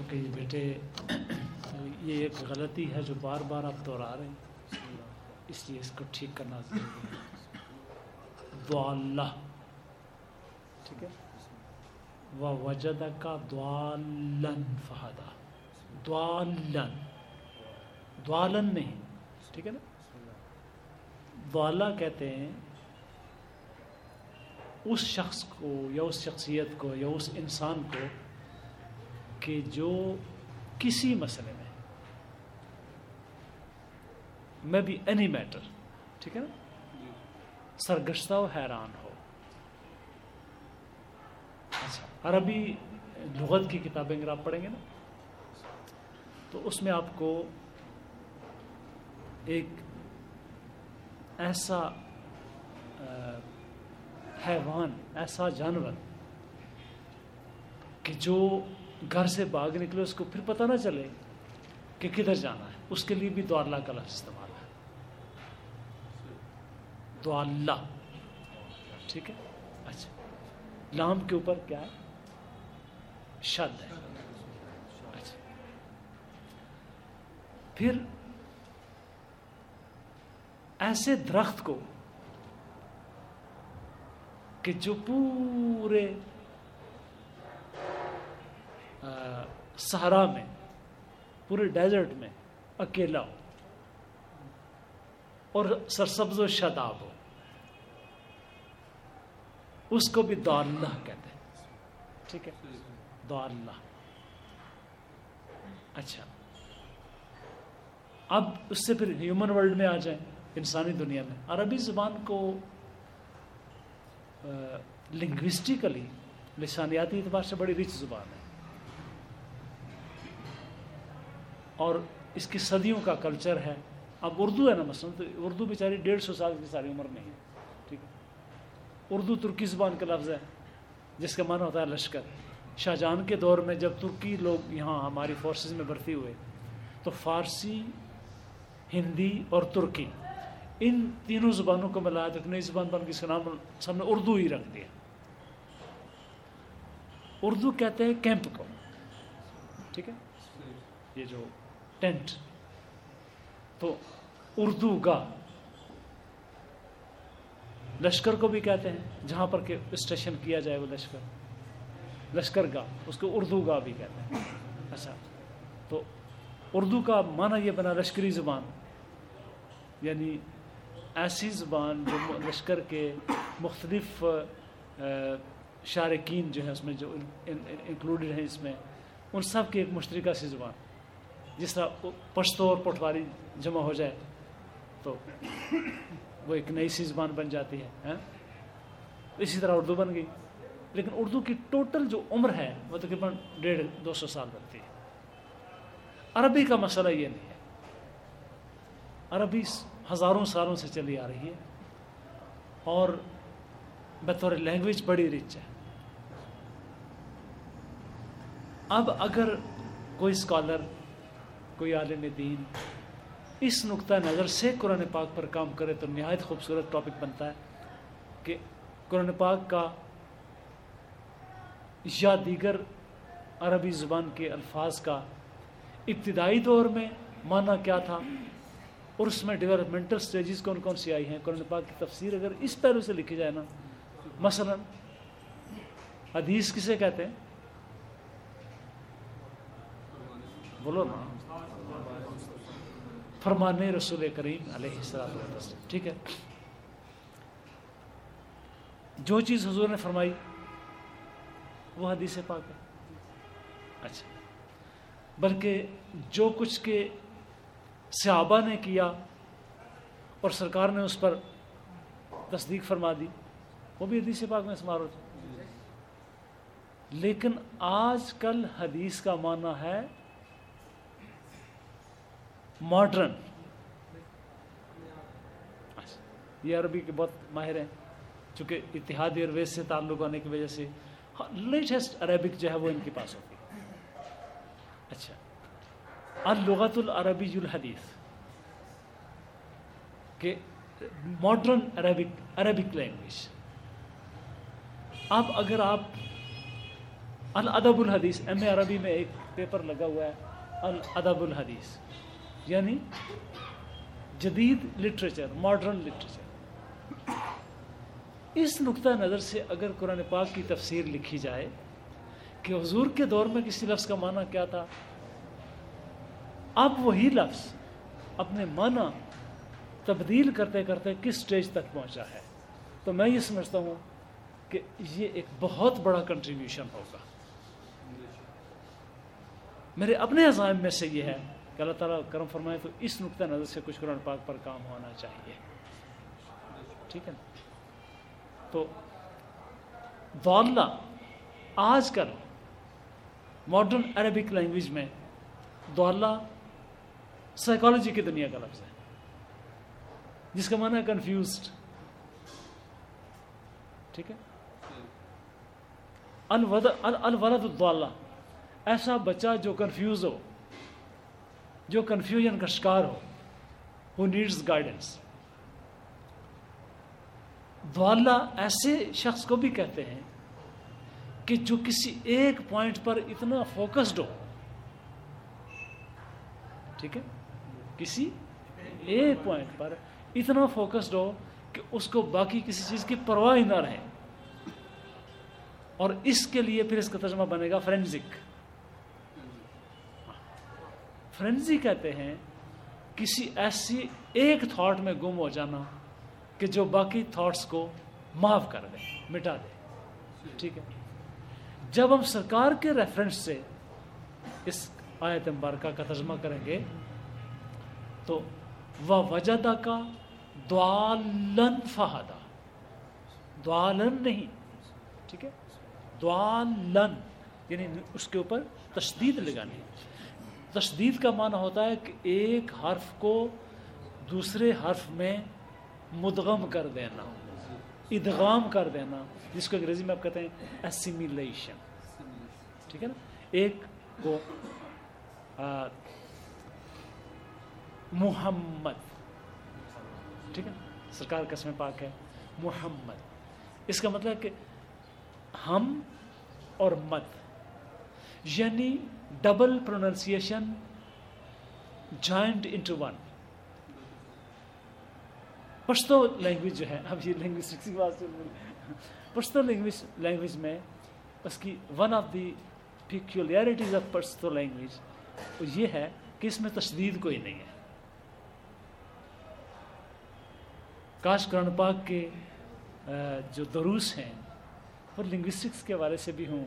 چونکہ یہ بیٹے، یہ ایک غلطی ہے جو بار بار آپ دوہرا رہے ہیں۔ اس لیے اس کو ٹھیک کرنا ضروری ہے۔ دعا ٹھیک ہے؟ و وجد کا دعالن فہدا۔ دعالن دعالن نہیں۔ ٹھیک ہے نا؟ دعالا کہتے ہیں، اس شخص کو یا اس شخصیت کو یا اس انسان کو کہ جو کسی مسئلے میں میں بھی اینی میٹر ٹھیک ہے نا؟ سرگشتہ و حیران ہو۔ اچھا عربی لغت کی کتابیں اگر آپ پڑھیں گے نا، تو اس میں آپ کو ایک ایسا حیوان، ایسا جانور کہ جو گھر سے باغ نکلے، اس کو پھر پتہ نہ چلے کہ کدھر جانا ہے۔ اس کے لیے بھی دعا اللہ کا لفظ استعمال ہے۔ دعا اللہ۔ ٹھیک ہے؟ اچھا۔ لام کے اوپر کیا ہے؟ شد ہے۔ اچھا۔ پھر ایسے درخت کو کہ جو پورے سہارا میں، پورے ڈیزرٹ میں اکیلا ہو اور سرسبز و شاداب ہو اس کو بھی دعا اللہ کہتے ہیں۔ ٹھیک ہے؟ دعا اللہ۔ اچھا۔ اب اس سے پھر ہیومن ورلڈ میں آ جائیں، انسانی دنیا میں۔ عربی زبان کو لنگوسٹیکلی لسانیاتی اعتبار سے بڑی رچ زبان ہے۔ اور اس کی صدیوں کا کلچر ہے۔ اب اردو ہے نا مثلاً، تو اردو بیچاری ڈیڑھ سو سال کی ساری عمر نہیں ہے۔ ٹھیک ہے۔ اردو ترکی زبان کا لفظ ہے، جس کا معنی ہوتا ہے لشکر۔ شاہ جہان کے دور میں جب ترکی لوگ یہاں ہماری فورسز میں بھرتی ہوئے، تو فارسی، ہندی اور ترکی، ان تینوں زبانوں کو ملایا تو ایک نئی زبان بن کے اس کا نام سب نے اردو ہی رکھ دیا۔ اردو کہتے ہیں کیمپ کو۔ ٹھیک ہے؟ یہ جو ٹینٹ تو اردو گا لشکر کو بھی کہتے ہیں، جہاں پر کہ اسٹیشن کیا جائے وہ لشکر۔ لشکر گاہ اس کو اردو گاہ بھی کہتے ہیں۔ اچھا تو اردو کا معنی یہ بنا لشکری زبان۔ یعنی ایسی زبان جو لشکر کے مختلف شارقین جو ہیں اس میں جو انکلوڈڈ ہیں اس میں، ان سب کی ایک مشترکہ سی زبان۔ جس طرح پشتو اور پٹواری جمع ہو جائے تو وہ ایک نئی سی زبان بن جاتی ہے ہاں؟ اسی طرح اردو بن گئی۔ لیکن اردو کی ٹوٹل جو عمر ہے وہ تقریباً ڈیڑھ، دو سو سال بنتی ہے۔ عربی کا مسئلہ یہ نہیں ہے۔ عربی ہزاروں سالوں سے چلی آ رہی ہے اور بطور لینگویج بڑی رچ ہے۔ اب اگر کوئی اسکالر کوئی عالم دین، اس نقطۂ نظر سے قرآن پاک پر کام کرے تو نہایت خوبصورت ٹاپک بنتا ہے کہ قرآن پاک کا یا دیگر عربی زبان کے الفاظ کا ابتدائی دور میں معنی کیا تھا اور اس میں ڈیولپمنٹل سٹیجز کون کون سی آئی ہیں؟ قرآن پاک کی تفسیر اگر اس پہلو سے لکھی جائے نا، مثلا حدیث کسے کہتے ہیں؟ بولو نا۔ فرمانے رسول کریم علیہ السلام ٹھیک ہے؟ جو چیز حضور نے فرمائی، وہ حدیث پاک ہے۔ اچھا۔ بلکہ جو کچھ کے صحابہ نے کیا اور سرکار نے اس پر تصدیق فرما دی، وہ بھی حدیث پاک میں سمار ہوتا لیکن آج کل حدیث کا معنی ہے ماڈرن۔ یہ عربی کے بہت ماہر ہیں، چونکہ اتحادی اور سے تعلق ہونے کی وجہ سے لیٹسٹ عربک جو ہے وہ ان کے پاس ہوگی اچھا۔ اللغت العربی الحدیث، کہ ماڈرن عربک عربک لینگویج اب اگر آپ الادب الحدیث، ایم اے عربی میں ایک پیپر لگا ہوا ہے، الادب الحدیث۔ یعنی جدید لٹریچر ماڈرن لٹریچر اس نقطہ نظر سے اگر قرآن پاک کی تفسیر لکھی جائے کہ حضور کے دور میں کسی لفظ کا معنی کیا تھا، اب وہی لفظ اپنے معنی تبدیل کرتے کرتے کس سٹیج تک پہنچا ہے؟ تو میں یہ سمجھتا ہوں کہ یہ ایک بہت بڑا کنٹریبیوشن ہوگا۔ میرے اپنے عزائم میں سے یہ ہے کہ اللہ تعالیٰ کرم فرمائے تو اس نقطۂ نظر سے کچھ قرآن پاک پر کام ہونا چاہیے۔ ٹھیک ہے نا؟ تو واللہ آج کل ماڈرن عربک لینگویج میں دولہ سائیکالوجی کی دنیا کا لفظ ہے۔ جس کا معنی ہے کنفیوزڈ ٹھیک ہے؟ الولد الداللہ ایسا بچہ جو کنفیوز ہو۔ جو کنفیوژن کا شکار ہو ہو نیڈز گائیڈنس دعاللہ ایسے شخص کو بھی کہتے ہیں کہ جو کسی ایک پوائنٹ پر اتنا فوکسڈ ہو۔ ٹھیک ہے؟ کسی ایک پوائنٹ پر اتنا فوکسڈ ہو کہ اس کو باقی کسی چیز کی پرواہ ہی نہ رہے۔ اور اس کے لیے پھر اس کا ترجمہ بنے گا فرینزک فرینزی کہتے ہیں، کسی ایسی ایک تھاٹ میں گم ہو جانا کہ جو باقی تھاٹس کو معاف کر دے، مٹا دے۔ ٹھیک ہے؟ جب ہم سرکار کے ریفرنس سے اس آیت مبارکہ کا ترجمہ کریں گے، تو وہ وجدہ کا دعالن فہدا دعالن نہیں، ٹھیک ہے؟ دعالن یعنی اس کے اوپر تشدید لگانی تشدید کا معنی ہوتا ہے کہ ایک حرف کو دوسرے حرف میں مدغم کر دینا، ادغام کر دینا، جس کو انگریزی میں آپ کہتے ہیں ایسیمیلیشن ٹھیک ہے نا؟ ایک کو محمد، ٹھیک ہے سرکار قسم پاک ہے، محمد۔ اس کا مطلب کہ ہم اور مت یعنی double pronunciation joint into one Pashto language جو ہے اب یہ لینگویسٹکس کی بات پشتو لینگویج لینگویج میں اس کی one of the peculiarities of Pashto language وہ یہ ہے کہ اس میں تشدید کوئی نہیں ہے کاش قرآن پاک کے جو دروس ہیں وہ لنگوسٹکس کے حوالے سے بھی ہوں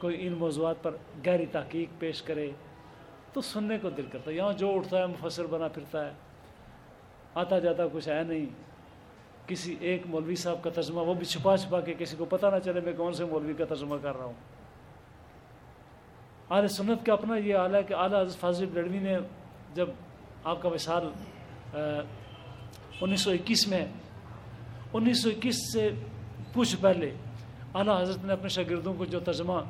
کوئی ان موضوعات پر گہری تحقیق پیش کرے تو سننے کو دل کرتا ہے۔ یہاں جو اٹھتا ہے، مفسر بنا پھرتا ہے، آتا جاتا کچھ ہے نہیں۔ کسی ایک مولوی صاحب کا ترجمہ، وہ بھی چھپا چھپا کے کسی کو پتہ نہ چلے میں کون سے مولوی کا ترجمہ کر رہا ہوں۔ اعلی سنت کا اپنا یہ حال ہے کہ اعلیٰ حضرت فاضل لڑوی نے جب آپ کا وصال انیس سو اکیس میں، انیس سو اکیس سے کچھ پہلے اعلیٰ حضرت نے اپنے شاگردوں کو جو ترجمہ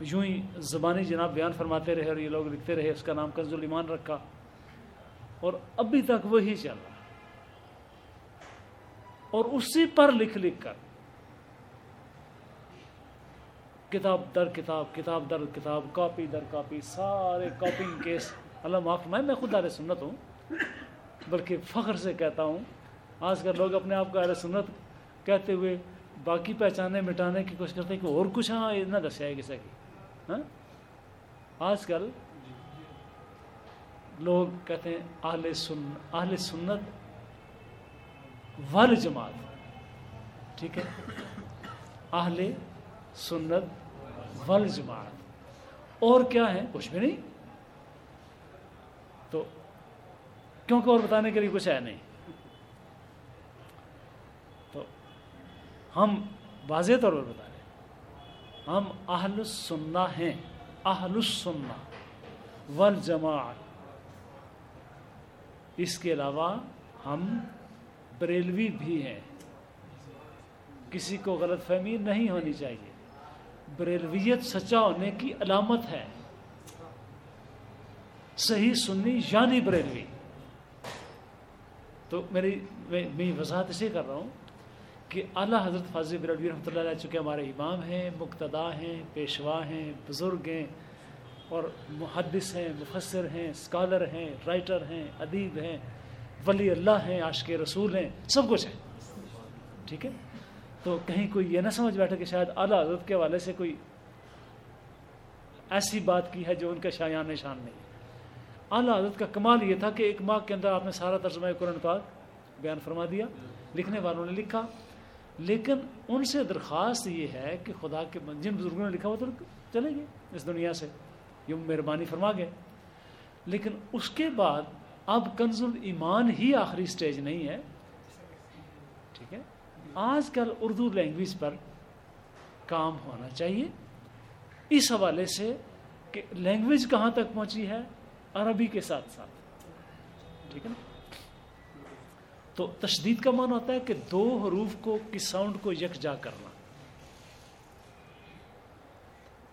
یوں ہی زبانی جناب بیان فرماتے رہے اور یہ لوگ لکھتے رہے، اس کا نام کنز الایمان رکھا۔ اور ابھی تک وہی چل رہا۔ اور اسی پر لکھ لکھ کر۔ کتاب در کتاب کتاب در کتاب، کاپی در کاپی، سارے کاپنگ کیس اللہ معاف میں میں خود اہل سنت ہوں، بلکہ فخر سے کہتا ہوں۔ آج کل لوگ اپنے آپ کو اہل سنت کہتے ہوئے باقی پہچانے، مٹانے کی کوشش کرتے ہیں کہ اور کچھ ہاں نہ دسیا ہے کسی کی۔ ہاں؟ آج کل لوگ کہتے ہیں اہل سن، اہل سنت ول جماعت، ٹھیک ہے؟ اہل سنت ول جماعت۔ اور کیا ہے کچھ بھی نہیں۔ تو کیونکہ اور بتانے کے لیے کچھ ہے نہیں۔ تو ہم واضح طور پر بتا ہم اہل سننا ہیں، اہل سننا۔ ول جماعت۔ اس کے علاوہ ہم بریلوی بھی ہیں۔ کسی کو غلط فہمی نہیں ہونی چاہیے۔ بریلویت سچا ہونے کی علامت ہے۔ صحیح سنی یعنی بریلوی۔ تو میری میں وضاحت اسے کر رہا ہوں کہ اعلیٰ حضرت فاضل بروی رحمۃ اللہ علیہ چونکہ ہمارے امام ہیں، مقتدا ہیں، پیشوا ہیں، بزرگ ہیں اور محدث ہیں، مفسر ہیں اسکالر ہیں، رائٹر ہیں، ادیب ہیں، ولی اللہ ہیں، عاشق رسول ہیں، سب کچھ ہے ٹھیک ہے؟ تو کہیں کوئی یہ نہ سمجھ بیٹھے کہ شاید اعلیٰ حضرت کے حوالے سے کوئی ایسی بات کی ہے جو ان کا شایان نشان نہیں اعلیٰ حضرت کا کمال یہ تھا کہ ایک ماہ کے اندر آپ نے سارا ترجمہ قرآن پاک بیان فرما دیا، لکھنے والوں نے لکھا۔ لیکن ان سے درخواست یہ ہے کہ خدا کے جن بزرگوں نے لکھا وہ تو چلے گئے اس دنیا سے، یہ مہربانی فرما گئے۔ لیکن اس کے بعد اب کنز ایمان ہی آخری سٹیج نہیں ہے۔ ٹھیک ہے؟ آج کل اردو لینگویج پر کام ہونا چاہیے۔ اس حوالے سے کہ لینگویج کہاں تک پہنچی ہے؟ عربی کے ساتھ ساتھ۔ ٹھیک ہے نا؟ تو تشدید کا معنی ہوتا ہے کہ دو حروف کو کی ساؤنڈ کو یکجا کرنا۔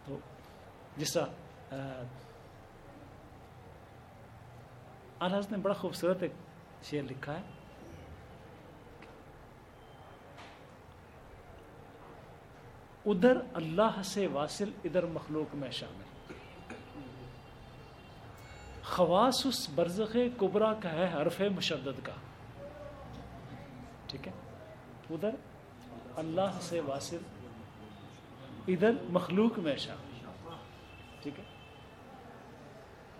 تو جس طرح نے بڑا خوبصورت ایک شعر لکھا ہے۔ ادھر اللہ سے واصل، ادھر مخلوق میں شامل۔ خواص اس برزخ کبرا کا ہے، حرف مشدد کا۔ ٹھیک ہے؟ ادھر اللہ سے واصل ادھر مخلوق میں شامل ٹھیک ہے؟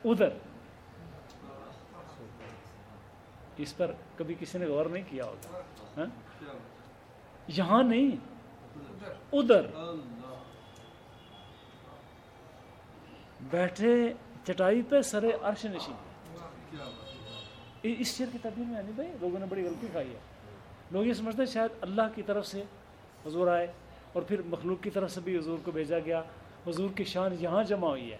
ادھر، اس پر کبھی کسی نے غور نہیں کیا ہوگا ہاں؟ یہاں نہیں، ادھر۔ بیٹھے چٹائی پہ سرے عرش نشین۔ اس شیر کی تبدیل میں نہیں بھائی؟ لوگوں نے بڑی غلطی کھائی ہے۔ لوگ یہ سمجھتے ہیں شاید اللہ کی طرف سے حضور آئے اور پھر مخلوق کی طرف سے بھی حضور کو بھیجا گیا۔ حضور کی شان یہاں جمع ہوئی ہے۔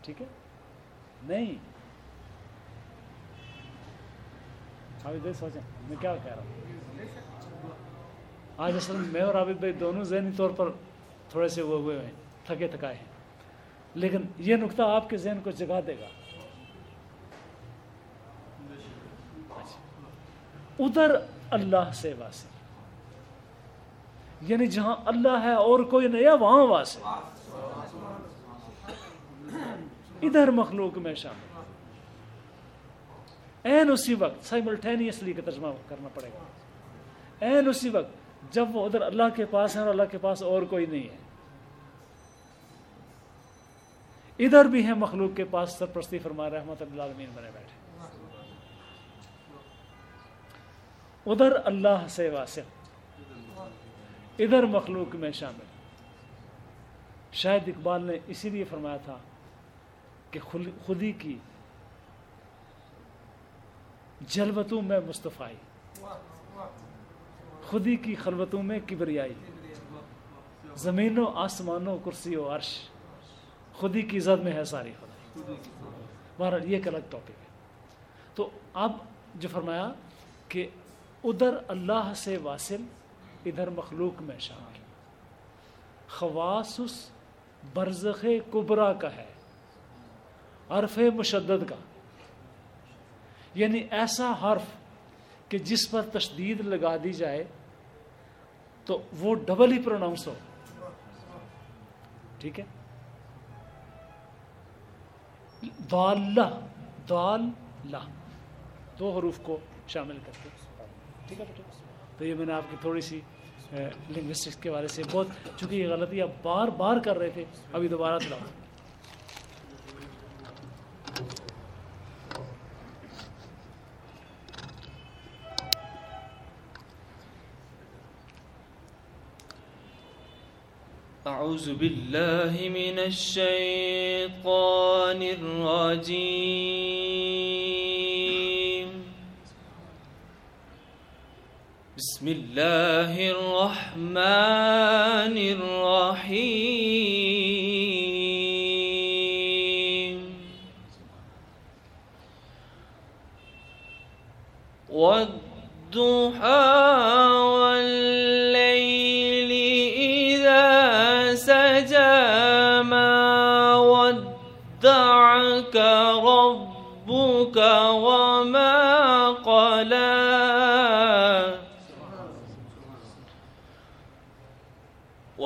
ٹھیک ہے؟ نہیں۔ عابد سوچیں، میں کیا کہہ رہا ہوں؟ آج اصل میں اور عابد بھائی دونوں ذہنی طور پر تھوڑے سے وہ ہوئے ہیں، تھکے تھکائے ہیں۔ لیکن یہ نقطہ آپ کے ذہن کو جگا دے گا۔ ادھر اللہ سے واسع یعنی جہاں اللہ ہے اور کوئی نہیں ہے وہاں واسع ادھر مخلوق میں شامل۔ این اسی وقت سائملٹینیسلی کا ترجمہ کرنا پڑے گا۔ این اسی وقت جب وہ ادھر اللہ کے پاس ہے اور اللہ کے پاس اور کوئی نہیں ہے۔ ادھر بھی ہے مخلوق کے پاس سرپرستی فرما رحمت اللہ عالمین بنے بیٹھے ادھر اللہ سے واسع، ادھر مخلوق میں شامل۔ شاید اقبال نے اسی لیے فرمایا تھا کہ خودی کی جلوتوں میں مصطفی، خودی کی خلوتوں میں کبریائی۔ زمین و آسمانوں، کرسی و عرش، خودی کی زد میں ہے ساری خدا۔ بہرحال یہ ایک الگ ٹاپک ہے۔ تو اب جو فرمایا کہ ادھر اللہ سے واصل، ادھر مخلوق میں شامل۔ خواص اس برزخ کبرا کا ہے، عرف مشدد کا۔ یعنی ایسا حرف کہ جس پر تشدید لگا دی جائے تو وہ ڈبل ہی پروناؤنس ہو۔ ٹھیک ہے؟ دال دال دو حروف کو شامل کر کے ٹھیک ہے تو یہ میں نے آپ کی تھوڑی سی لنگوسٹکس کے بارے سے بہت چونکہ یہ غلطی آپ بار بار کر رہے تھے ابھی دوبارہ چلاؤ أعوذ بالله من الشيطان الرجيم بسم اللہ الرحمن الرحیم. والضحى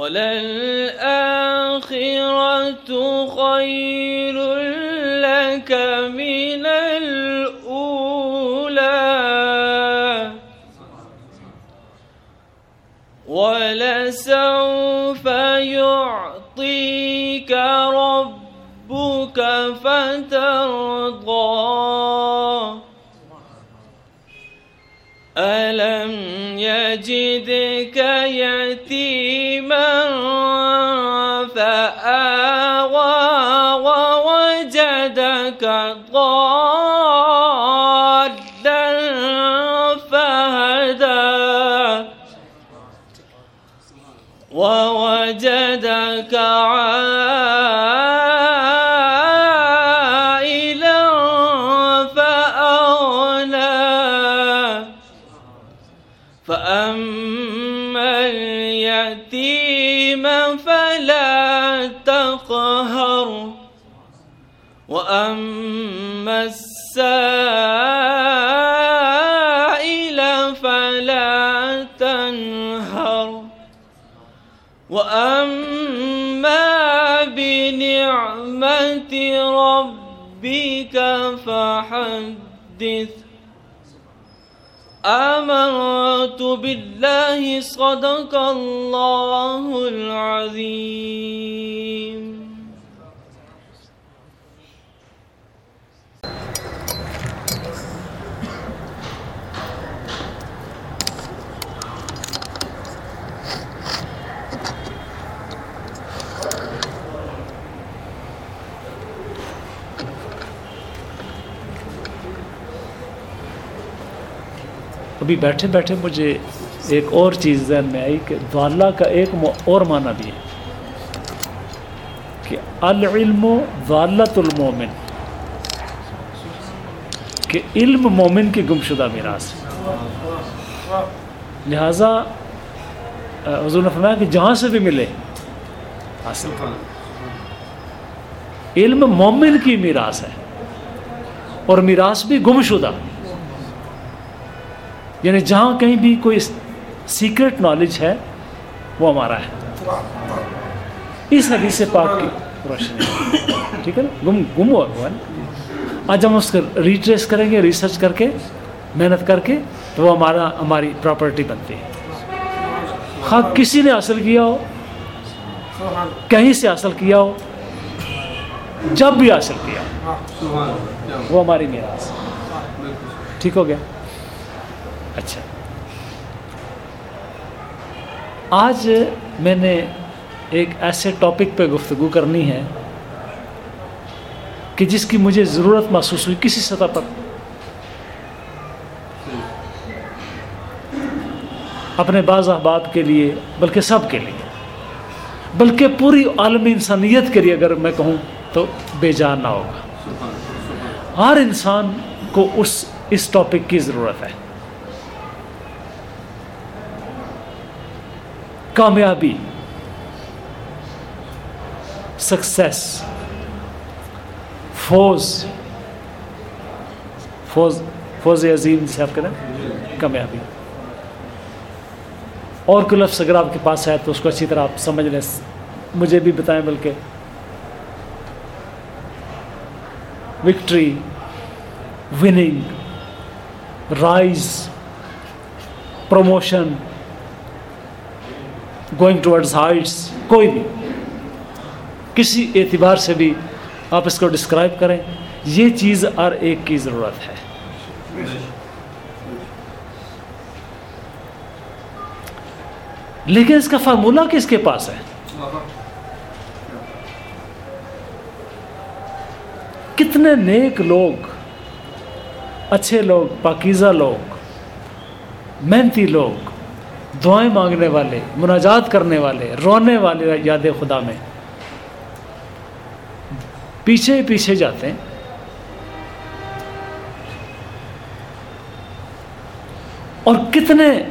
وللآخرة خير لك من الأولى. ولسوف يعطيك ربك فترضى. ألم يجدك يتيما وأما السائل فلا تنهر وأما بنعمة ربك فحدث آمنت بالله صدق الله العظيم ابھی بیٹھے بیٹھے مجھے ایک اور چیز ذہن میں آئی کہ ضالہ کا ایک اور معنی بھی ہے کہ العلم ضالت المومن، کہ علم مومن کی گمشدہ میراث ہے۔ لہٰذا حضور نے فرمایا کہ جہاں سے بھی ملے، حاصل کرو۔ علم مومن کی میراث ہے اور میراث بھی گمشدہ۔ یعنی جہاں کہیں بھی کوئی سیکرٹ نالج ہے، وہ ہمارا ہے۔ اس حدیث پاک کی روشنی۔ ٹھیک ہے نا؟ گم گم ہوا ہوا آج ہم اس کو ریٹریس کریں گے ریسرچ کر کے، محنت کر کے، تو وہ ہمارا، ہماری پراپرٹی بنتی ہے۔ خواہ کسی نے حاصل کیا ہو، کہیں سے حاصل کیا ہو، جب بھی حاصل کیا ہو، وہ ہماری میراث۔ ٹھیک ہو گیا؟ اچھا۔ آج میں نے ایک ایسے ٹاپک پہ گفتگو کرنی ہے کہ جس کی مجھے ضرورت محسوس ہوئی، کسی سطح پر۔ اپنے بعض احباب کے لیے، بلکہ سب کے لیے۔ بلکہ پوری عالمی انسانیت کے لیے اگر میں کہوں تو بے جان نہ ہوگا۔ ہر انسان کو اس اس ٹاپک کی ضرورت ہے۔ کامیابی سکسیس فوز فوز فوز عظیم جسے آپ کہتے ہیں کامیابی. اور کوئی لفظ اگر آپ کے پاس ہے تو اس کو اچھی طرح آپ سمجھ لیں، مجھے بھی بتائیں بلکہ. Victory winning rise promotion going towards heights کوئی بھی. کسی اعتبار سے بھی آپ اس کو ڈسکرائب کریں، یہ چیز ہر ایک کی ضرورت ہے. لیکن اس کا فارمولہ کس کے پاس ہے؟ کتنے نیک لوگ، اچھے لوگ، پاکیزہ لوگ محنتی لوگ دعائیں مانگنے والے، مناجات کرنے والے، رونے والے یاد خدا میں۔ پیچھے پیچھے جاتے ہیں۔ اور کتنے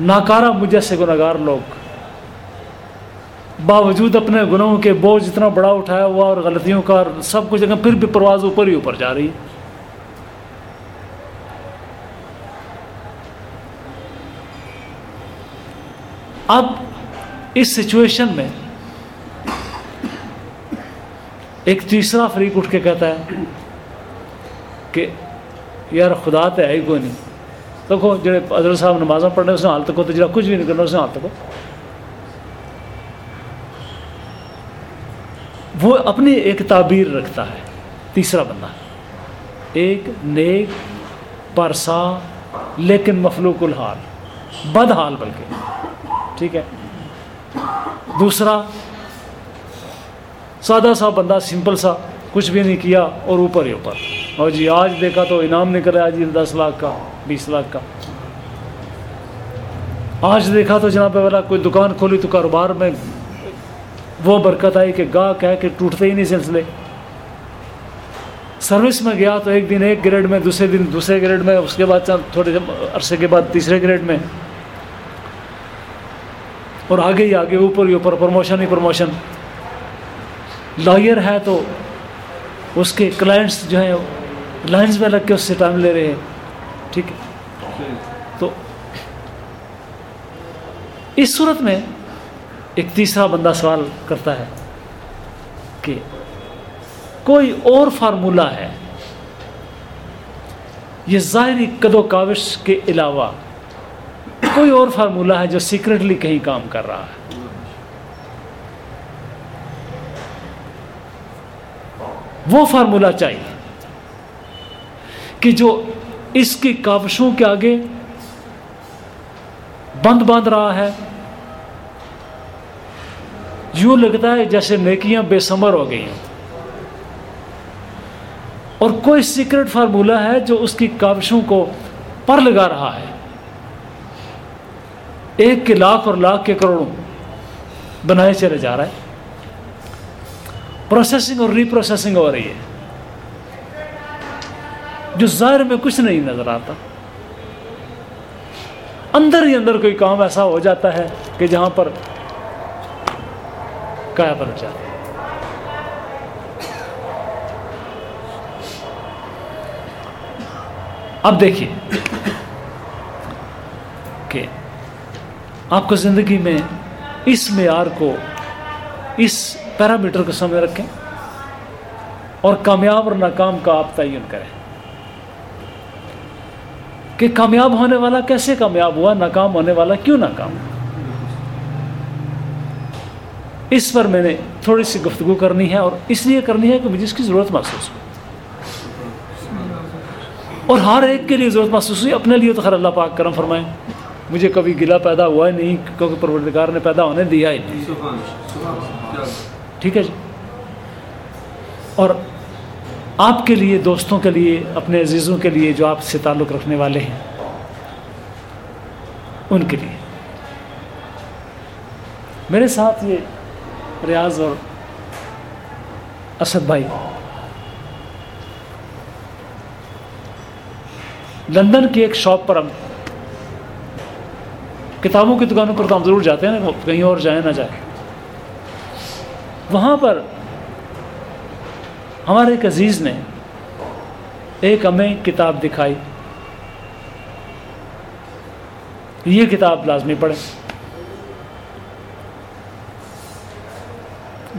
ناکارہ مجھے سے گناہگار لوگ۔ باوجود اپنے گناہوں کے بوجھ اتنا بڑا اٹھایا ہوا اور غلطیوں کا اور سب کچھ پھر بھی پرواز اوپر ہی اوپر جا رہی۔ ہے اب اس سچویشن میں ایک تیسرا فریق اٹھ کے کہتا ہے کہ یار خدا تو ہے ہی کوئی نہیں۔ دیکھو جڑے حضرت صاحب نماز پڑھنے اس نے حال تک تو جڑا کچھ بھی نہیں کرنا، اس نے حال تک وہ اپنی ایک تعبیر رکھتا ہے، تیسرا بندہ۔ ایک نیک پرسا لیکن مفلوق الحال، بد حال بلکہ۔ ٹھیک ہے۔ دوسرا، سادہ سا بندہ، سمپل سا، کچھ بھی نہیں کیا اور اوپر ہی اوپر۔ اور جی آج دیکھا تو انعام نکل رہا جی دس لاکھ کا، بیس لاکھ کا۔ آج دیکھا تو جناب والا، کوئی دکان کھولی تو کاروبار میں وہ برکت آئی کہ گاہ کہہ کہ ٹوٹتے ہی نہیں سلسلے۔ سروس میں گیا تو ایک دن ایک گریڈ میں، دوسرے دن دوسرے گریڈ میں، اس کے بعد تھوڑے عرصے کے بعد تیسرے گریڈ میں اور آگے ہی آگے، اوپر ہی اوپر پروموشن ہی پروموشن لائر ہے تو اس کے کلائنٹس جو ہیں لائنز میں لگ کے اس سے ٹائم لے رہے ہیں۔ ٹھیک ہے؟ تو اس صورت میں ایک تیسرا بندہ سوال کرتا ہے کہ کوئی اور فارمولہ ہے، یہ ظاہری قد و کاوش کے علاوہ کوئی اور فارمولہ ہے جو سیکرٹلی کہیں کام کر رہا ہے؟ وہ فارمولہ چاہیے کہ جو اس کی کاوشوں کے آگے بند باندھ رہا ہے، یوں لگتا ہے جیسے نیکیاں بے سمر ہو گئی ہیں اور کوئی سیکرٹ فارمولہ ہے جو اس کی کاوشوں کو پر لگا رہا ہے۔ ایک کے لاکھ اور لاکھ کے کروڑوں بنائے چلے جا رہا ہے۔ پروسیسنگ اور ری پروسیسنگ ہو رہی ہے۔ جو ظاہر میں کچھ نہیں نظر آتا۔ اندر ہی اندر کوئی کام ایسا ہو جاتا ہے کہ جہاں پر کایا بن جاتا ہے اب دیکھیے کہ آپ کو زندگی میں اس معیار کو، اس پیرامیٹر کو سامنے رکھیں اور کامیاب اور ناکام کا آپ تعین کریں۔ کہ کامیاب ہونے والا کیسے کامیاب ہوا، ناکام ہونے والا کیوں ناکام اس پر میں نے تھوڑی سی گفتگو کرنی ہے اور اس لیے کرنی ہے کہ مجھے اس کی ضرورت محسوس ہو۔ اور ہر ایک کے لیے ضرورت محسوس ہوئی، اپنے لیے تو خیر اللہ پاک کرم فرمائیں مجھے کبھی گلا پیدا ہوا ہی نہیں، کیونکہ پروردگار نے پیدا ہونے دیا ہی نہیں ٹھیک ہے جی۔ اور آپ کے لیے، دوستوں کے لیے، اپنے عزیزوں کے لیے جو آپ سے تعلق رکھنے والے ہیں، ان کے لیے۔ میرے ساتھ یہ ریاض اور اسد بھائی، لندن کی ایک شاپ پر ہم کتابوں کی دکانوں پر تو ہم ضرور جاتے ہیں نا کہیں اور جائیں، نہ جائیں۔ وہاں پر ہمارے ایک عزیز نے ایک ہمیں کتاب دکھائی۔ یہ کتاب لازمی پڑھے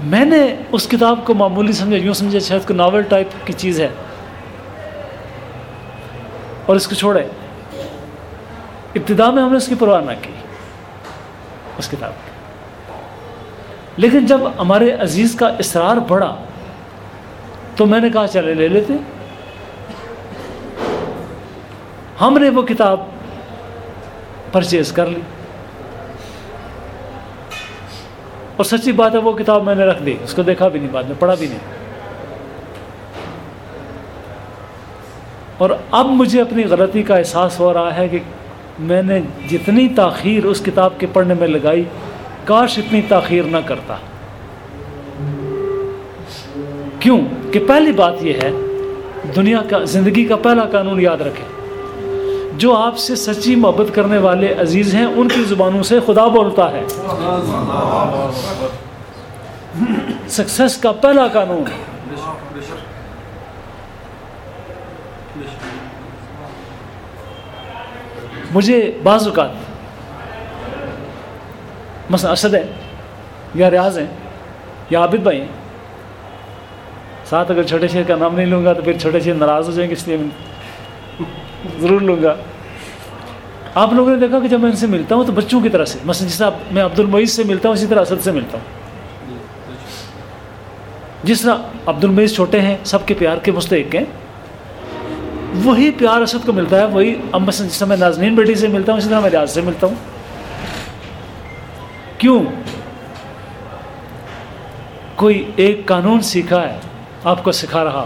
میں نے اس کتاب کو معمولی سمجھا، یوں سمجھا شاید کو ناول ٹائپ کی چیز ہے۔ اور اس کو چھوڑے ابتدا میں ہم نے اس کی پرواہ نہ کی، اس کتاب کی۔ لیکن جب ہمارے عزیز کا اصرار بڑھا، تو میں نے کہا، چلے لے لیتے۔ ہم نے وہ کتاب پرچیز کر لی۔ اور سچی بات ہے، وہ کتاب میں نے رکھ دی۔ اس کو دیکھا بھی نہیں، بعد میں پڑھا بھی نہیں۔ اور اب مجھے اپنی غلطی کا احساس ہو رہا ہے کہ میں نے جتنی تاخیر اس کتاب کے پڑھنے میں لگائی، کاش اتنی تاخیر نہ کرتا۔ کیوں؟ کہ پہلی بات یہ ہے، دنیا کا، زندگی کا پہلا قانون یاد رکھیں۔ جو آپ سے سچی محبت کرنے والے عزیز ہیں، ان کی زبانوں سے خدا بولتا ہے۔ سکسیس کا پہلا قانون۔ مجھے بعض اوقات مثلا اسد ہے یا ریاض ہیں یا عابد بھائی ہیں۔ ساتھ اگر چھوٹے شہر کا نام نہیں لوں گا تو پھر چھوٹے شہر ناراض ہو جائیں گے، اس لیے میں ضرور لوں گا۔ آپ لوگوں نے دیکھا کہ جب میں ان سے ملتا ہوں تو بچوں کی طرح سے، مثلا جس طرح میں عبد المعیز سے ملتا ہوں، اسی طرح اسد سے ملتا ہوں۔ جس طرح عبد المعیز چھوٹے ہیں، سب کے پیار کے مستحق ہیں۔ وہی پیار اسد کو ملتا ہے وہی اب مثلا جس طرح میں نازنین بیٹی سے ملتا ہوں اسی طرح میں ریاض سے ملتا ہوں۔ کیوں؟ کوئی ایک قانون سیکھا ہے آپ کو سکھا رہا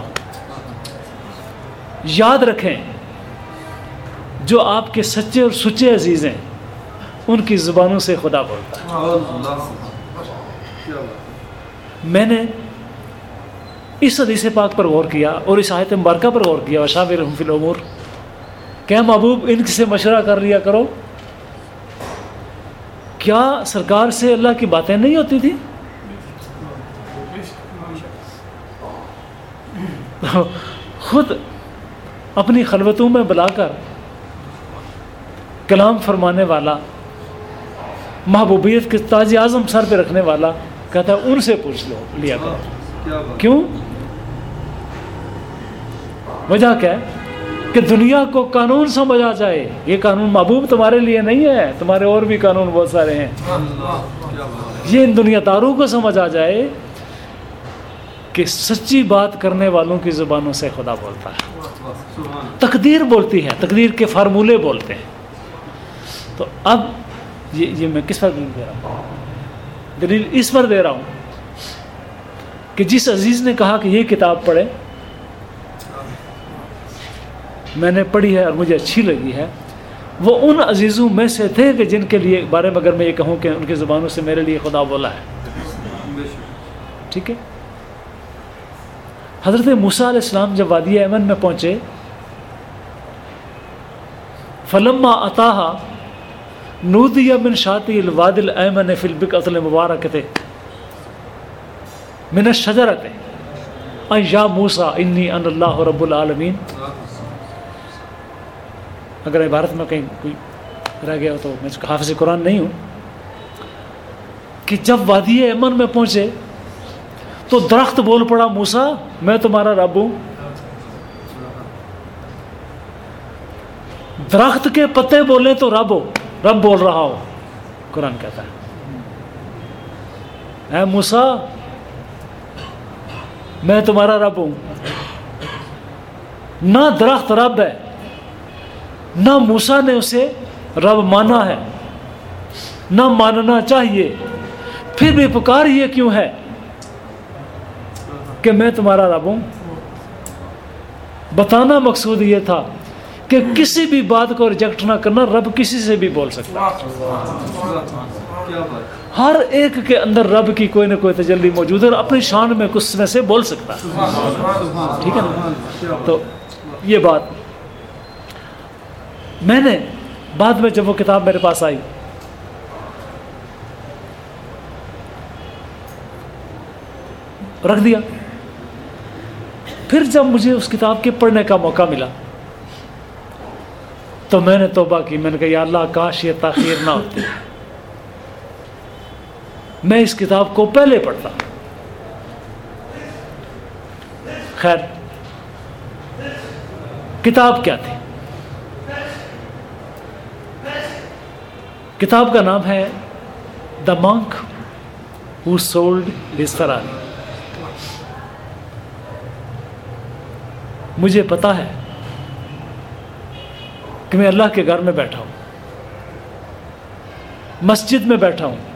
یاد رکھیں جو آپ کے سچے اور سچے عزیز ہیں ان کی زبانوں سے خدا بولتا ہے۔ میں نے اس حدیث پاک پر غور کیا اور اس آیت مبارکہ پر غور کیا. وشا فی العمور کیا محبوب، ان سے مشورہ کر لیا کرو. کیا سرکار سے اللہ کی باتیں نہیں ہوتی تھی خود اپنی خلوتوں میں بلا کر کلام فرمانے والا، محبوبیت کے تاج اعظم سر پہ رکھنے والا کہتا ہے، ان سے پوچھ لو، لیا کرو۔ کیوں؟ وجہ کیا ہے؟ کہ دنیا کو قانون سمجھ آ جائے۔ یہ قانون محبوب تمہارے لیے نہیں ہے تمہارے اور بھی قانون بہت سارے ہیں۔ یہ ان دنیا داروں کو سمجھ آ جائے کہ سچی بات کرنے والوں کی زبانوں سے خدا بولتا ہے۔ تقدیر بولتی ہے تقدیر کے فارمولے بولتے ہیں۔ تو اب یہ یہ میں کس پر دلیل دے رہا ہوں؟ دلیل اس پر دے رہا ہوں کہ جس عزیز نے کہا کہ یہ کتاب پڑھے میں نے پڑھی ہے اور مجھے اچھی لگی ہے۔ وہ ان عزیزوں میں سے تھے کہ جن کے لیے بارے میں اگر میں یہ کہوں کہ ان کی زبانوں سے میرے لیے خدا بولا ہے۔ ٹھیک ہے۔ حضرت موسیٰ علیہ السلام جب وادی ایمن میں پہنچے، فلما عطا نودی من شاطی الواد الایمن فی البقعۃ المبارک تھے من الشجرت ان یا موسیٰ انی ان اللہ رب العالمین اگر عبارت میں کہیں کوئی رہ گیا ہو تو میں حافظ قرآن نہیں ہوں۔ کہ جب وادی ایمن میں پہنچے، تو درخت بول پڑا موسا میں تمہارا رب ہوں. درخت کے پتے بولے تو رب ہو، رب بول رہا ہو، قرآن کہتا ہے۔ اے موسا میں تمہارا رب ہوں۔ نہ درخت رب ہے، نہ موسا نے اسے رب مانا ہے۔ نہ ماننا چاہیے، پھر بھی پکار یہ کیوں ہے کہ میں تمہارا رب ہوں؟ بتانا مقصود یہ تھا کہ کسی بھی بات کو ریجیکٹ نہ کرنا رب کسی سے بھی بول سکتا ہر ایک کے اندر رب کی کوئی نہ کوئی تجلی موجود ہے اور اپنی شان میں کچھ میں سے بول سکتا ٹھیک ہے نا؟ تو یہ بات۔ میں نے بعد میں جب وہ کتاب میرے پاس آئی، رکھ دیا۔ پھر جب مجھے اس کتاب کے پڑھنے کا موقع ملا، تو میں نے توبہ کی۔ میں نے کہا، یا اللہ، کاش یہ تاخیر نہ ہوتی۔ میں اس کتاب کو پہلے پڑھتا۔ خیر، کتاب کیا تھی؟ کتاب کا نام ہے دا مانک ہو سولڈ بسترانی مجھے پتا ہے کہ میں اللہ کے گھر میں بیٹھا ہوں۔ مسجد میں بیٹھا ہوں۔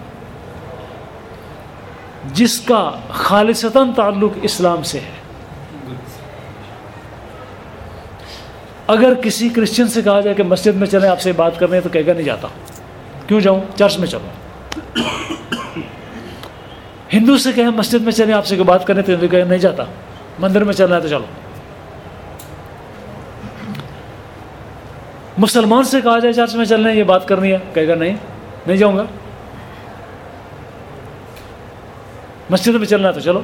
جس کا خالصتاً تعلق اسلام سے ہے۔ اگر کسی کرسچن سے کہا جائے کہ مسجد میں چلیں، آپ سے بات کرنے تو کہے گا نہیں جاتا۔ کیوں جاؤں؟ چرچ میں چلوں۔ ہندو سے کہیں مسجد میں چلیں، آپ سے بات کرنے تو کہے نہیں جاتا۔ مندر میں چلنا ہے تو چلو۔ مسلمان سے کہا جائے چرچ میں چلنا ہے، یہ بات کرنی ہے، کہے گا نہیں۔ نہیں جاؤں گا۔ مسجد میں چلنا ہے تو چلو۔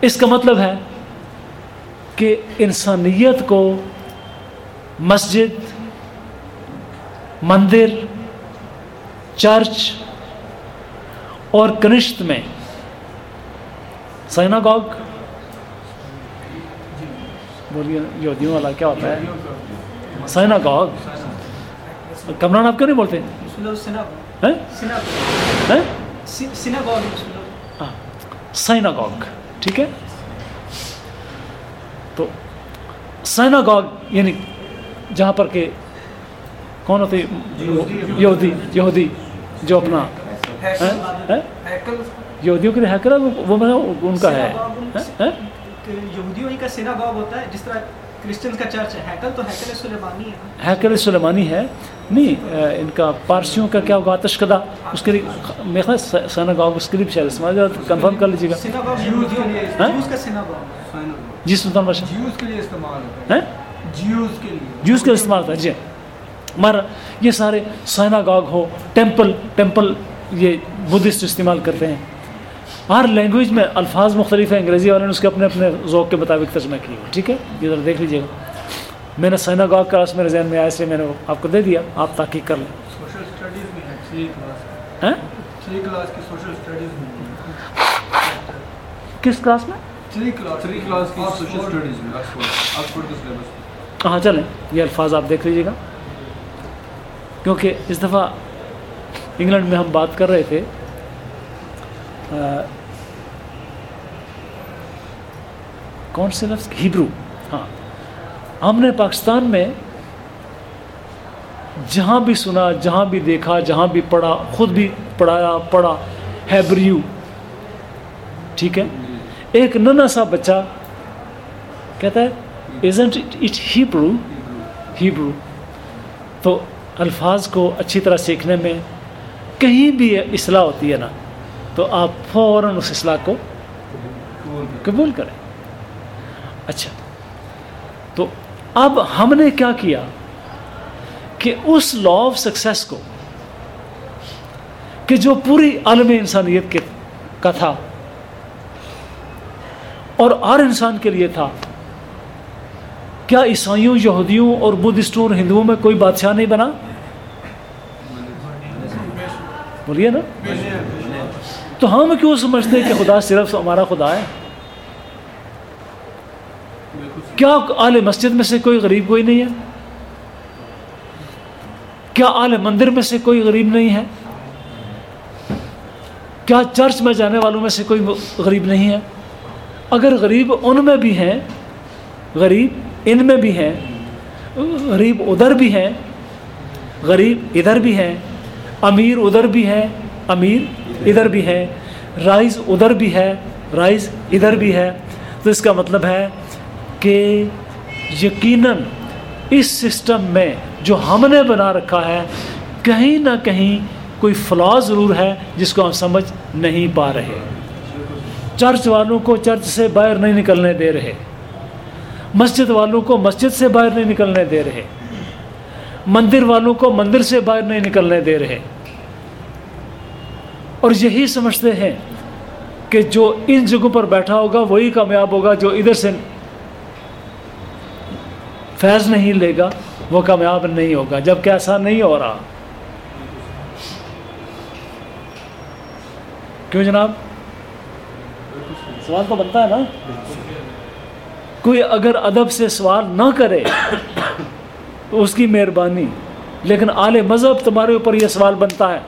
اس کا مطلب ہے کہ انسانیت کو مسجد، مندر، چرچ اور کنشت میں۔ سائناگوگ بولیے، یہودیوں والا کیا ہوتا ہے؟ سائناگوگ کمران آپ کیوں نہیں بولتے؟ ہیں؟ ہیں؟ ہاں، سائناگوگ ٹھیک ہے؟ تو سائناگوگ یعنی جہاں پر کہ کون ہوتے؟ یہودی یہودی جو اپنا؟ یہودیوں کے لیے ہیکر ہے؟ وہ- میں ان کا ہے؟ یہودیوں کا سیناگوگ ہوتا ہے جس طرح کرسچنز کا چرچ ہے۔ ہیکل تو ہیکل سلیمانی ہے ہیکل سلیمانی ہے۔ نہیں ان کا پارسیوں کا کیا ہوگا؟ آتش کدا اس کے لیے میرے خیال سے سائناگوگ اس کے لیے شاید استعمال کنفرم کر لیجیے گا۔ ہاں؟ جی سلطان بادشاہ جیوز کے لیے استعمال ہوتا ہیں ہے جیوز کے لیے۔ جوس کا استعمال ہوتا ہے جی۔ مگر یہ سارے سائناگوگ ہو ٹیمپل ٹیمپل یہ بدھسٹ استعمال کرتے ہیں۔ ہر لینگویج میں الفاظ مختلف ہیں انگریزی والے نے اس کے اپنے اپنے ذوق کے مطابق ترجمہ کی ہے ٹھیک ہے؟ یہ ذرا دیکھ لیجیے گا۔ میں نے سائناگوگ کا اس میرے ذہن میں آیا اس لیے میں نے وہ آپ کو دے دیا۔ آپ تحقیق کر لیں۔ میں کس کلاس میں؟ کہاں چلیں۔ یہ الفاظ آپ دیکھ لیجیے گا۔ کیونکہ اس دفعہ انگلینڈ میں ہم بات کر رہے تھے۔ کون سے لفظ؟ ہیبرو۔ ہاں ہم نے پاکستان میں جہاں بھی سنا، جہاں بھی دیکھا، جہاں بھی پڑھا، خود بھی پڑھایا، پڑھا ہیبریو ٹھیک ہے؟ ایک ننا سا بچہ کہتا ہے، isn't it it Hebrew. Hebrew تو الفاظ کو اچھی طرح سیکھنے میں کہیں بھی اصلاح ہوتی ہے نا، تو آپ فوراً اس اصلاح کو قبول کریں۔ اچھا اب ہم نے کیا کیا کہ اس لا آف سکسیس کو کہ جو پوری عالم انسانیت کے کا تھا اور ہر انسان کے لیے تھا، کیا عیسائیوں، یہودیوں اور بدھسٹوں اور ہندوؤں میں کوئی بادشاہ نہیں بنا؟ بولیے نا۔ تو ہم کیوں سمجھتے کہ خدا صرف ہمارا خدا ہے؟ کیا آل مسجد میں سے کوئی غریب کوئی نہیں ہے؟ کیا آل مندر میں سے کوئی غریب نہیں ہے؟ کیا چرچ میں جانے والوں میں سے کوئی غریب نہیں ہے؟ اگر غریب ان میں بھی ہیں، غریب ان میں بھی ہیں، غریب ادھر بھی ہیں، غریب ادھر بھی ہیں، امیر ادھر بھی ہے امیر ادھر بھی ہے رائز ادھر بھی ہے، رائز ادھر بھی ہے، تو اس کا مطلب ہے کہ یقیناً اس سسٹم میں جو ہم نے بنا رکھا ہے، کہیں نہ کہیں کوئی فلاح ضرور ہے جس کو ہم سمجھ نہیں پا رہے۔ چرچ والوں کو چرچ سے باہر نہیں نکلنے دے رہے۔ مسجد والوں کو مسجد سے باہر نہیں نکلنے دے رہے۔ مندر والوں کو مندر سے باہر نہیں نکلنے دے رہے۔ اور یہی سمجھتے ہیں کہ جو ان جگہوں پر بیٹھا ہوگا، وہی کامیاب ہوگا جو ادھر سے فیض نہیں لے گا، وہ کامیاب نہیں ہوگا۔ جبکہ ایسا نہیں ہو رہا۔ کیوں جناب؟ سوال تو بنتا ہے نا؟ کوئی اگر ادب سے سوال نہ کرے تو اس کی مہربانی۔ لیکن اعلی مذہب تمہارے اوپر یہ سوال بنتا ہے۔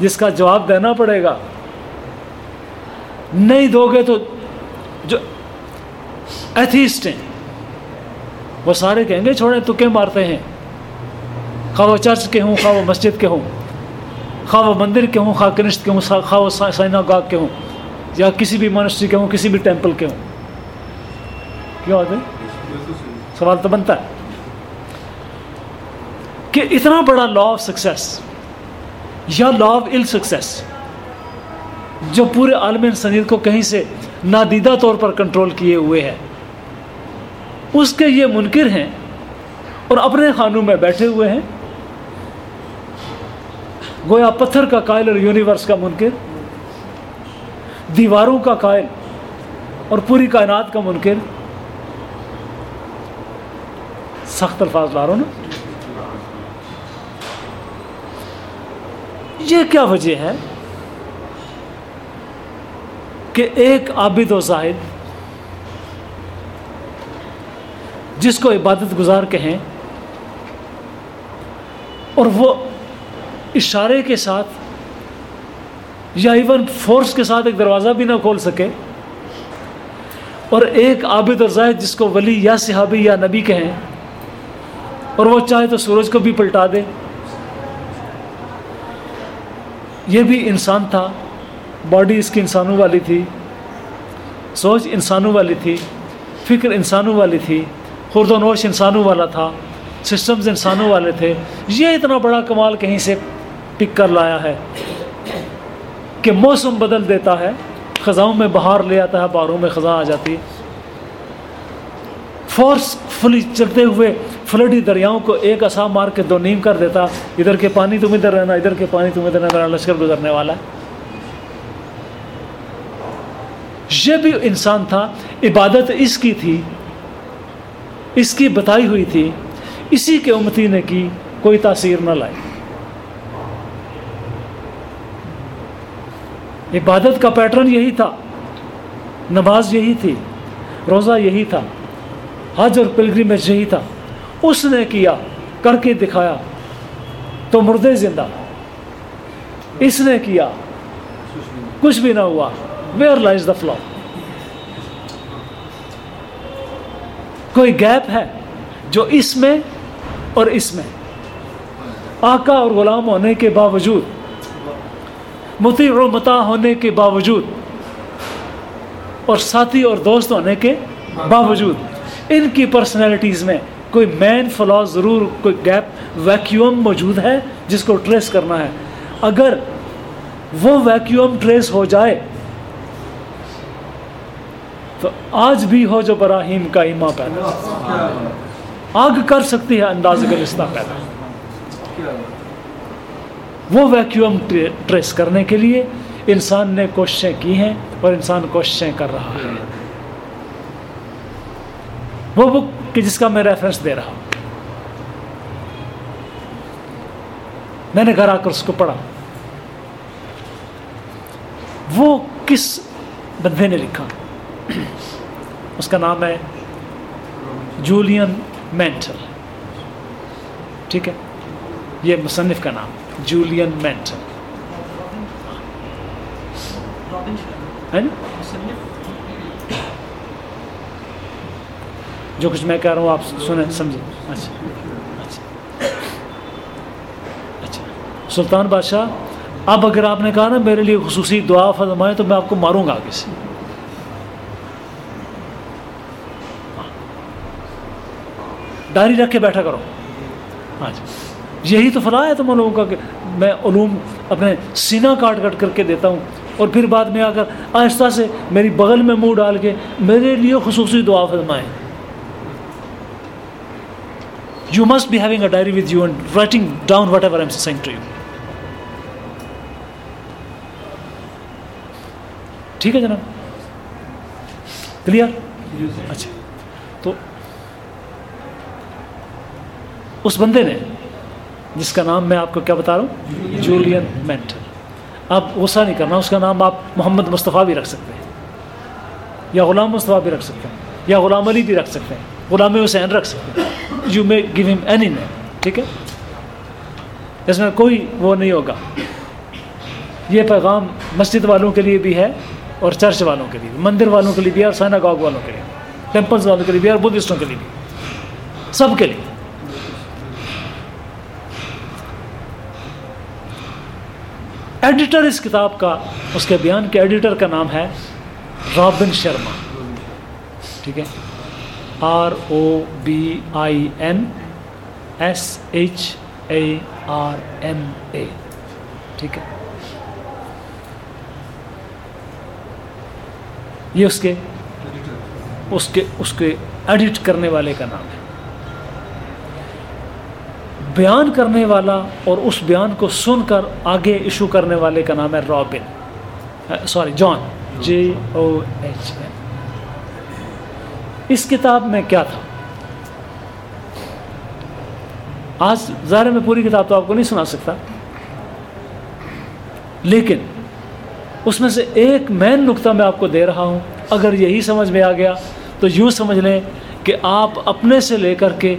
جس کا جواب دینا پڑے گا۔ نہیں دو گے تو جو ایتھیسٹ ہیں۔ وہ سارے کہیں گے، چھوڑیں، تو کیا مارتے ہیں؟ خواہ وہ چرچ کے ہوں، خواہ وہ مسجد کے ہوں، خواہ وہ مندر کے ہوں، خواہ کنشت کے ہوں، خواہ وہ سائنا گاگ کے ہوں، یا کسی بھی مانسٹری کے ہوں، کسی بھی ٹیمپل کے ہوں۔ کیوں آتے سوال تو بنتا ہے۔ کہ اتنا بڑا لا آف سکسیس یا لا آف ال سکسیس جو پورے عالم انسانیت کو کہیں سے نادیدہ طور پر کنٹرول کیے ہوئے ہے۔ اس کے یہ منکر ہیں اور اپنے خانوں میں بیٹھے ہوئے ہیں۔ گویا پتھر کا قائل اور یونیورس کا منکر، دیواروں کا قائل اور پوری کائنات کا منکر۔ سخت الفاظ لاروں نا۔ یہ کیا وجہ ہے کہ ایک عابد و زاہد جس کو عبادت گزار کہیں اور وہ اشارے کے ساتھ یا ایون فورس کے ساتھ ایک دروازہ بھی نہ کھول سکے اور ایک عابد اور زاہد جس کو ولی یا صحابی یا نبی کہیں اور وہ چاہے تو سورج کو بھی پلٹا دے۔ یہ بھی انسان تھا باڈی اس کی انسانوں والی تھی، سوچ انسانوں والی تھی، فکر انسانوں والی تھی۔ خرد و نوش انسانوں والا تھا سسٹمز انسانوں والے تھے۔ یہ اتنا بڑا کمال کہیں سے پک کر لایا ہے کہ موسم بدل دیتا ہے، خزاؤں میں بہار لے آتا ہے، بہاروں میں خزاں آ جاتی۔ ہے فورس فلی چلتے ہوئے فلڈی دریاؤں کو ایک اصا مار کے دو نیم کر دیتا۔ ادھر کے پانی تم ادھر رہنا، ادھر کے پانی تم ادھر رہنا لشکر گزرنے والا۔ ہے یہ بھی انسان تھا، عبادت اس کی تھی اس کی بتائی ہوئی تھی، اسی کے امتی نے کی کوئی تاثیر نہ لائی عبادت کا پیٹرن یہی تھا، نماز یہی تھی، روزہ یہی تھا، حج اور پلگریمیج یہی تھا۔ اس نے کیا، کر کے دکھایا، تو مردے زندہ۔ اس نے کیا، کچھ بھی نہ ہوا۔ ویئر لائز دا فلو کوئی گیپ ہے جو اس میں اور اس میں آقا اور غلام ہونے کے باوجود متی و متا ہونے کے باوجود، اور ساتھی اور دوست ہونے کے باوجود، ان کی پرسنالٹیز میں کوئی مین فلا ضرور، کوئی گیپ ویکیوم موجود ہے جس کو ٹریس کرنا ہے۔ اگر وہ ویکیوم ٹریس ہو جائے تو آج بھی ہو جو براہیم کا ایما پیدا آگ کر سکتی ہے انداز گلستہ پیدا وہ ویکیوم ٹریس کرنے کے لیے انسان نے کوششیں کی ہیں اور انسان کوششیں کر رہا ہے۔ وہ بک کہ جس کا میں ریفرنس دے رہا ہوں۔ میں نے گھر آ کر اس کو پڑھا۔ وہ کس بندے نے لکھا؟ اس کا نام ہے جولین مینٹل۔ ٹھیک ہے؟ یہ مصنف کا نام، جولین مینٹل۔ جو کچھ میں کہہ رہا ہوں، آپ سنیں، سمجھیں۔ اچھا اچھا۔ اچھا۔ سلطان بادشاہ، اب اگر آپ نے کہا نا میرے لیے خصوصی دعا فرمائے تو میں آپ کو ماروں گا آگے سے۔ ڈائری رکھ کے بیٹھا کرو۔ ہاں جی۔ یہی تو فلاح ہے تم لوگوں کا کہ میں علوم اپنے سینہ کاٹ کٹ کر کے دیتا ہوں۔ اور پھر بعد میں آ کر آہستہ سے میری بغل میں منہ ڈال کے میرے لیے خصوصی دعا فرمائیں۔ You must be having a diary with you and writing down whatever am saying to you ٹھیک ہے جناب۔ کلیئر؟ اچھا تو اس بندے نے، جس کا نام میں آپ کو کیا بتا رہا ہوں؟ Julian Mantle. آپ غصہ نہیں کرنا، اس کا نام آپ محمد مصطفیٰ بھی رکھ سکتے ہیں۔ یا غلام مصطفیٰ بھی رکھ سکتے ہیں۔ یا غلام علی بھی رکھ سکتے ہیں۔ غلام حسین رکھ سکتے ہیں۔ You may give him any name ٹھیک ہے؟ اس میں کوئی وہ نہیں ہوگا۔ یہ پیغام مسجد والوں کے لیے بھی ہے اور چرچ والوں کے لیے بھی، مندر والوں کے لیے بھی اور سائنا گاگ والوں کے لیے ٹیمپلز والوں کے لیے بھی اور بدھسٹوں کے لیے بھی۔ سب کے لیے۔ ایڈیٹر اس کتاب کا، اس کے بیان کے ایڈیٹر کا نام ہے رابن شرما۔ ٹھیک ہے؟ R O B I N S H A R M A ٹھیک ہے؟ یہ اس کے اس کے اس کے ایڈٹ کرنے والے کا نام ہے۔ بیان کرنے والا اور اس بیان کو سن کر آگے ایشو کرنے والے کا نام ہے Robin. Sorry, John. J O H اس کتاب میں کیا تھا؟ آج ظاہر میں پوری کتاب تو آپ کو نہیں سنا سکتا. لیکن اس میں سے ایک مین نقطہ میں آپ کو دے رہا ہوں. اگر یہی سمجھ میں آ گیا تو یوں سمجھ لیں کہ آپ اپنے سے لے کر کے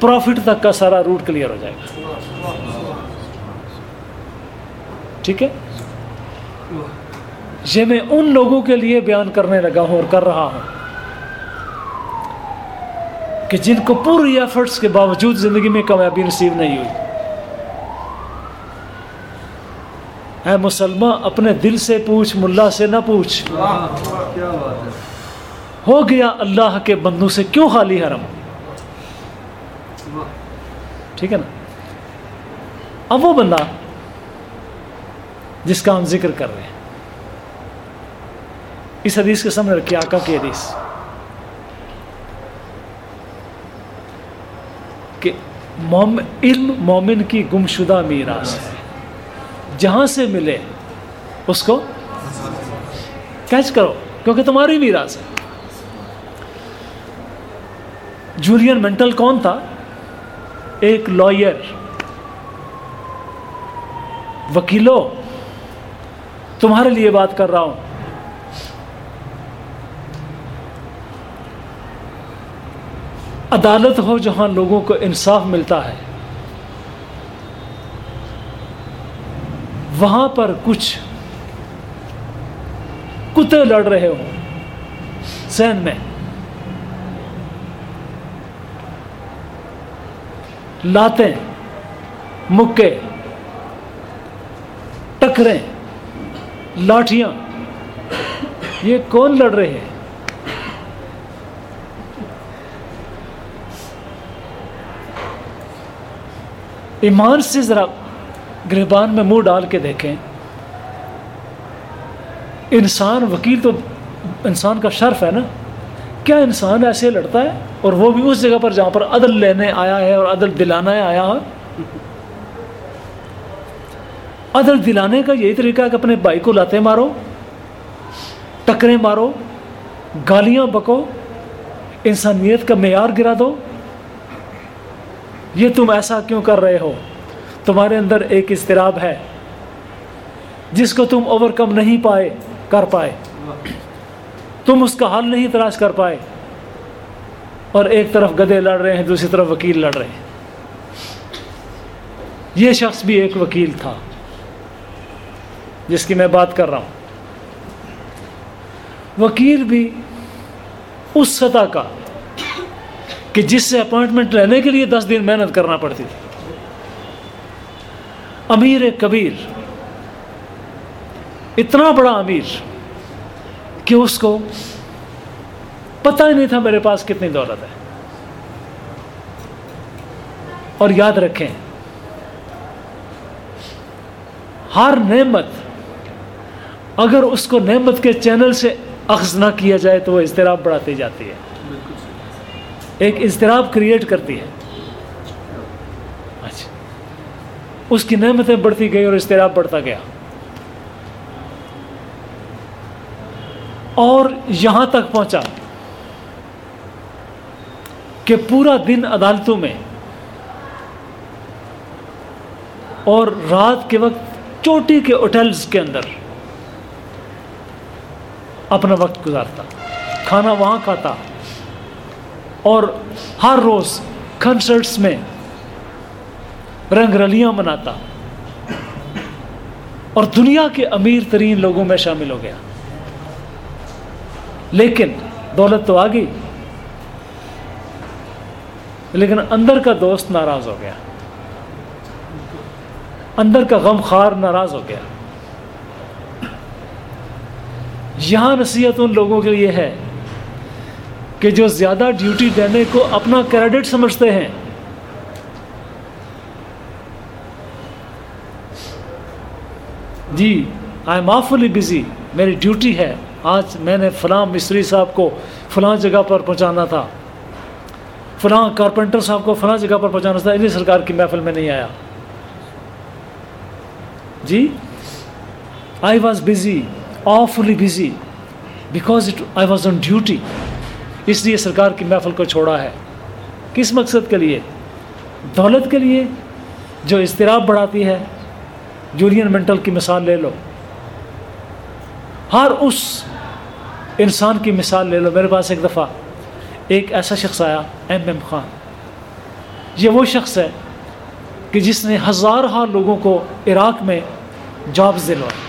پروفٹ تک کا سارا روٹ کلیئر ہو جائے گا۔ ٹھیک ہے؟ یہ میں ان لوگوں کے لیے بیان کرنے لگا ہوں اور کر رہا ہوں کہ جن کو پوری ایفرٹس کے باوجود زندگی میں کامیابی نصیب نہیں ہوئی۔ اے مسلمان اپنے دل سے پوچھ ملا سے نہ پوچھ۔ ہو گیا اللہ کے بندوں سے کیوں خالی حرم؟ ٹھیک ہے نا؟ اب وہ بندہ جس کا ہم ذکر کر رہے ہیں، اس حدیث کے سامنے رکھیے آقا کی حدیث۔ کہ مومن علم مومن کی گمشدہ میراث ہے۔ جہاں سے ملے، اس کو کیچ کرو، کیونکہ تمہاری میراث ہے۔ جولین مینٹل کون تھا؟ ایک لائر وکیلو تمہارے لیے بات کر رہا ہوں۔ عدالت ہو جہاں لوگوں کو انصاف ملتا ہے، وہاں پر کچھ کتے لڑ رہے ہوں۔ سین میں۔ لاتے مکے، ٹکریں، لاٹھیاں۔ یہ کون لڑ رہے ہیں؟ ایمان سے ذرا گربان میں منہ ڈال کے دیکھیں۔ انسان وکیل تو انسان کا شرف ہے نا۔ کیا انسان ایسے لڑتا ہے؟ اور وہ بھی اس جگہ پر جہاں پر عدل لینے آیا ہے اور عدل دلانا آیا ہے۔ عدل دلانے کا یہی طریقہ ہے کہ اپنے بھائی کو لاتے مارو، ٹکریں مارو، گالیاں بکو، انسانیت کا معیار گرا دو۔ یہ تم ایسا کیوں کر رہے ہو؟ تمہارے اندر ایک اضطراب ہے، جس کو تم اوور کم نہیں پائے، کر پائے۔ تم اس کا حل نہیں تلاش کر پائے۔ اور ایک طرف گدے لڑ رہے ہیں، دوسری طرف وکیل لڑ رہے ہیں۔ یہ شخص بھی ایک وکیل تھا، جس کی میں بات کر رہا ہوں۔ وکیل بھی اس سطح کا کہ جس سے اپوائنٹمنٹ لینے کے لیے دس دن محنت کرنا پڑتی تھی۔ امیر کبیر، اتنا بڑا امیر کہ اس کو پتہ ہی نہیں تھا میرے پاس کتنی دولت ہے۔ اور یاد رکھیں ہر نعمت اگر اس کو نعمت کے چینل سے اخذ نہ کیا جائے تو وہ اضطراب بڑھاتی جاتی ہے۔ ایک اضطراب کریٹ کرتی ہے۔ اچھا۔ اس کی نعمتیں بڑھتی گئی اور اضطراب بڑھتا گیا۔ اور یہاں تک پہنچا۔ کہ پورا دن عدالتوں میں اور رات کے وقت چوٹی کے ہوٹلز کے اندر اپنا وقت گزارتا، کھانا وہاں کھاتا اور ہر روز کنسرٹس میں رنگ رلیاں مناتا اور دنیا کے امیر ترین لوگوں میں شامل ہو گیا۔ لیکن دولت تو آ گئی۔ لیکن اندر کا دوست ناراض ہو گیا۔ اندر کا غم خار ناراض ہو گیا۔ یہاں نصیحت ان لوگوں کے لیے ہے کہ جو زیادہ ڈیوٹی دینے کو اپنا کریڈٹ سمجھتے ہیں۔ جی آئی ایم آفلی بزی میری ڈیوٹی ہے۔ آج میں نے فلاں مستری صاحب کو فلاں جگہ پر پہنچانا تھا۔ فلاں کارپینٹر صاحب کو فلاں جگہ پر پہنچانا تھا انہیں سرکار کی محفل میں نہیں آیا۔ جی؟ I was busy awfully busy because it I was on duty اس لیے سرکار کی محفل کو چھوڑا ہے۔ کس مقصد کے لیے؟ دولت کے لیے، جو اضطراب بڑھاتی ہے۔ جولین منٹل کی مثال لے لو۔ ہر اس انسان کی مثال لے لو۔ میرے پاس ایک دفعہ ایک ایسا شخص آیا۔ ایم ایم خان، یہ وہ شخص ہے کہ جس نے ہزار ہار لوگوں کو عراق میں جابز دلوائے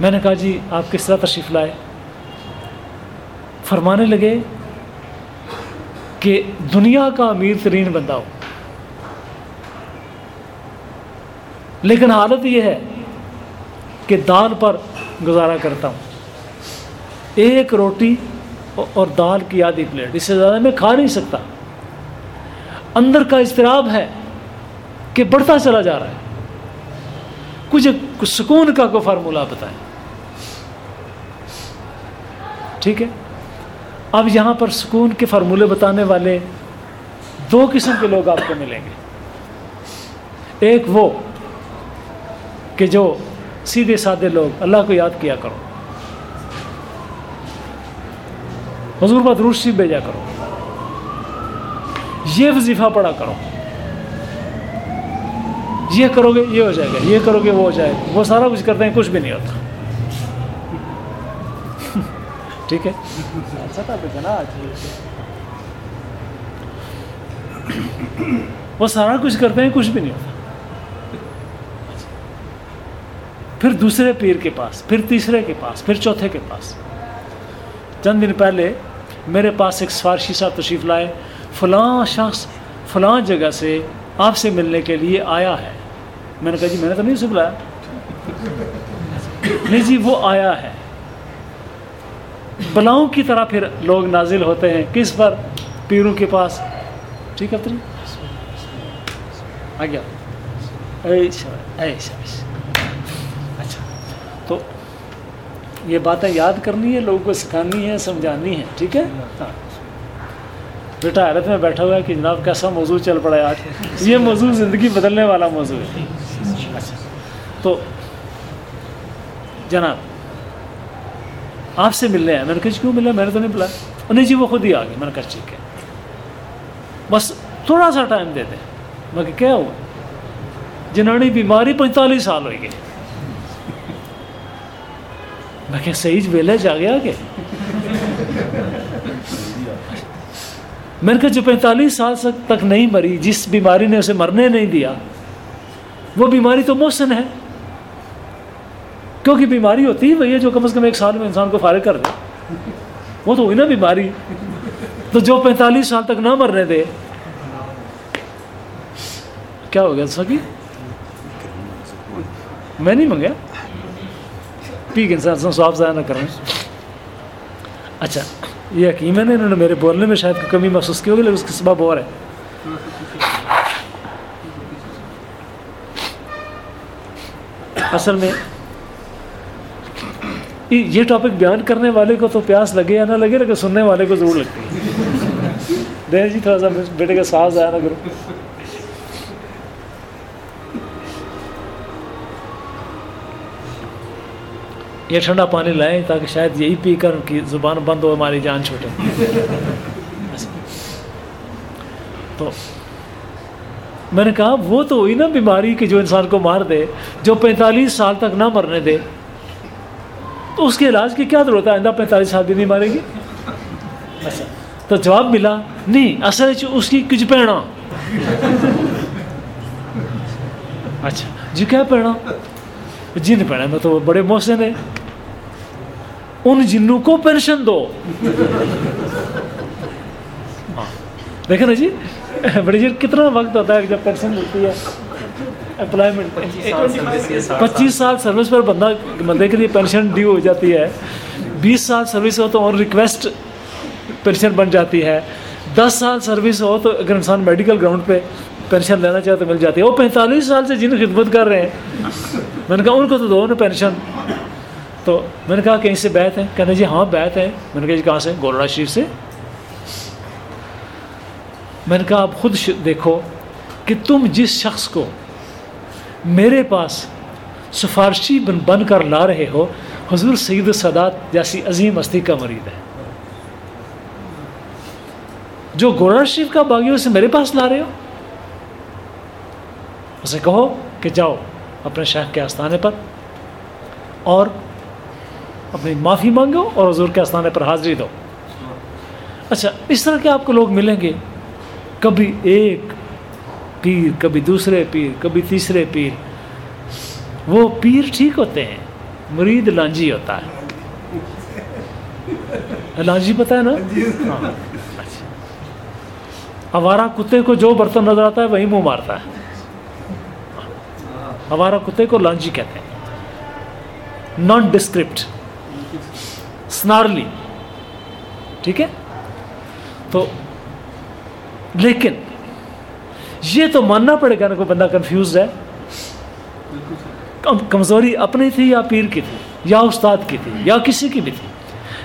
میں نے کہا جی آپ کس طرح تشریف لائے؟ فرمانے لگے کہ دنیا کا امیر ترین بندہ ہو۔ لیکن حالت یہ ہے کہ دال پر گزارا کرتا ہوں۔ ایک روٹی اور دال کی آدھی پلیٹ۔ اس سے زیادہ میں کھا نہیں سکتا۔ اندر کا اضطراب ہے کہ بڑھتا چلا جا رہا ہے۔ کچھ سکون کا کوئی فارمولہ بتائیں۔ ٹھیک ہے؟ اب یہاں پر سکون کے فارمولے بتانے والے دو قسم کے لوگ آپ کو ملیں گے۔ ایک وہ کہ جو سیدھے سادے لوگ، اللہ کو یاد کیا کرو۔ حضور بات روسی بھیجا کرو۔ یہ وظیفہ پڑھا کرو۔ یہ کرو گے یہ ہو جائے گا، یہ کرو گے وہ ہو جائے گا۔ وہ سارا کچھ کرتے ہیں، کچھ بھی نہیں ہوتا۔ ٹھیک ہے؟ وہ سارا کچھ کرتے ہیں، کچھ بھی نہیں ہوتا۔ پھر دوسرے پیر کے پاس، پھر تیسرے کے پاس، پھر چوتھے کے پاس۔ چند دن پہلے میرے پاس ایک سفارشی صاحب تشریف لائے، فلاں شخص فلاں جگہ سے آپ سے ملنے کے لیے آیا ہے۔ میں نے کہا جی میں نے تو نہیں اسے بلایا نہیں جی وہ آیا ہے۔ بلاؤں کی طرح پھر لوگ نازل ہوتے ہیں۔ کس پر؟ پیروں کے پاس۔ ٹھیک ہے تری آ گیا اچھا۔ تو یہ باتیں یاد کرنی ہے، لوگوں کو سکھانی ہے، سمجھانی ہے، ٹھیک ہے؟ ہاں۔ بیٹا، حیرت میں بیٹھا ہوا ہے کہ جناب کیسا موضوع چل پڑا ہے آج۔ یہ موضوع زندگی بدلنے والا موضوع ہے۔ اچھا۔ تو جناب، آپ سے ملنے ہیں۔ میں نے کہا جی، کیوں ملا میں نے تو نہیں بلایا نہیں جی وہ خود ہی آ گئے۔ میں نے کہا، ٹھیک ہے۔ بس تھوڑا سا ٹائم دے دیں۔ میں کہ کیا ہوا؟ جنانی بیماری پینتالیس سال ہوئی گئی میں کہ صحیح ویلے جا گیا کہ؟ میں نے کہا، جو پینتالیس سال تک نہیں مری، جس بیماری نے اسے مرنے نہیں دیا، وہ بیماری تو محسن ہے۔ کیونکہ بیماری ہوتی ہے وہی جو کم از کم ایک سال میں انسان کو فارغ کر دے۔ وہ تو ہوئی نا بیماری۔ تو جو پینتالیس سال تک نہ مرنے دے، کیا ہو گیا سکی جی؟ میں نہیں منگیا پی کے انسان صاف ضائع نہ کریں اچھا یہ حکیم ہے نا انہوں نے میرے بولنے میں شاید کمی محسوس کی ہوگی، لیکن اس کی سبب اور ہے۔ اصل میں، یہ ٹاپک بیان کرنے والے کو تو پیاس لگے یا نہ لگے، لیکن سننے والے کو ضرور لگتی ہے۔ دے جی تھوڑا سا بیٹے کا ساز آیا نہ کرو۔ یہ ٹھنڈا پانی لائیں تاکہ شاید یہی پی کر ان کی زبان بند ہو، ہماری جان چھوٹے۔ تو میں نے کہا، وہ تو ہوئی نا بیماری کہ جو انسان کو مار دے، جو پینتالیس سال تک نہ مرنے دے۔ تو اس کے علاج کی کیا ضرورت ہے؟ آئندہ پینتالیس سال بھی نہیں مارے گی؟ اچھا تو جواب ملا، نہیں، اصل اس کی کچھ پہنا۔ اچھا جی کیا پہنا؟ جن پہنا میں تو بڑے محسن ہے ان جنوں کو پینشن دو۔ ہاں، دیکھیں نا جی بڑی جی کتنا وقت ہوتا ہے جب پینشن ملتی ہے؟ امپلائمنٹ پچیس سال سروس پر بندہ بندے کے لیے پینشن ڈیو ہو جاتی ہے۔ بیس سال سروس ہو تو اور ریکویسٹ پینشن بن جاتی ہے۔ دس سال سروس ہو تو اگر انسان میڈیکل گراؤنڈ پہ پینشن لینا چاہے تو مل جاتی ہے۔ وہ پینتالیس سال سے جن خدمت کر رہے ہیں۔ میں نے کہا ان کو تو دو نا پینشن تو میں نے کہا کہیں سے بیت ہیں کہتے جی ہاں بیت ہے۔ میں نے کہا جی کہاں سے؟ گولڑا شریف سے۔ میں نے کہا آپ خود دیکھو کہ تم جس شخص کو میرے پاس سفارشی بن بن کر لا رہے ہو، حضور سعید السادات جیسی عظیم ہستی کا مرید ہے۔ جو گولڑا شریف کا باغی سے میرے پاس لا رہے ہو؟ اسے کہو کہ جاؤ اپنے شیخ کے آستانے پر اور اپنی معافی مانگو اور حضور کے آستانے پر حاضری دو۔ اچھا اس طرح کے آپ کو لوگ ملیں گے۔ کبھی ایک پیر، کبھی دوسرے پیر، کبھی تیسرے پیر۔ وہ پیر ٹھیک ہوتے ہیں، مرید لانجی ہوتا ہے۔ لانجی پتہ ہے نا؟ ہاں، اچھا۔ ہمارا کتے کو جو برتن نظر آتا ہے، وہی منہ مارتا ہے۔ ہمارا کتے کو لانجی کہتے ہیں۔ نان ڈسکرپٹ سنارلی ٹھیک ہے؟ تو لیکن یہ تو ماننا پڑے گا نا کوئی بندہ کنفیوز ہے۔ کمزوری اپنی تھی یا پیر کی تھی؟ یا استاد کی تھی؟ یا کسی کی بھی تھی؟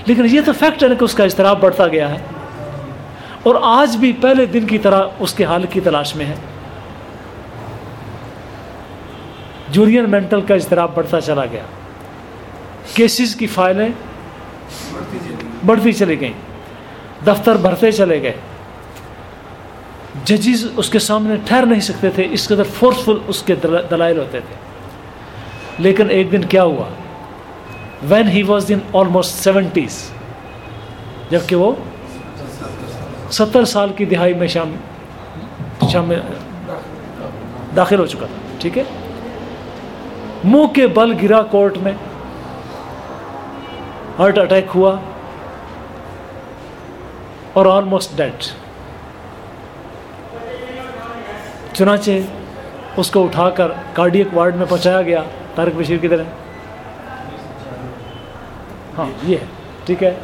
لیکن یہ تو فیکٹ ہے نا کہ اس کا اضطراب بڑھتا گیا ہے۔ اور آج بھی پہلے دن کی طرح اس کے حال کی تلاش میں ہے۔ جورین مینٹل کا اضطراب بڑھتا چلا گیا۔ کیسز کی فائلیں بڑھتی چلی گئیں۔ دفتر بھرتے چلے گئے۔ ججز اس کے سامنے ٹھہر نہیں سکتے تھے، اس قدر فورسفل اس کے دلائل ہوتے تھے۔ لیکن ایک دن کیا ہوا؟ When he was in almost seventies جبکہ وہ ستر سال کی دہائی میں شام شام میں داخل ہو چکا تھا، ٹھیک ہے؟ منہ کے بل گرا کورٹ میں۔ ہارٹ اٹیک ہوا۔ اور آلموسٹ ڈیڈ چنانچہ اس کو اٹھا کر کارڈیک وارڈ میں پہنچایا گیا، طارق بشیر کی طرح۔ ہاں یہ ہے، ٹھیک ہے۔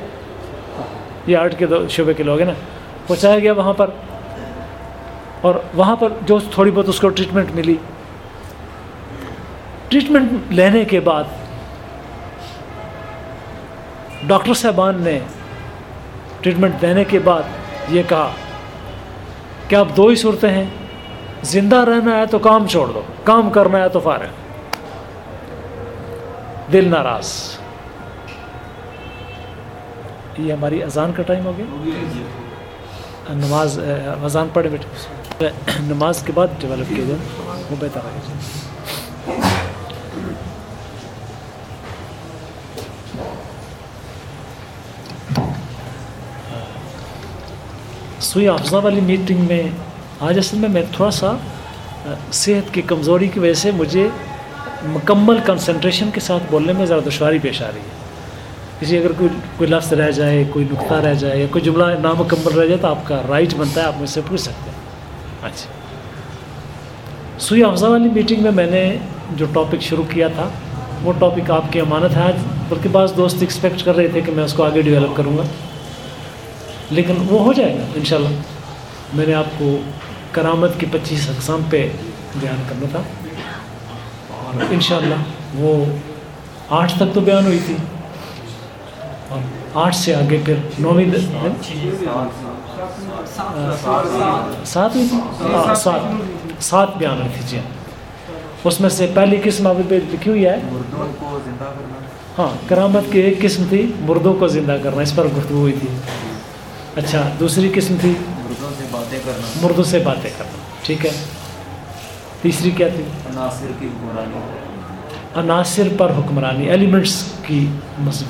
ہاں، یہ آرٹ کے دو شعبے کے لوگ ہیں نا۔ پہنچایا گیا وہاں پر۔ اور وہاں پر جو تھوڑی بہت اس کو ٹریٹمنٹ ملی۔ ٹریٹمنٹ لینے کے بعد ڈاکٹر صاحبان نے ٹریٹمنٹ دینے کے بعد یہ کہا کہ اب دو ہی صورتیں ہیں، زندہ رہنا ہے تو کام چھوڑ دو، کام کرنا ہے تو فارغ۔ دل ناراض۔ یہ ہماری اذان کا ٹائم ہو گیا۔ نماز، اذان پڑھے بیٹھے۔ نماز کے بعد ڈیولپ کیے جائیں وہ بہتر ہے۔ سوئی افزا والی میٹنگ میں، آج اصل میں میں تھوڑا سا صحت کی کمزوری کی وجہ سے مجھے مکمل کنسنٹریشن کے ساتھ بولنے میں ذرا دشواری پیش آ رہی ہے۔ کسی اگر کوئی کوئی لفظ رہ جائے، کوئی نقطہ رہ جائے یا کوئی جملہ نامکمل رہ جائے تو آپ کا رائٹ بنتا ہے، آپ مجھ سے پوچھ سکتے ہیں۔ اچھا۔ سوئی افزا والی میٹنگ میں میں نے جو ٹاپک شروع کیا تھا وہ ٹاپک آپ کی امانت ہے آج بلکہ بعض دوست ایکسپیکٹ کر رہے تھے کہ میں اس کو آگے ڈیولپ کروں گا لیکن وہ ہو جائے گا انشاءاللہ میں نے آپ کو کرامت کی پچیس اقسام پہ بیان کرنا تھا اور انشاءاللہ وہ آٹھ تک تو بیان ہوئی تھی اور آٹھ سے آگے پھر نویں دن سات ہوئی تھی سات سات بیان ہوئی تھی جی ہاں اس میں سے پہلی قسم آپ پہ لکھی ہوئی ہے۔ مردوں کو زندہ کرنا۔ ہاں کرامت کی ایک قسم تھی مردوں کو زندہ کرنا اس پر گفتگو ہوئی تھی۔ اچھا دوسری قسم تھی؟ مردوں سے باتیں کرنا۔ مردوں سے باتیں کرنا ٹھیک ہے۔ تیسری کیا تھی؟ عناصر کی حکمرانی۔ عناصر پر حکمرانی ایلیمنٹس کی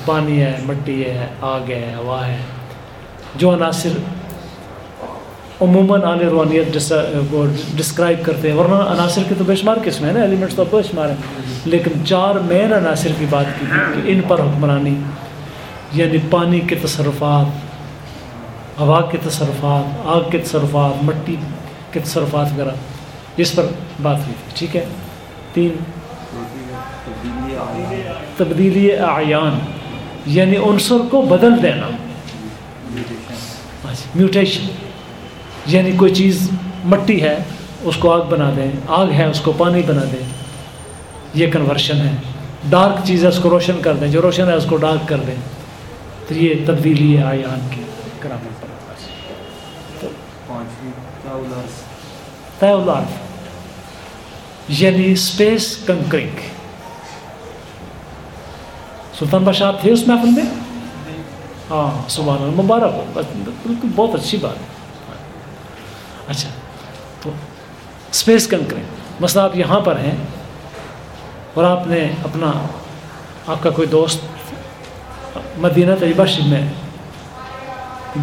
پانی ہے مٹی ہے آگ ہے ہوا ہے۔ جو عناصر عموماً آل روحانیت ڈس- وہ ڈسکرائب کرتے ہیں۔ ورنہ عناصر کی تو بے شمار قسم ہے نا ایلیمنٹس تو بے شمار ہیں۔ لیکن چار مین عناصر کی بات کی تھی کہ ان پر حکمرانی یعنی پانی کے تصرفات، ہوا کے تصرفات، آگ کے تصرفات، مٹی کے تصرفات وغیرہ۔ اس پر بات ہوئی تھی، ٹھیک ہے؟ تین۔ تبدیلی تبدیلی اعیان یعنی عنصر کو بدل دینا۔ میوٹیشن یعنی کوئی چیز مٹی ہے اس کو آگ بنا دیں آگ ہے اس کو پانی بنا دیں یہ کنورشن ہے۔ ڈارک چیز ہے اس کو روشن کر دیں جو روشن ہے اس کو ڈارک کر دیں۔ تو یہ تبدیلی ہے آیان کی کرامت پر۔ یعنی اسپیس کنکرنگ سلطان بادشاہ تھے اس محفل میں؟ ہاں سبحان اللہ مبارک بالکل بہت اچھی بات۔ ہے اچھا تو اسپیس کنکرنگ مثلا آپ یہاں پر ہیں اور آپ نے اپنا، آپ کا کوئی دوست مدینہ طیبہ شریف میں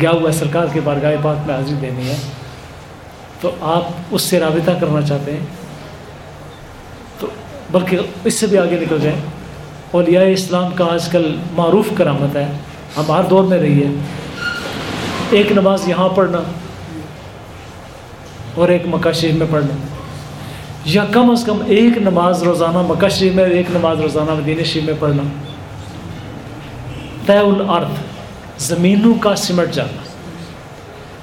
گیا ہوا ہے، سرکار کے بارگاہ پاک میں حاضری دینی ہے۔ تو آپ اس سے رابطہ کرنا چاہتے ہیں۔ تو بلکہ اس سے بھی آگے نکل جائیں۔ اولیاء اسلام کا آج کل معروف کرامت ہے۔ ہم ہر دور میں رہی ہے ایک نماز یہاں پڑھنا۔ اور ایک مکہ شریف میں پڑھنا یا کم از کم ایک نماز روزانہ مکہ شریف میں ایک نماز روزانہ مدینہ شریف میں پڑھنا طے الارض زمینوں کا سمٹ جانا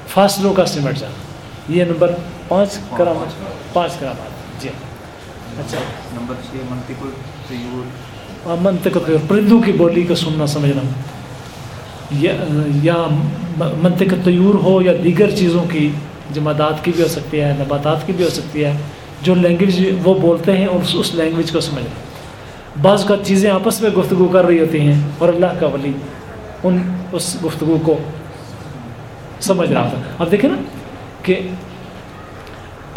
فاصلوں کا سمٹ جانا۔ یہ نمبر پانچ کرامات پانچ کرامات۔ جی۔ اچھا۔ نمبر چھ منطق الطیور۔ منطق طیور پرندوں کی بولی کو سننا سمجھنا۔ یا یا منطق طیور ہو یا دیگر چیزوں کی جمادات کی بھی ہو سکتی ہے نباتات کی بھی ہو سکتی ہے جو لینگویج وہ بولتے ہیں اور اس- اس لینگویج کو سمجھنا بعض کا چیزیں آپس میں گفتگو کر رہی ہوتی ہیں اور اللہ کا ولی ان، اس گفتگو کو سمجھ رہا تھا۔ اب دیکھیں نا کہ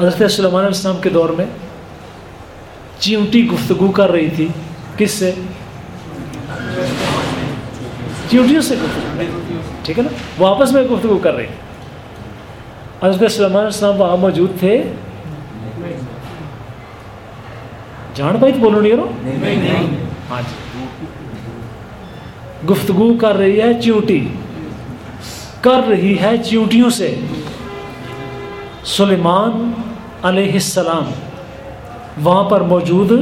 حضرت سلیمان علیہ السلام کے دور میں چیونٹی گفتگو کر رہی تھی۔ کس سے؟ چیونٹیوں سے گفتگو۔ ٹھیک ہے نا؟ وہ آپس میں گفتگو کر رہی تھی۔ حضرت سلیمان علیہ السلام وہاں موجود تھے؟ جان بھائی تو بولو نہیں کرو ہاں جی۔ گفتگو کر رہی ہے چیونٹی کر رہی ہے چیونٹیوں سے۔ سلیمان علیہ السلام وہاں پر موجود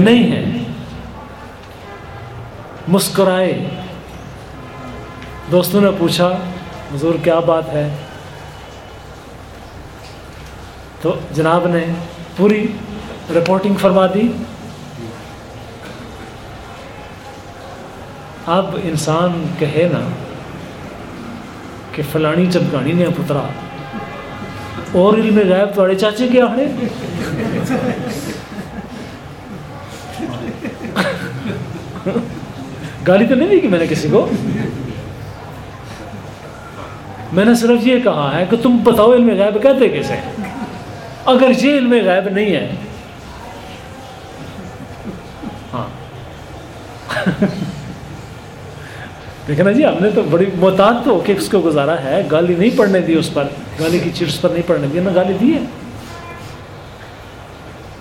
نہیں ہے۔ مسکرائے۔ دوستوں نے پوچھا، حضور کیا بات ہے؟ تو جناب نے پوری رپورٹنگ فرما دی۔ اب انسان کہے نا کہ فلانی چمکانی نے پترا، اور علم غائب تھوڑے چاچے کے آڑے گالی تو نہیں دی کہ میں نے کسی کو؟ میں نے صرف یہ کہا ہے کہ تم بتاؤ علم غائب کہتے کیسے اگر یہ علم غائب نہیں ہے۔ ہاں۔ دیکھنا جی ہم نے تو بڑی محتاط تو ہو کے اس کو گزارا ہے۔ گالی نہیں پڑھنے دی اس پر۔ گالی کی چیز پر نہیں پڑھنے دی، نہ گالی دی ہے۔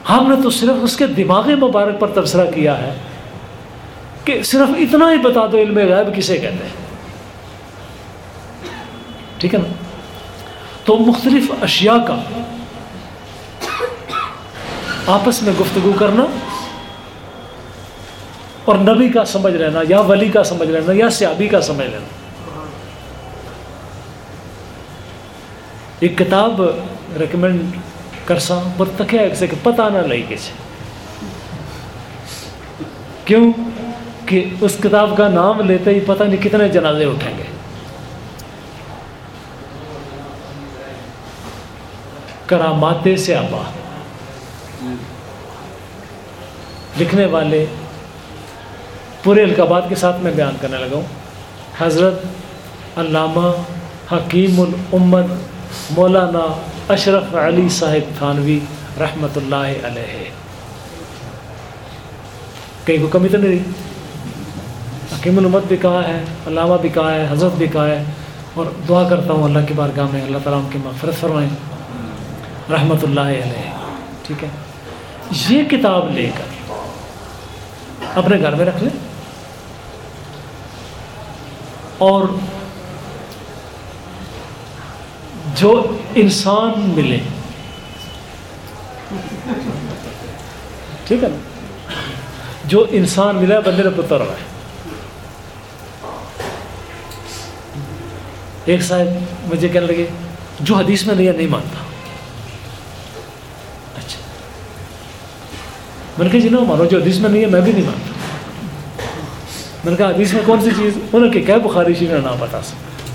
ہم نے تو صرف اس کے دماغی مبارک پر تبصرہ کیا ہے کہ صرف اتنا ہی بتا دو علم غائب کسے کہتے ہیں۔ ٹھیک ہے نا؟ تو مختلف اشیاء کا آپس میں گفتگو کرنا اور نبی کا سمجھ لینا، یا ولی کا سمجھ لینا، یا سیابی کا سمجھ لینا۔ ایک کتاب ریکمینڈ کرسا پر تکیا ایک سے کہ پتہ نہ لئی کسی۔ کیوں؟ کہ اس کتاب کا نام لیتے ہی پتہ نہیں کتنے جنازے اٹھیں گے۔ کرامات سے آبا لکھنے والے پورے القابات کے ساتھ میں بیان کرنے لگا ہوں۔ حضرت علامہ حکیم الامت مولانا اشرف علی صاحب تھانوی رحمۃ اللہ علیہ۔ کہیں کو کمی تو نہیں رہی؟ حکیم الامت بھی کہا ہے، علامہ بھی کہا ہے، حضرت بھی کہا ہے۔ اور دعا کرتا ہوں اللہ کی بارگاہ میں اللہ تعالیٰ ان کی مغفرت فرمائیں رحمۃ اللہ علیہ۔ ٹھیک ہے۔ یہ کتاب لے کر اپنے گھر میں رکھ لیں اور جو انسان ملے، ٹھیک ہے نا؟ جو انسان ملا بندے نے پتر رہا ہے ایک صاحب مجھے کہنے لگے، جو حدیث میں نہیں ہے، نہیں مانتا۔ میں نے کہا جی نا مانو، جو حدیث میں نہیں ہے، میں بھی نہیں مانتا۔ میں نے کہا حدیث میں کون سی چیز؟ انہوں نے کہا بخاری شریف میں نام بتا سکتا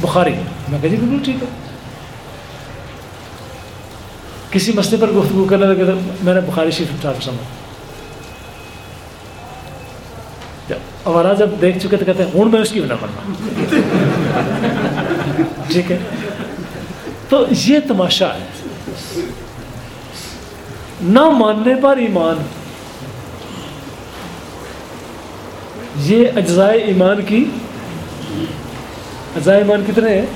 بخاری۔ میں کہا جی بالکل ٹھیک ہے۔ کسی مسئلے پر گفتگو کرنے لگے تو میں نے بخاری شریف اٹھا سمجھ ہمارا جب دیکھ چکے تو کہتے ہیں ہوں میں اس کی بنا کرنا ٹھیک ہے۔ تو یہ تماشا ہے۔ نہ ماننے پر ایمان۔ یہ اجزائے ایمان کی اجزائے ایمان کتنے ہیں؟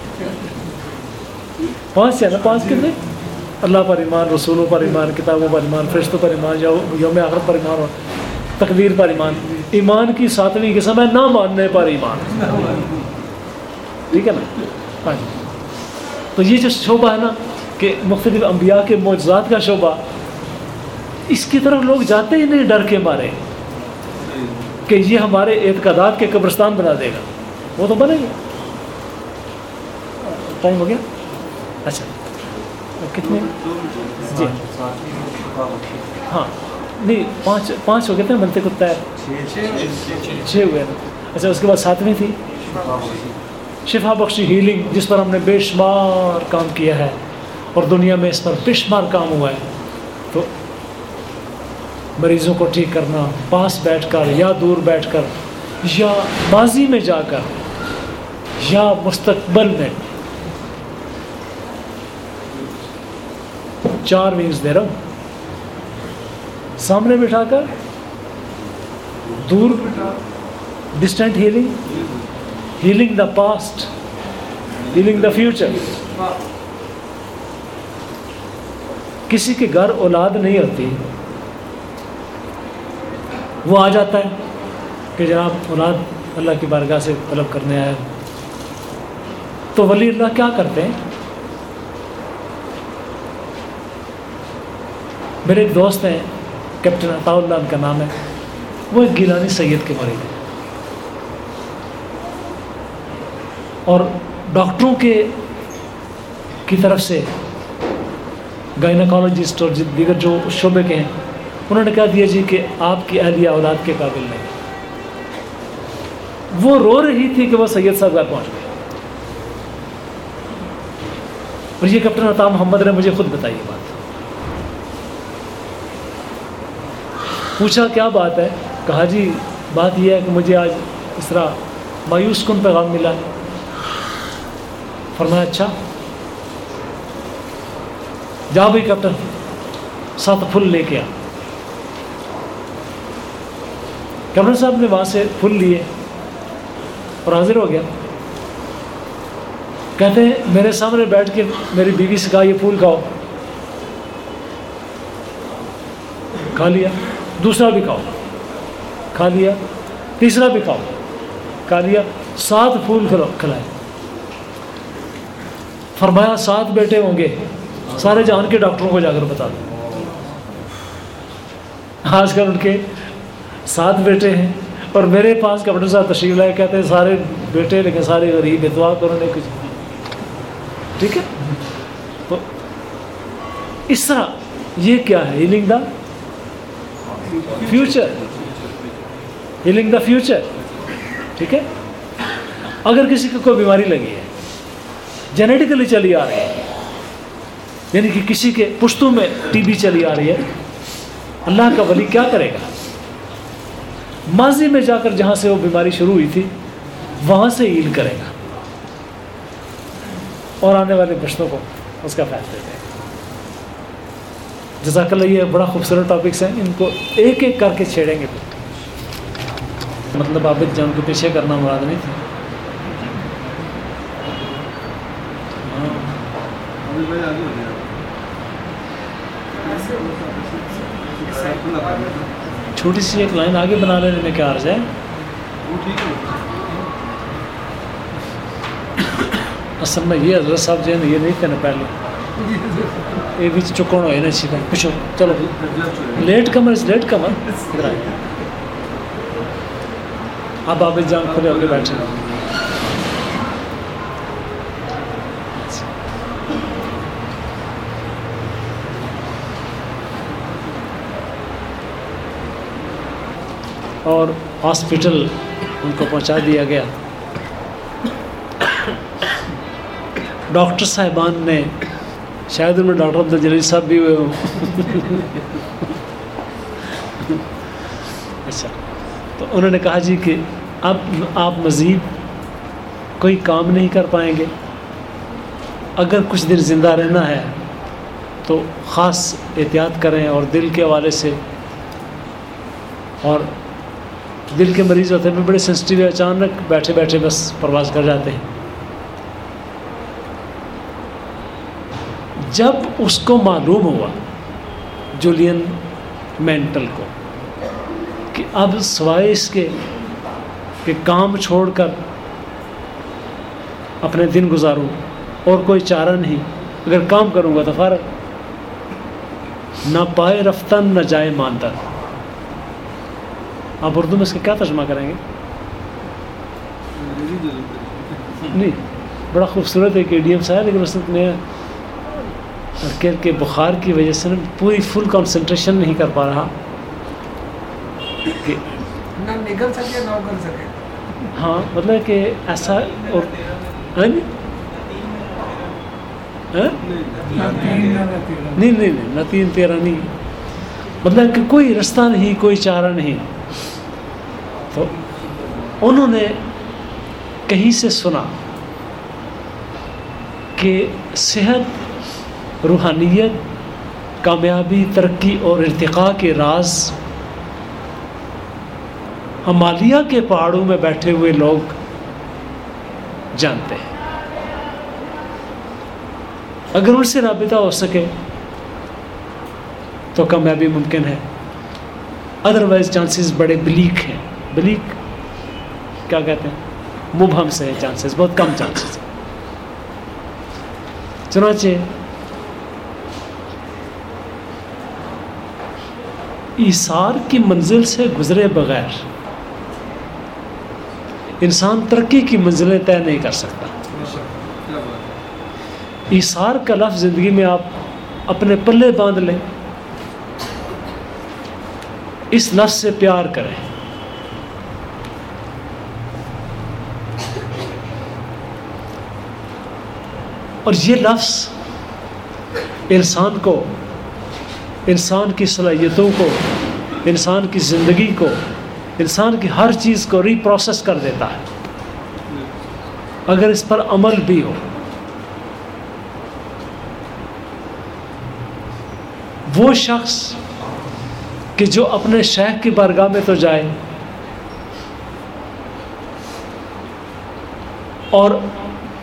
پانچ ہے نا؟ پانچ کتنے؟ اللہ پر ایمان، رسولوں پر ایمان، کتابوں پر ایمان، فرشتوں پر ایمان، یا یوم آخرت پر ایمان اور تقدیر پر ایمان۔ ایمان کی ساتویں قسم ہے، نہ ماننے پر ایمان۔ ٹھیک ہے نا؟ ہاں جی۔ تو یہ جو شعبہ ہے نا، کہ مختلف انبیاء کے معجزات کا شعبہ اس کی طرف لوگ جاتے ہی نہیں ڈر کے مارے کہ یہ ہمارے اعتقادات کے قبرستان بنا دے گا۔ وہ تو بنے گا۔ ٹائم ہو گیا؟ اچھا۔ کتنے؟ جی۔ ہاں۔ نہیں، پانچ پانچ ہو گئے تھے، بنتے کتا ہے۔ چھ ہوئے اچھا اس کے بعد ساتویں تھی۔ شفا بخشی، ہیلنگ، جس پر ہم نے بے شمار کام کیا ہے اور دنیا میں اس پر بے شمار کام ہوا ہے۔ تو مریضوں کو ٹھیک کرنا، پاس بیٹھ کر یا دور بیٹھ کر، یا ماضی میں جا کر، یا مستقبل میں۔ چار ونگز دے رہا ہوں۔ سامنے بٹھا کر، دور distant healing healing the past healing the future کسی کے گھر اولاد نہیں ہوتی وہ آ جاتا ہے کہ جناب اولاد اللہ کی بارگاہ سے طلب کرنے آیا تو ولی اللہ کیا کرتے ہیں؟ میرے ایک دوست ہیں، کیپٹن عطا اللہ ان کا نام ہے۔ وہ ایک گیلانی سید کے مریض ہیں۔ اور ڈاکٹروں کے کی طرف سے گائناکالوجسٹ اور دیگر جو شعبے کے ہیں انہوں نے کہا دیا جی کہ آپ کی اہلیہ اولاد کے قابل نہیں۔ وہ رو رہی تھی کہ وہ سید صاحب گھر پہنچ گئے۔ اور یہ کیپٹن عطا محمد نے مجھے خود بتائی یہ بات۔ پوچھا، کیا بات ہے؟ کہا جی بات یہ ہے کہ مجھے آج اس طرح مایوس کن پیغام ملا۔ ہے فرمایا اچھا۔ جا بھائی کیپٹن سات پھول لے کے آ۔ کیپٹن صاحب نے وہاں سے پھول لیے اور حاضر ہو گیا۔ کہتے ہیں، میرے سامنے بیٹھ کے میری بیوی سے کہا، یہ پھول کھاؤ۔ کھا لیا۔ دوسرا بھی کھاؤ۔ کھا لیا۔ تیسرا بھی کھاؤ۔ کھا لیا۔ سات پھول کھلائے۔ فرمایا، سات بیٹے ہوں گے۔ سارے جان کے ڈاکٹروں کو جا کر بتا دیں آج کل ان کے سات بیٹے ہیں اور میرے پاس کپڑے صاحب تشریف لائے، کہتے ہیں سارے بیٹے لیکن سارے غریب اتوا کروں نے کچھ۔ ٹھیک ہے؟ تو اس طرح یہ کیا ہے؟ Healing the future healing the future ٹھیک ہے؟ اگر کسی کو کوئی بیماری لگی ہے جینیٹیکلی چلی آ رہی ہے یعنی کہ کسی کے پشتوں میں ٹی بی چلی آ رہی ہے، اللہ کا ولی کیا کرے گا؟ ماضی میں جا کر جہاں سے وہ بیماری شروع ہوئی تھی وہاں سے ہیل کرے گا۔ اور آنے والے پشتوں کو اس کا فیصلہ دے گا جزاک اللہ یہ بڑا خوبصورت ٹاپکس ہیں۔ ان کو ایک ایک کر کے چھیڑیں گے۔ مطلب عابد جان کو پیچھے کرنا مراد نہیں تھا چھوٹی سی ایک لائن آگے بنا لینے میں کیا عرض ہے۔ اصل میں یہ حضرت صاحب جو ہے یہ نہیں کہنا پہلے۔ یہ بھی چکن ہوئے نا سیکھا پوچھو۔ چلو۔ لیٹ کمر لیٹ کمر اب آپ جان کھلے ہو کے بیٹھے اور ہاسپٹل ان کو پہنچا دیا گیا۔ ڈاکٹر صاحبان نے، شاید ان میں ڈاکٹر عبد الجلیل صاحب بھی ہوئے ہوں۔ اچھا تو انہوں نے کہا جی کہ اب آپ مزید کوئی کام نہیں کر پائیں گے۔ اگر کچھ دن زندہ رہنا ہے تو خاص احتیاط کریں اور دل کے حوالے سے اور دل کے مریض ہوتے ہیں بڑے سینسٹیو اچانک بیٹھے بیٹھے بس پرواز کر جاتے ہیں۔ جب اس کو معلوم ہوا، جولین مینٹل کو، کہ اب سوائے اس کے کہ کام چھوڑ کر اپنے دن گزاروں اور کوئی چارہ نہیں، اگر کام کروں گا تو فارغ نہ پائے رفتن نہ جائے ماندر آپ اردو میں اس کا کیا ترجمہ کریں گے نہیں بڑا خوبصورت ایک ایڈیم سا ہے لیکن اس میں کہہ کے بخار کی وجہ سے پوری فل کنسنٹریشن نہیں کر پا رہا کہ نہ نکل سکے نہ کر سکے ہاں مطلب کہ ایسا اور نہیں نہیں نہیں نہ تین تیرہ نہیں مطلب کہ کوئی رستہ نہیں کوئی چارہ نہیں تو انہوں نے کہیں سے سنا کہ صحت، روحانیت، کامیابی، ترقی اور ارتقاء کے راز ہمالیہ کے پہاڑوں میں بیٹھے ہوئے لوگ جانتے ہیں۔ اگر ان سے رابطہ ہو سکے تو کامیابی ممکن ہے۔ ادروائز چانسز بڑے بلیک ہیں۔ بلیک کیا کہتے ہیں، مبہم سے ہیں چانسز بہت کم چانسز ہیں چنانچہ ایثار کی منزل سے گزرے بغیر انسان ترقی کی منزلیں طے نہیں کر سکتا. کیا بات ایثار کا لفظ زندگی میں آپ اپنے پلے باندھ لیں. اس لفظ سے پیار کریں. اور یہ لفظ انسان کو، انسان کی صلاحیتوں کو، انسان کی زندگی کو، انسان کی ہر چیز کو ری پروسیس کر دیتا ہے۔ اگر اس پر عمل بھی ہو، وہ شخص کہ جو اپنے شیخ کی بارگاہ میں تو جائے اور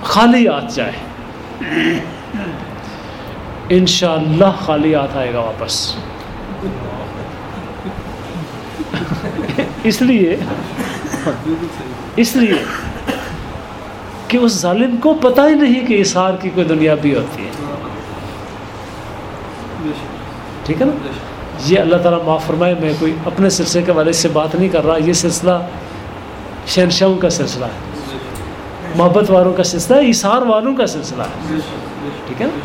خالی ہاتھ جائے۔ انشاءاللہ خالی ہاتھ آئے گا واپس۔ اس لیے اس لیے کہ اس ظالم کو پتہ ہی نہیں کہ اثار کی کوئی دنیا بھی ہوتی ہے۔ ٹھیک ہے نا؟ یہ اللہ تعالیٰ معاف فرمائے، میں کوئی اپنے سلسلے کے والے سے بات نہیں کر رہا، یہ سلسلہ شہنشاہوں کا سلسلہ ہے۔ محبت والوں کا سلسلہ ہے اثار والوں کا سلسلہ ہے۔ ٹھیک ہے نا؟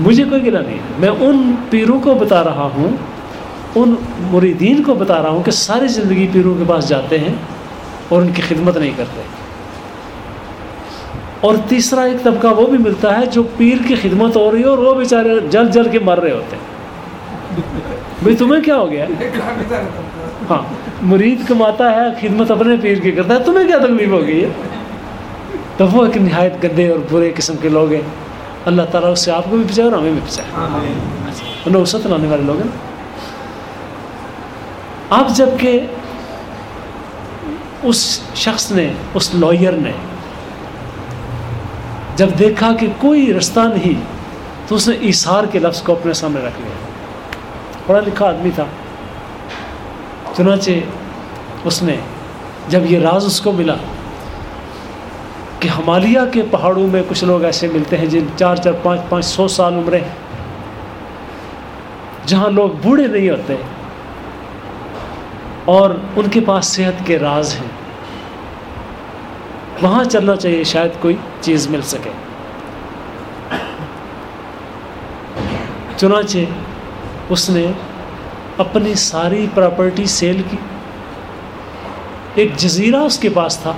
مجھے کوئی گلا نہیں میں ان پیروں کو بتا رہا ہوں، ان مریدین کو بتا رہا ہوں کہ ساری زندگی پیروں کے پاس جاتے ہیں اور ان کی خدمت نہیں کرتے۔ اور تیسرا ایک طبقہ وہ بھی ملتا ہے جو پیر کی خدمت ہو رہی ہے اور وہ بیچارے جل جل کے مر رہے ہوتے ہیں۔ بھائی تمہیں کیا ہو گیا؟ ہاں۔ مرید کماتا ہے، خدمت اپنے پیر کی کرتا ہے، تمہیں کیا تکلیف ہو گئی ہے تو وہ ایک نہایت گندے اور برے قسم کے لوگ ہیں۔ اللہ تعالیٰ اس سے آپ کو بھی بچائے اور ہمیں بھی بچائے۔ نوسط لانے والے لوگ ہیں۔ نا جبکہ اس شخص نے، اس لائر نے جب دیکھا کہ کوئی رستہ نہیں، تو اس نے ایثار کے لفظ کو اپنے سامنے رکھ لیا۔ پڑھا لکھا آدمی تھا۔ چنانچہ اس نے جب یہ راز اس کو ملا کہ ہمالیہ کے پہاڑوں میں کچھ لوگ ایسے ملتے ہیں جن چار چار پانچ پانچ سو سال عمریں ہیں، جہاں لوگ بوڑھے نہیں ہوتے اور ان کے پاس صحت کے راز ہیں۔ وہاں چلنا چاہیے، شاید کوئی چیز مل سکے۔ چنانچہ اس نے اپنی ساری پراپرٹی سیل کی۔ ایک جزیرہ اس کے پاس تھا۔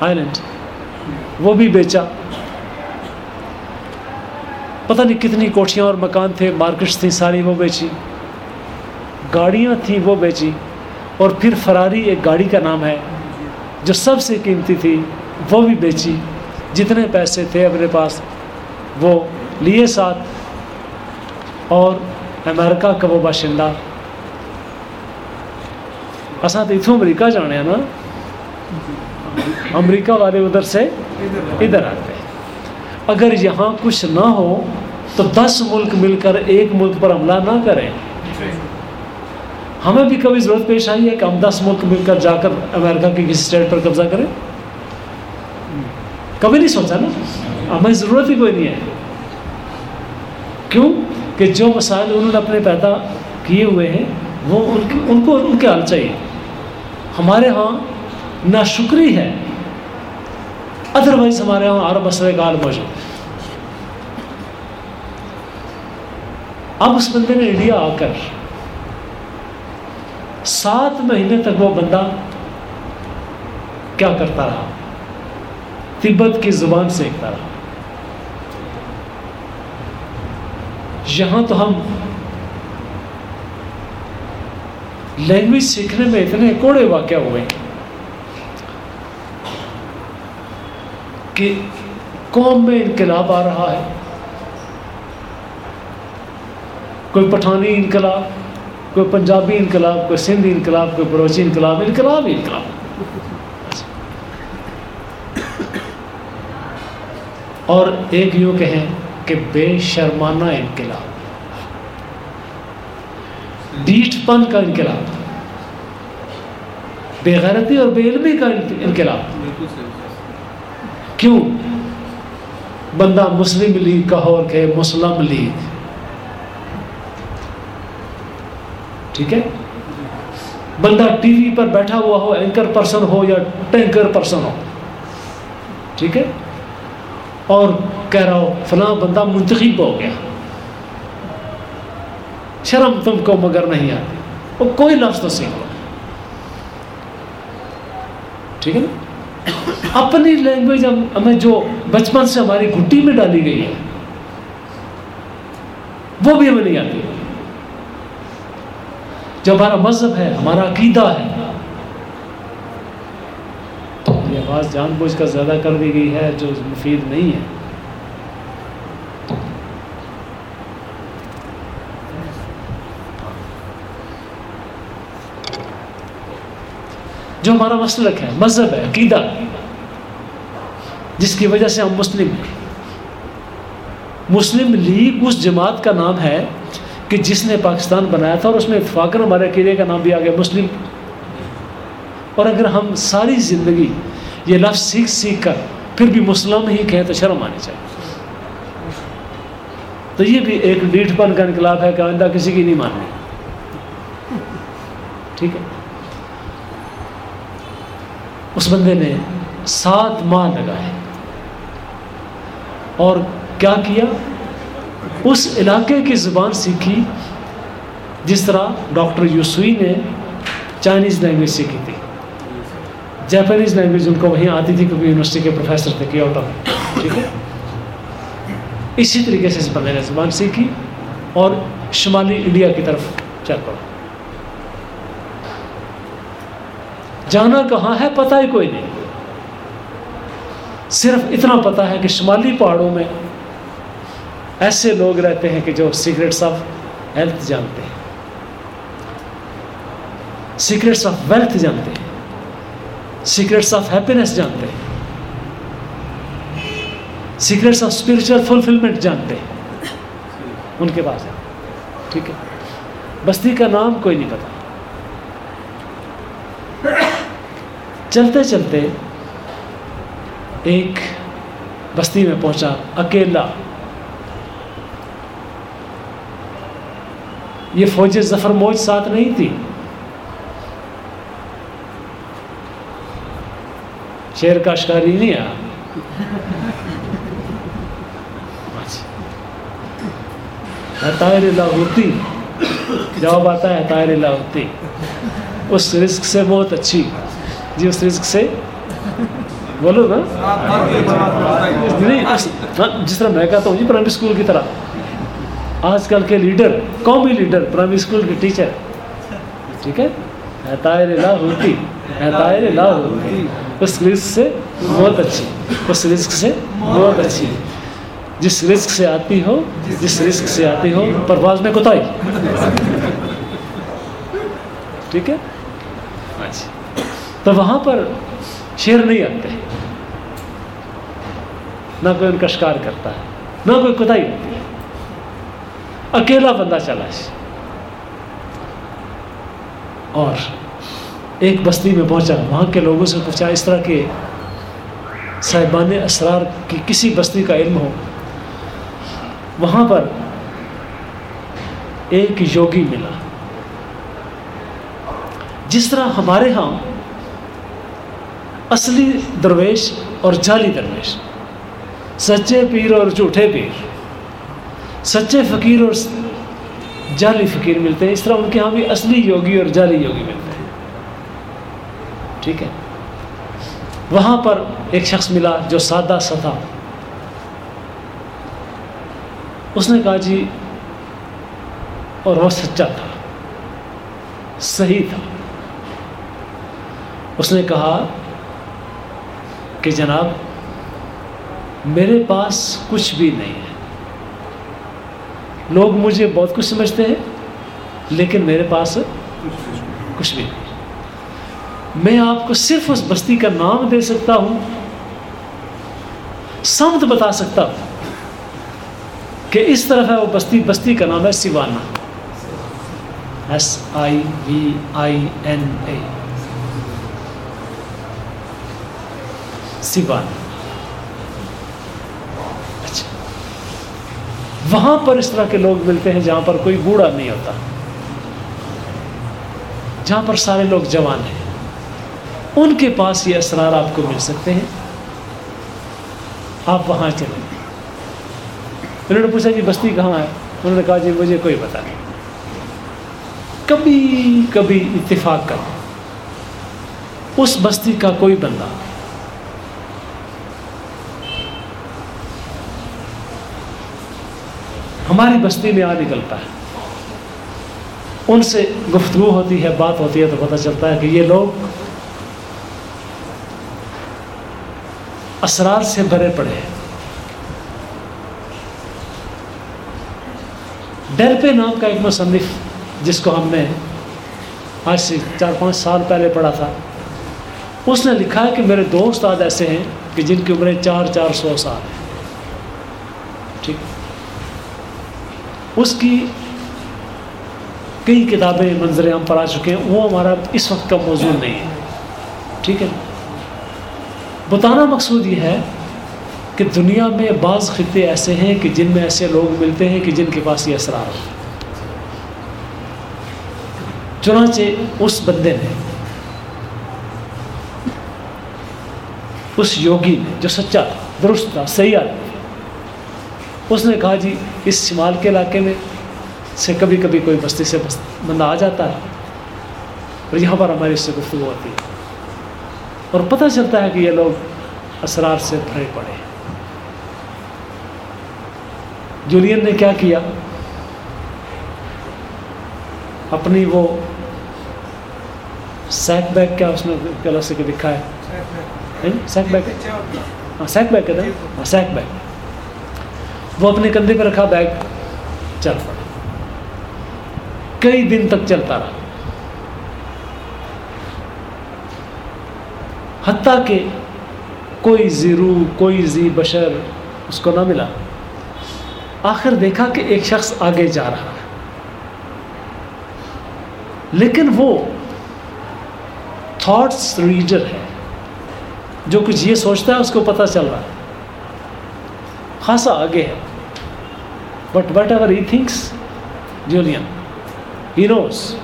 آئی وہ بھی بیچا۔ پتہ نہیں کتنی کوٹھیاں اور مکان تھے مارکیٹس تھیں، ساری وہ بیچی۔ گاڑیاں تھیں، وہ بیچی۔ اور پھر فراری ایک گاڑی کا نام ہے، جو سب سے قیمتی تھی، وہ بھی بیچی۔ جتنے پیسے تھے اپنے پاس، وہ لیے ساتھ۔ اور امریکہ کا وہ باشندہ اصا تو اتوں امریکہ جانے ہیں نا امریکہ والے ادھر سے ادھر آتے ہیں اگر یہاں کچھ نہ ہو تو دس ملک مل کر ایک ملک پر حملہ نہ کریں ہمیں بھی کبھی ضرورت پیش آئی ہے کہ ہم دس ملک مل کر جا کر امریکہ کی کسی اسٹیٹ پر قبضہ کریں؟ کبھی نہیں سوچا نا۔ ہمیں ضرورت ہی کوئی نہیں ہے۔ کیوں؟ کہ جو مسائل انہوں نے اپنے پیدا کیے ہوئے ہیں، وہ ان کی ان کو ان کے حل چاہیے۔ ہمارے ہاں ناشکری ہے۔ ادروائز ہمارے ہاں ہر مسئلے کا حال موجود۔ ہے اب اس بندے نے انڈیا آ کر سات مہینے تک وہ بندہ کیا کرتا رہا؟ تبت کی زبان سیکھتا رہا۔ یہاں تو ہم لینگویج سیکھنے میں اتنے کوڑے واقع ہوئے کہ قوم میں انقلاب آ رہا ہے۔ کوئی پٹھانی انقلاب، کوئی پنجابی انقلاب، کوئی سندھی انقلاب، کوئی بلوچی انقلاب انقلاب ہی انقلاب۔ اور ایک یوں کہیں کہ بے شرمانہ انقلاب۔ ڈیٹ پن کا انقلاب۔ بے غیرتی اور بے علمی کا انقلاب۔ کیوں؟ بندہ مسلم لیگ کا ہو کہ مسلم لیگ۔ ٹھیک ہے؟ بندہ ٹی وی پر بیٹھا ہوا ہو، اینکر پرسن ہو یا ٹینکر پرسن ہو۔ ٹھیک ہے؟ اور کہہ رہا ہو فلاں بندہ منتخب ہو گیا۔ شرم تم کو مگر نہیں آتی۔ وہ کوئی لفظ تو سیکھو ٹھیک ہے نا؟ اپنی لینگویج ہمیں جو بچپن سے ہماری گھٹی میں ڈالی گئی ہے، وہ بھی ہمیں نہیں آتی۔ جو ہمارا مذہب ہے، ہمارا عقیدہ ہے یہ جان بوجھ کر زیادہ کر دی گئی ہے، جو مفید نہیں ہے۔ جو ہمارا مسلک ہے، مذہب ہے، عقیدہ، جس کی وجہ سے ہم مسلم ہیں۔ مسلم لیگ اس جماعت کا نام ہے کہ جس نے پاکستان بنایا تھا اور اس میں اتفاقاً ہمارے عقیدے کا نام بھی آ گیا مسلم۔ اور اگر ہم ساری زندگی یہ لفظ سیکھ سیکھ کر پھر بھی مسلم ہی کہیں تو شرم آنی چاہیے۔ تو یہ بھی ایک ڈیٹ پن کا انقلاب ہے کہ آئندہ کسی کی نہیں ماننی۔ ٹھیک ہے۔ اس بندے نے سات ماہ لگائے۔ اور کیا کیا؟ اس علاقے کی زبان سیکھی جس طرح ڈاکٹر یوسوئی نے چائنیز لینگویج سیکھی تھی۔ جاپانیز لینگویج ان کو وہیں آتی تھی کیونکہ یونیورسٹی کے پروفیسر تھے کیوٹو میں ٹھیک ہے؟ اسی طریقے سے اس بندے نے زبان سیکھی اور شمالی انڈیا کی طرف چل پڑا۔ جانا کہاں ہے پتہ ہی کوئی نہیں۔ صرف اتنا پتہ ہے کہ شمالی پہاڑوں میں ایسے لوگ رہتے ہیں کہ جو سیکرٹس آف ہیلتھ جانتے ہیں۔ سیکرٹس آف ویلتھ جانتے ہیں۔ سیکرٹس آف ہیپینس جانتے ہیں۔ سیکرٹس آف اسپرچل فلفلمنٹ جانتے ہیں۔ ان کے پاس ہے۔ ٹھیک ہے۔ بستی کا نام کوئی نہیں پتا۔ چلتے چلتے ایک بستی میں پہنچا اکیلا۔ یہ فوج ظفر موج ساتھ نہیں تھی۔ شیر کا شکاری نہیں آیا طائر اللہ ہوتی جواب آتا ہے طائر اللہ ہوتی اس رزق سے بہت اچھی۔ جی اس رزق سے۔ بولو نا۔ نہیں ہاں، جس طرح میں کہتا ہوں جی پرائمری اسکول کی طرح۔ آج کل کے لیڈر، قومی لیڈر پرائمری اسکول کے ٹیچر ٹھیک ہے؟ طائر لا ہوتی طائر لا اس رزق سے بہت اچھی اس رزق سے بہت اچھی جس رزق سے آتی ہو جس رزق سے آتی ہو پرواز میں کوتاہی ٹھیک ہے اچھا تو وہاں پر شیر نہیں آتے نہ کوئی ان کا شکار کرتا ہے نہ کوئی کوتاہی ہوتی ہے اکیلا بندہ چلا ہے اور ایک بستی میں پہنچا۔ وہاں کے لوگوں سے پوچھا، اس طرح کے صاحبان اسرار کی کسی بستی کا علم ہو؟ وہاں پر ایک یوگی ملا۔ جس طرح ہمارے ہاں اصلی درویش اور جعلی درویش، سچے پیر اور جھوٹے پیر، سچے فقیر اور جعلی فقیر ملتے ہیں۔ اس طرح ان کے ہاں بھی اصلی یوگی اور جعلی یوگی ملتے ہیں۔ ٹھیک ہے۔ وہاں پر ایک شخص ملا جو سادہ سا تھا۔ اس نے کہا جی اور وہ سچا تھا، صحیح تھا۔ اس نے کہا کہ جناب، میرے پاس کچھ بھی نہیں ہے۔ لوگ مجھے بہت کچھ سمجھتے ہیں، لیکن میرے پاس کچھ بھی نہیں۔ میں آپ کو صرف اس بستی کا نام دے سکتا ہوں، سمت بتا سکتا ہوں کہ اس طرف ہے وہ بستی بستی کا نام ہے سیوانا۔ S I we I N اے سیوانا۔ اچھا۔ وہاں پر اس طرح کے لوگ ملتے ہیں جہاں پر کوئی بوڑھا نہیں ہوتا۔ جہاں پر سارے لوگ جوان ہیں۔ ان کے پاس یہ اسرار آپ کو مل سکتے ہیں۔ آپ وہاں چلیں۔ انہوں نے پوچھا جی بستی کہاں ہے؟ انہوں نے کہا جی مجھے کوئی پتا نہیں۔ کبھی کبھی اتفاق کر اس بستی کا کوئی بندہ۔ ہماری بستی میں آ نکلتا ہے۔ ان سے گفتگو ہوتی ہے، بات ہوتی ہے تو پتہ چلتا ہے کہ یہ لوگ اسرار سے بھرے پڑے ہیں۔ ڈر پہ نام کا ایک مصنف جس کو ہم نے آج سے چار پانچ سال پہلے پڑھا تھا، اس نے لکھا ہے کہ میرے دو استاد ایسے ہیں کہ جن کی عمریں چار چار سو سال ہیں ٹھیک۔ اس کی کئی کتابیں منظر ہم پڑھا چکے ہیں، وہ ہمارا اس وقت کا موضوع نہیں ہے۔ ٹھیک ہے۔ بتانا مقصود یہ ہے کہ دنیا میں بعض خطے ایسے ہیں کہ جن میں ایسے لوگ ملتے ہیں کہ جن کے پاس یہ اسرار ہو چنانچہ اس بندے نے، اس یوگی نے جو سچا تھا درست تھا صحیح آدمی اس نے کہا جی اس شمال کے علاقے میں سے کبھی کبھی کوئی بستی سے بندہ آ جاتا ہے اور یہاں پر ہماری اس سے گفتگو ہوتی ہے۔ اور پتہ چلتا ہے کہ یہ لوگ اسرار سے بھرے پڑے جولین نے کیا کیا؟ اپنی وہ سیک بیگ کیا اس نے غلط سے لکھا ہے؟ سیک بیگ ہاں سیک بیگ کہتے ہیں ہاں سیک بیگ وہ اپنے کندھے پہ رکھا بیگ چل پڑا۔ کئی دن تک چلتا رہا۔ حتیٰ کہ کوئی زیرو، کوئی زی بشر اس کو نہ ملا۔ آخر دیکھا کہ ایک شخص آگے جا رہا ہے۔ لیکن وہ تھاٹس ریڈر ہے۔ جو کچھ یہ سوچتا ہے اس کو پتہ چل رہا ہے۔ خاصا آگے ہے۔ But whatever he thinks Julian he knows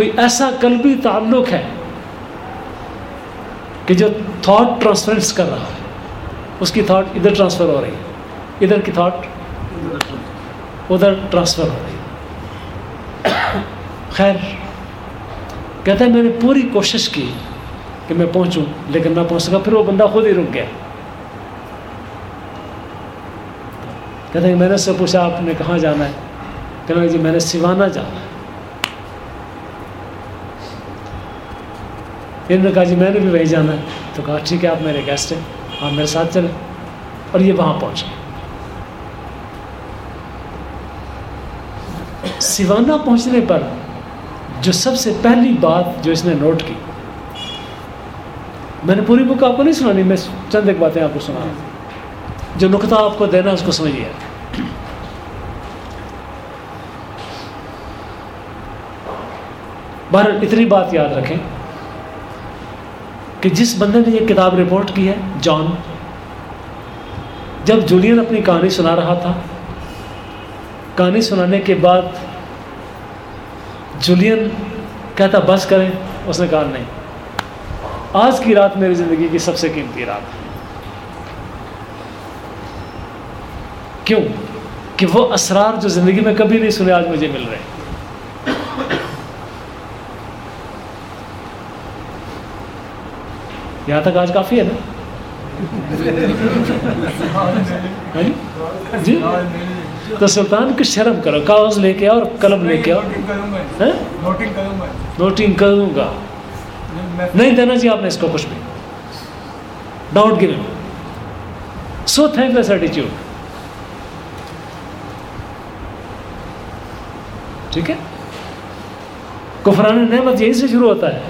کوئی ایسا قلبی تعلق ہے کہ جو تھاٹ ٹرانسفرنس کر رہا ہے۔ اس کی تھاٹ ادھر ٹرانسفر ہو رہی ہے۔ ادھر کی تھاٹ ادھر ٹرانسفر ہو رہی ہے۔ خیر، کہتا ہے میں نے پوری کوشش کی کہ میں پہنچوں، لیکن نہ پہنچ سکا، پھر وہ بندہ خود ہی رک گیا۔ کہتے ہیں میں نے اس سے پوچھا، آپ نے کہاں جانا ہے؟ کہنا جی میں نے سوانا جانا ہے۔ انہوں نے کہا جی میں نے بھی وہیں جانا ہے۔ تو کہا ٹھیک ہے، آپ میرے گیسٹ ہیں، آپ میرے ساتھ چلیں۔ اور یہ وہاں پہنچ گئے سیوانہ پہنچنے پر جو سب سے پہلی بات جو اس نے نوٹ کی، میں نے پوری بک آپ کو نہیں سنانی، میں چند ایک باتیں آپ کو سنا جو نقطہ آپ کو دینا اس کو سمجھیے۔ بہر اتنی بات یاد رکھیں۔ کہ جس بندے نے یہ کتاب رپورٹ کی ہے، جان، جب جولین اپنی کہانی سنا رہا تھا، کہانی سنانے کے بعد جولین کہتا، بس کریں، اس نے کہا نہیں۔ آج کی رات میری زندگی کی سب سے قیمتی رات ہے۔ کیوں؟ کہ وہ اسرار جو زندگی میں کبھی نہیں سنے، آج مجھے مل رہے ہیں۔ یہاں تک آج کافی ہے نا؟ ہاں جی؟, جی؟ تو سلطان کچھ شرم کرو، کاغذ لے کے آؤ اور قلم لے کے آؤ۔ ہاں؟ نوٹنگ کروں گا۔ نہیں دینا جی آپ نے اس کو کچھ بھی۔ Doubt give so thankless ایٹیچیوڈ ٹھیک ہے؟ کفران نعمت یہی سے شروع ہوتا ہے۔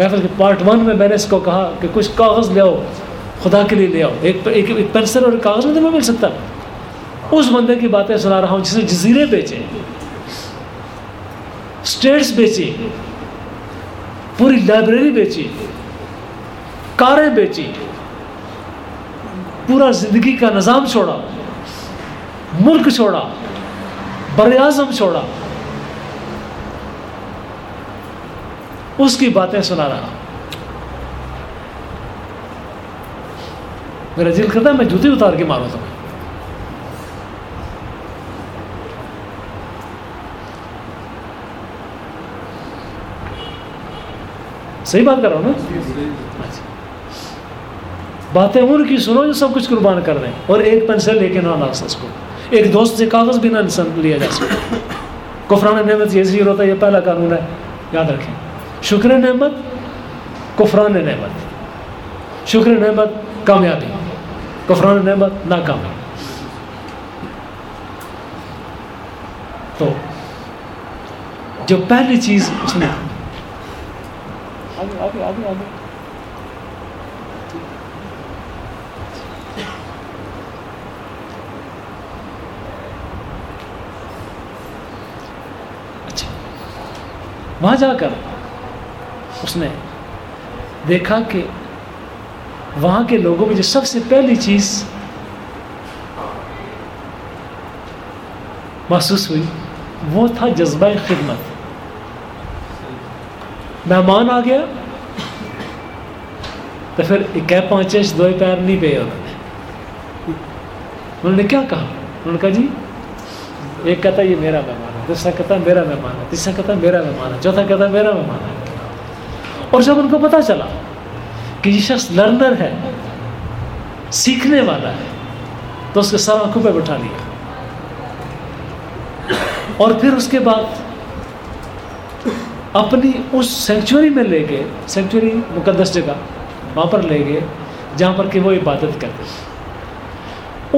محفل کے پارٹ ون میں میں نے اس کو کہا کہ کچھ کاغذ لے آؤ، خدا کے لیے لے آؤ۔ ایک ایک ایک پینسل اور ایک کاغذ میں تو مل سکتا۔ اس بندے کی باتیں سنا رہا ہوں، جس نے جزیرے بیچے اسٹیٹس بیچی، پوری لائبریری بیچی، کاریں بیچی، پورا زندگی کا نظام چھوڑا، ملک چھوڑا بر اعظم چھوڑا۔ اس کی باتیں سنا رہا۔ میرا دل کرتا ہے میں جوتی اتار کے ماروں تمہیں۔ صحیح بات کر رہا ہوں نا؟ باتیں ان کی سنو جو سب کچھ قربان کر دیں۔ اور ایک پینسل لے کے نہ لا اس کو ایک دوست سے کاغذ بھی نہ لیا جا سکتا کفران نعمت یہ ذکر ہوتا ہے یہ پہلا قانون ہے۔ یاد رکھیں۔ شکر نعمت، کفران نعمت۔ شکر نعمت، کامیابی۔ کفران نعمت، ناکامی۔ تو جو پہلی چیز اس نے اچھا۔ وہاں جا کر اس نے دیکھا کہ وہاں کے لوگوں میں جو سب سے پہلی چیز محسوس ہوئی، وہ تھا جذبہ خدمت۔ مہمان آ گیا تو پھر ایک پانچ دو پیر، نہیں پے انہوں نے انہوں نے کیا کہا؟ انہوں نے کہا جی ایک کہتا یہ میرا مہمان ہے، دوسرا کہتا میرا مہمان ہے، تیسرا کہتا میرا مہمان ہے، چوتھا کہتا میرا مہمان ہے۔ اور جب ان کو پتہ چلا کہ یہ شخص لرنر ہے، سیکھنے والا ہے، تو اس کے سر آنکھوں پہ بٹھا لیا۔ اور پھر اس کے بعد اپنی اس سینچوری میں لے گئے سینچوری مقدس جگہ وہاں پر لے گئے، جہاں پر کہ وہ عبادت کرتے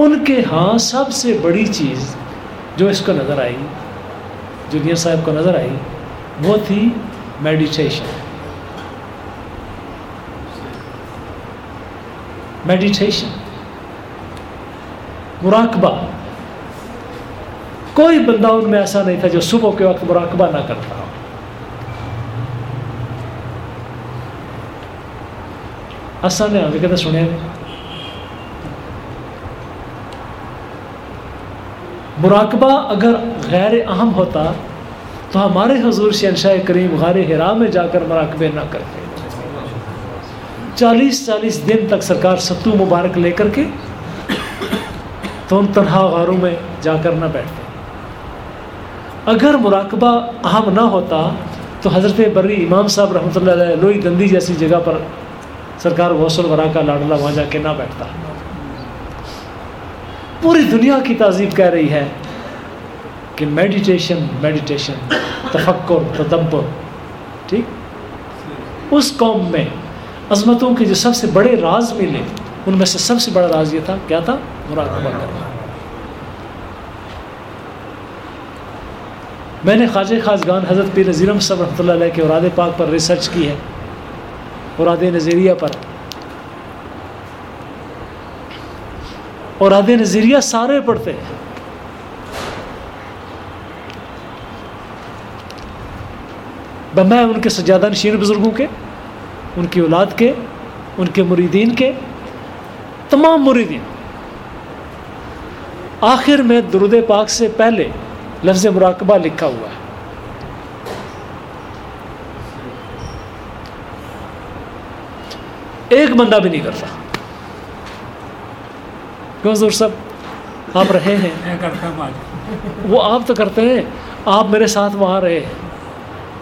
ان کے ہاں سب سے بڑی چیز جو اس کو نظر آئی جونیئر صاحب کو نظر آئی، وہ تھی میڈیٹیشن میڈیٹیشن مراقبہ کوئی بندہ ان میں ایسا نہیں تھا جو صبح کے وقت مراقبہ نہ کرتا ہو اصل نے ہمیں کہتے سنے مراقبہ اگر غیر اہم ہوتا تو ہمارے حضور شہنشاہ کریم غار ہرا میں جا کر مراقبے نہ کرتے چالیس چالیس دن تک سرکار ستو مبارک لے کر کے تو ان تنہا غاروں میں جا کر نہ بیٹھتے۔ اگر مراقبہ اہم نہ ہوتا تو حضرت بری امام صاحب رحمۃ اللہ علیہ لوئی دندی جیسی جگہ پر سرکار غوثل ورا کا لاڈلا وہاں جا کے نہ بیٹھتا۔ پوری دنیا کی تہذیب کہہ رہی ہے کہ میڈیٹیشن میڈیٹیشن، تفکر، تدبر، ٹھیک؟ اس قوم میں عظمتوں کے جو سب سے بڑے راز ملے، ان میں سے سب سے بڑا راز یہ تھا، کیا تھا؟ مراقبہ کرنا۔ میں نے خواجہ خاصگان حضرت پیر نذیرم صاحب رحمۃ اللہ علیہ کے اوراد پاک پر ریسرچ کی ہے، اوراد نظیریہ پر۔ اوراد نظیریہ سارے پڑھتے ہیں۔ میں ان کے سجادہ نشین بزرگوں کے ان کی اولاد کے ان کے مریدین کے تمام مریدین۔ آخر میں درود پاک سے پہلے لفظ مراقبہ لکھا ہوا ہے۔ ایک بندہ بھی نہیں کرتا کیوں حضور صاحب؟ آپ رہے ہیں۔ وہ آپ تو کرتے ہیں۔ آپ میرے ساتھ وہاں رہے ہیں۔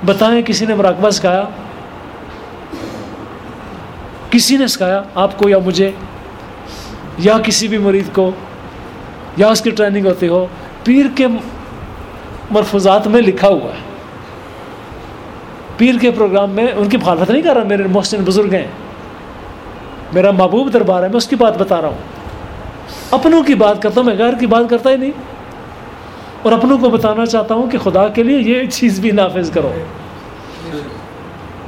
بتائیں کسی نے مراقبہ سکھایا؟ کسی نے سکھایا آپ کو یا مجھے یا کسی بھی مرید کو یا اس کی ٹریننگ ہوتی ہو، پیر کے مرفوظات میں لکھا ہوا ہے۔ پیر کے پروگرام میں ان کی مخالفت نہیں کر رہا، میرے محسن بزرگ ہیں۔ میرا محبوب دربار ہے، میں اس کی بات بتا رہا ہوں۔ اپنوں کی بات کرتا ہوں، میں غیر کی بات کرتا ہی نہیں۔ اور اپنوں کو بتانا چاہتا ہوں کہ خدا کے لیے یہ چیز بھی نافذ کرو۔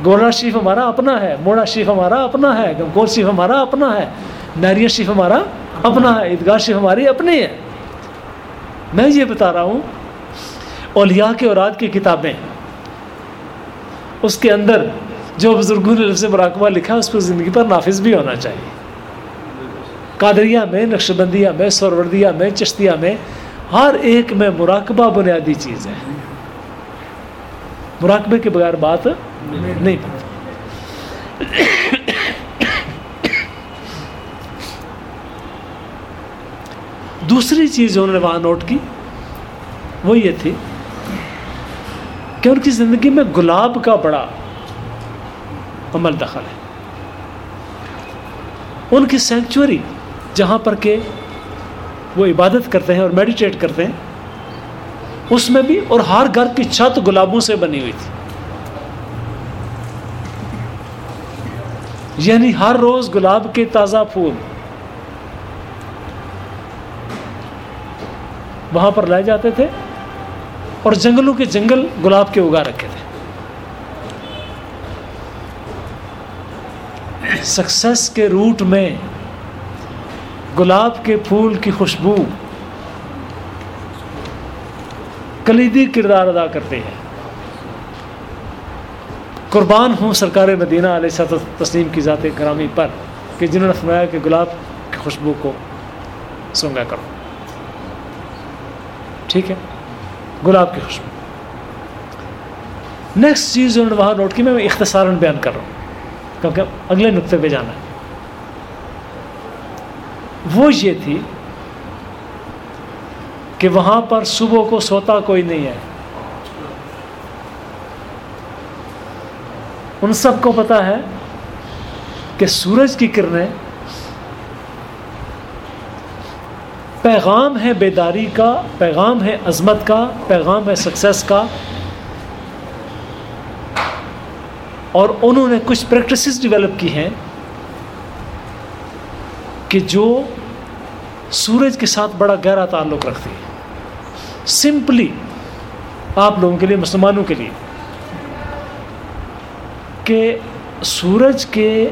گوڑا شریف ہمارا اپنا ہے موڑا شریف ہمارا اپنا ہے گمکور شریف ہمارا اپنا ہے ناریہ شریف ہمارا اپنا ہے، عیدگاہ شریف ہماری اپنی ہے۔ میں یہ بتا رہا ہوں، اولیاء کے اوراد کی کتابیں، اس کے اندر جو بزرگوں نے لفظ مراقبہ لکھا اس پر زندگی پر نافذ بھی ہونا چاہیے۔ قادریہ میں، نقشبندیہ میں، سوروردیہ میں، چشتیہ میں، ہر ایک میں مراقبہ بنیادی چیز ہے۔ مراقبے کے بغیر بات نہیں۔ دوسری چیز جو انہوں نے وہاں نوٹ کی، وہ یہ تھی کہ ان کی زندگی میں گلاب کا بڑا عمل دخل ہے۔ ان کی سینکچوری جہاں پر کہ وہ عبادت کرتے ہیں اور میڈیٹیٹ کرتے ہیں، اس میں بھی اور ہر گھر کی چھت گلابوں سے بنی ہوئی تھی۔ یعنی ہر روز گلاب کے تازہ پھول۔ وہاں پر لائے جاتے تھے اور جنگلوں کے جنگل گلاب کے اگا رکھے تھے۔ سکسیس کے روٹ میں گلاب کے پھول کی خوشبو کلیدی کردار ادا کرتے ہیں۔ قربان ہوں سرکار مدینہ علیہ سط تسلیم کی ذات گرامی پر کہ جنہوں نے فرمایا کہ گلاب کی خوشبو کو سونگا کرو۔ ٹھیک ہے؟ گلاب کی خوشبو۔ نیکسٹ چیز انہوں نے وہاں نوٹ کی، میں اختصاراً بیان کر رہا ہوں، کیونکہ اگلے نقطے پہ جانا ہے۔ وہ یہ تھی کہ وہاں پر صبح کو سوتا کوئی نہیں ہے۔ ان سب کو پتا ہے کہ سورج کی کرنیں پیغام ہے بیداری کا، پیغام ہے عظمت کا، پیغام ہے سکسیس کا۔ اور انہوں نے کچھ پریکٹسز ڈیولپ کی ہیں کہ جو سورج کے ساتھ بڑا گہرا تعلق رکھتی ہے سمپلی آپ لوگوں کے لیے، مسلمانوں کے لیے۔ کہ سورج کے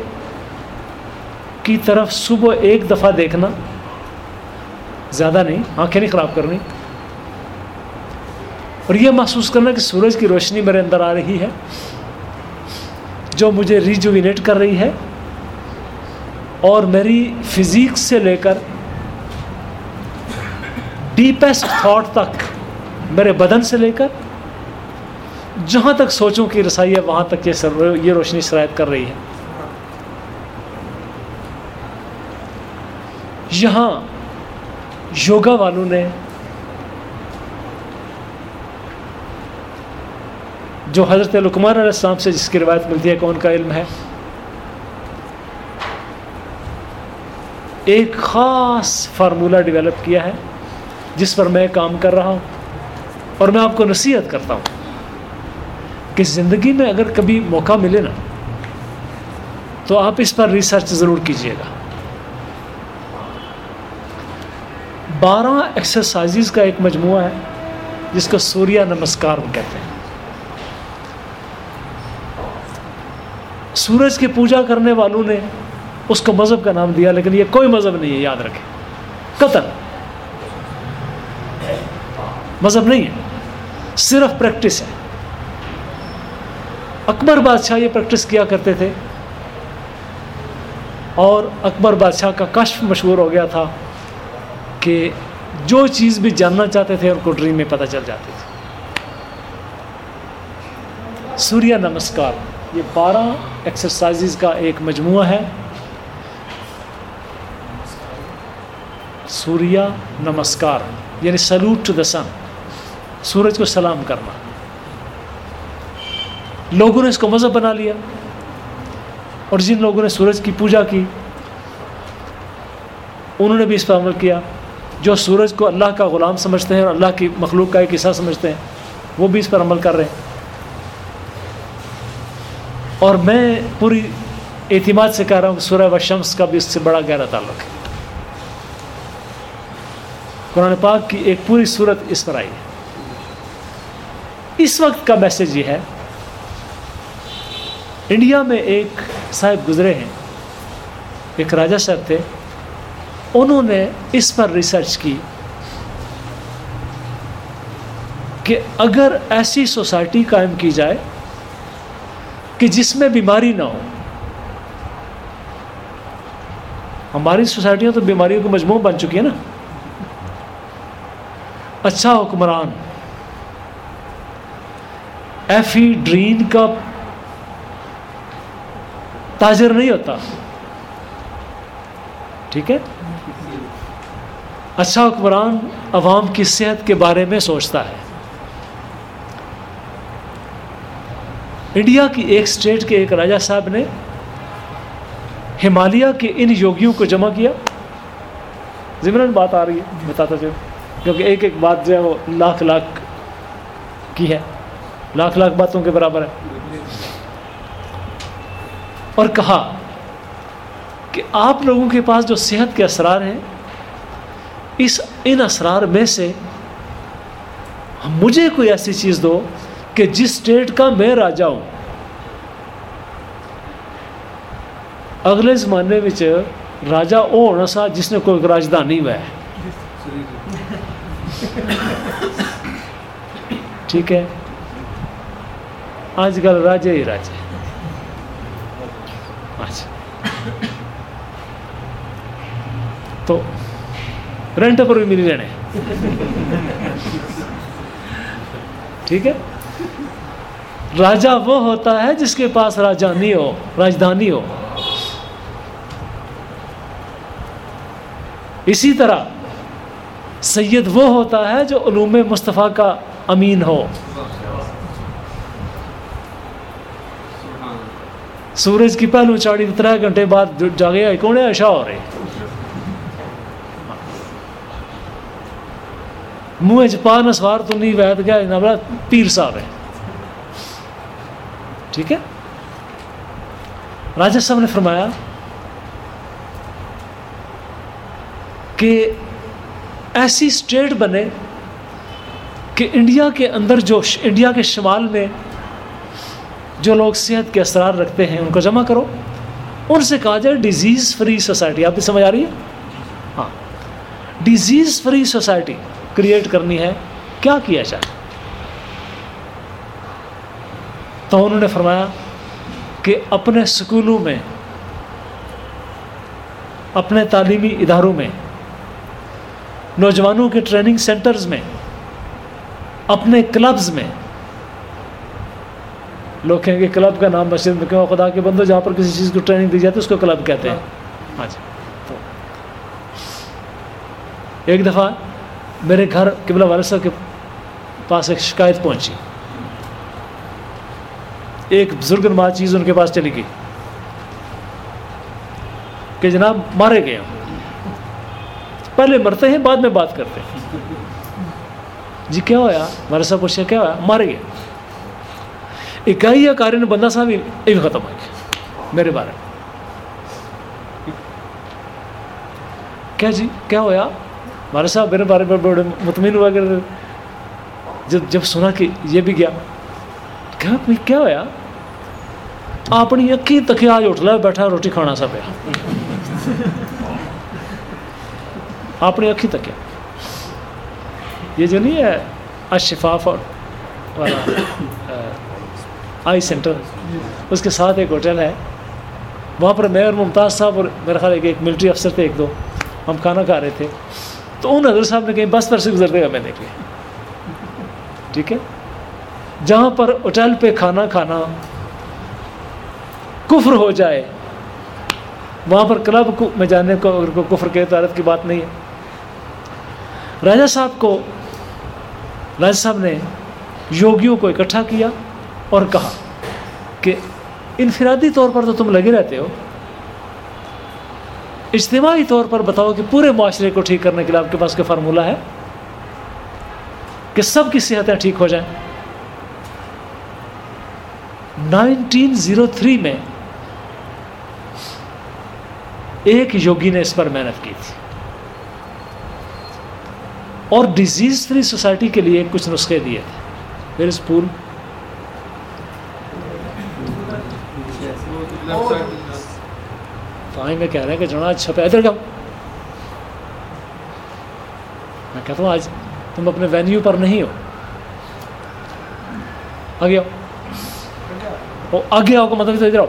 کی طرف صبح ایک دفعہ دیکھنا زیادہ نہیں، آنکھیں نہیں خراب کرنی۔ اور یہ محسوس کرنا کہ سورج کی روشنی میرے اندر آ رہی ہے، جو مجھے ریجوینیٹ کر رہی ہے۔ اور میری فزیکس سے لے کر ڈیپیسٹ تھاٹ تک میرے بدن سے لے کر جہاں تک سوچوں کی رسائی ہے، وہاں تک یہ سر، یہ روشنی شرائط کر رہی ہے۔ یہاں یوگا والوں نے جو حضرت لکمان علیہ السلام سے جس کی روایت ملتی ہے کہ ان کا علم ہے؟ ایک خاص فارمولہ ڈیولپ کیا ہے، جس پر میں کام کر رہا ہوں اور میں آپ کو نصیحت کرتا ہوں۔ کہ زندگی میں اگر کبھی موقع ملے نا، تو آپ اس پر ریسرچ ضرور کیجیے گا۔ بارہ ایکسرسائزز کا ایک مجموعہ ہے، جس کو سوریہ نمسکار کہتے ہیں۔ سورج کی پوجا کرنے والوں نے اس کو مذہب کا نام دیا، لیکن یہ کوئی مذہب نہیں ہے، یاد رکھیں۔ قتل مذہب نہیں ہے، صرف پریکٹس ہے۔ اکبر بادشاہ یہ پریکٹس کیا کرتے تھے۔ اور اکبر بادشاہ کا کشف مشہور ہو گیا تھا کہ جو چیز بھی جاننا چاہتے تھے ان کو ڈریم میں پتہ چل جاتی تھی۔ سوریہ نمسکار، یہ بارہ ایکسرسائزز کا ایک مجموعہ ہے۔ سوریہ نمسکار یعنی سلوٹ ٹو دا سن سورج کو سلام کرنا۔ لوگوں نے اس کو مذہب بنا لیا اور جن لوگوں نے سورج کی پوجا کی، انہوں نے بھی اس پر عمل کیا۔ جو سورج کو اللہ کا غلام سمجھتے ہیں اور اللہ کی مخلوق کا ایک حصہ سمجھتے ہیں، وہ بھی اس پر عمل کر رہے ہیں۔ اور میں پوری اعتماد سے کہہ رہا ہوں کہ سورہ و شمس کا بھی اس سے بڑا گہرا تعلق ہے۔ قرآن پاک کی ایک پوری صورت اس پر آئی ہے۔ اس وقت کا میسج یہ ہے انڈیا میں ایک صاحب گزرے ہیں، ایک راجہ صاحب تھے۔ انہوں نے اس پر ریسرچ کی کہ اگر ایسی سوسائٹی قائم کی جائے کہ جس میں بیماری نہ ہو، ہماری سوسائٹیاں تو بیماریوں کے مجموع بن چکی ہیں نا۔ اچھا حکمران، ایفی ڈرین کا تاجر نہیں ہوتا۔ ٹھیک ہے؟ اچھا حکمران عوام کی صحت کے بارے میں سوچتا ہے۔ انڈیا کی ایک سٹیٹ کے ایک راجہ صاحب نے ہمالیہ کے ان یوگیوں کو جمع کیا۔ ضمن بات آ رہی ہے، بتاتا چلو کیونکہ ایک ایک بات جو ہے وہ لاکھ لاکھ کی ہے۔ لاکھ لاکھ باتوں کے برابر ہے۔ اور کہا کہ آپ لوگوں کے پاس جو صحت کے اسرار ہیں، اس ان اسرار میں سے مجھے کوئی ایسی چیز دو کہ جس اسٹیٹ کا میں راجا ہوں۔ اگلے زمانے میں راجا وہ ہونا سا جس نے کوئی راجدھانی ہوا ہے۔ ٹھیک ہے؟ آج کل راجے ہی راجے اچھا تو رینٹ پر بھی مل جانے ٹھیک ہے راجا وہ ہوتا ہے جس کے پاس راجانی ہو راجدھانی ہو اسی طرح سید وہ ہوتا ہے جو علوم مصطفیٰ کا امین ہو سورج کی پہلو چاڑی تر گھنٹے بعد جاگے کون ہے اشا ہو رہے منہ چا نسوار تو نہیں وید گیا بڑا پیر صاحب ہے ٹھیک ہے؟ راجا صاحب نے فرمایا کہ ایسی اسٹیٹ بنے کہ انڈیا کے اندر جو انڈیا کے شمال میں جو لوگ صحت کے اثرات رکھتے ہیں، ان کو جمع کرو۔ ان سے کہا جائے ڈیزیز فری سوسائٹی آپ بھی سمجھ آ رہی ہے ہاں۔ ڈیزیز فری سوسائٹی کریٹ کرنی ہے، کیا کیا جائے؟ تو انہوں نے فرمایا کہ اپنے سکولوں میں، اپنے تعلیمی اداروں میں، نوجوانوں کے ٹریننگ سینٹرز میں، اپنے کلبز میں۔ لوگ کہیں گے کلب کا نام مسجد میں کیوں؟ خدا کے بندو، جہاں پر کسی چیز کو ٹریننگ دی جاتی ہے، اس کو کلب کہتے ہیں۔ ہاں جی۔ ایک دفعہ میرے گھر قبلہ والد صاحب کے پاس ایک شکایت پہنچی۔ ایک بزرگ نماز چیز ان کے پاس چلی گئی کہ جناب مارے گئے پہلے مرتے ہیں، بعد میں بات کرتے ہیں۔ جی کیا ہویا ہمارے صاحب پوچھا کیا ہویا مارے گئے۔ اکائی یا کارن بندہ صاحب علم ختم ہو گیا۔ میرے بارے میں۔ کیا جی؟ کیا ہویا ہمارے صاحب میرے بارے میں بڑے مطمئن ہوا کہ جب جب سنا کہ یہ بھی گیا کیا بھئی کیا ہوا اپنی اکی تکیا آج اٹھ لیا بیٹھا، روٹی کھانا سا پیا اپنی اکی تکیا یہ جو نہیں ہے اشفاف والا، آئی سینٹر۔ اس کے ساتھ ایک ہوٹل ہے۔ وہاں پر میں اور ممتاز صاحب اور میرا خیال ہے کہ ایک ملٹری افسر تھے، ایک دو۔ ہم کھانا کھا رہے تھے۔ تو ان حضرت صاحب نے کہیں بس پر سے گزرتے ہوئے میں دیکھ لیا ٹھیک ہے؟ جہاں پر ہوٹل پہ کھانا کھانا کفر ہو جائے، وہاں پر کلب میں جانے کو اگر کو کفر کے تعارت کی بات نہیں ہے۔ راجہ صاحب کو، راجہ صاحب نے یوگیوں کو اکٹھا کیا اور کہا کہ انفرادی طور پر تو تم لگے رہتے ہو اجتماعی طور پر بتاؤ کہ پورے معاشرے کو ٹھیک کرنے کے لیے آپ کے پاس کا فارمولہ ہے کہ سب کی صحتیں ٹھیک ہو جائیں۔ نائنٹین زیرو تھری میں ایک یوگی نے اس پر محنت کی تھی۔ اور ڈیزیز فری سوسائٹی کے لیے کچھ نسخے دیے تھے۔ پھر اس پول تو آئیں میں کہہ رہے ہیں کہ جناب چھپے ادھر کا میں کہتا ہوں آج تم اپنے وینیو پر نہیں ہو۔ آگے آؤ۔ آگے آؤ کا مطلب تو ادھر آؤ۔